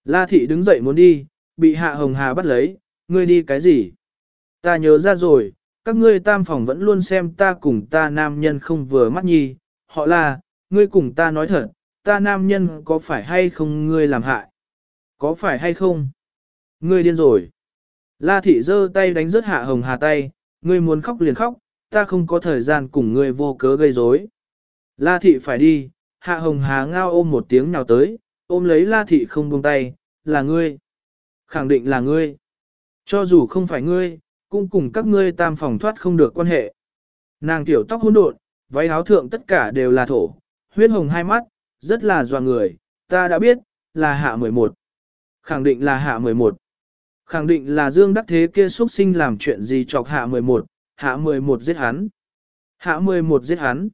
La thị đứng dậy muốn đi, bị hạ hồng hà bắt lấy, ngươi đi cái gì? Ta nhớ ra rồi, các ngươi tam phòng vẫn luôn xem ta cùng ta nam nhân không vừa mắt nhi, họ là, ngươi cùng ta nói thật, ta nam nhân có phải hay không ngươi làm hại? Có phải hay không? Ngươi điên rồi. La thị giơ tay đánh rớt hạ hồng hà tay, ngươi muốn khóc liền khóc, ta không có thời gian cùng ngươi vô cớ gây rối. La thị phải đi, hạ hồng hà ngao ôm một tiếng nào tới, ôm lấy la thị không buông tay, là ngươi. Khẳng định là ngươi. Cho dù không phải ngươi, cũng cùng các ngươi tam phòng thoát không được quan hệ. Nàng tiểu tóc hỗn độn, váy áo thượng tất cả đều là thổ, huyết hồng hai mắt, rất là doa người, ta đã biết, là hạ 11. Khẳng định là hạ 11. Khẳng định là Dương Đắc Thế kia xuất sinh làm chuyện gì chọc hạ 11, hạ 11 giết hắn. Hạ 11 giết hắn.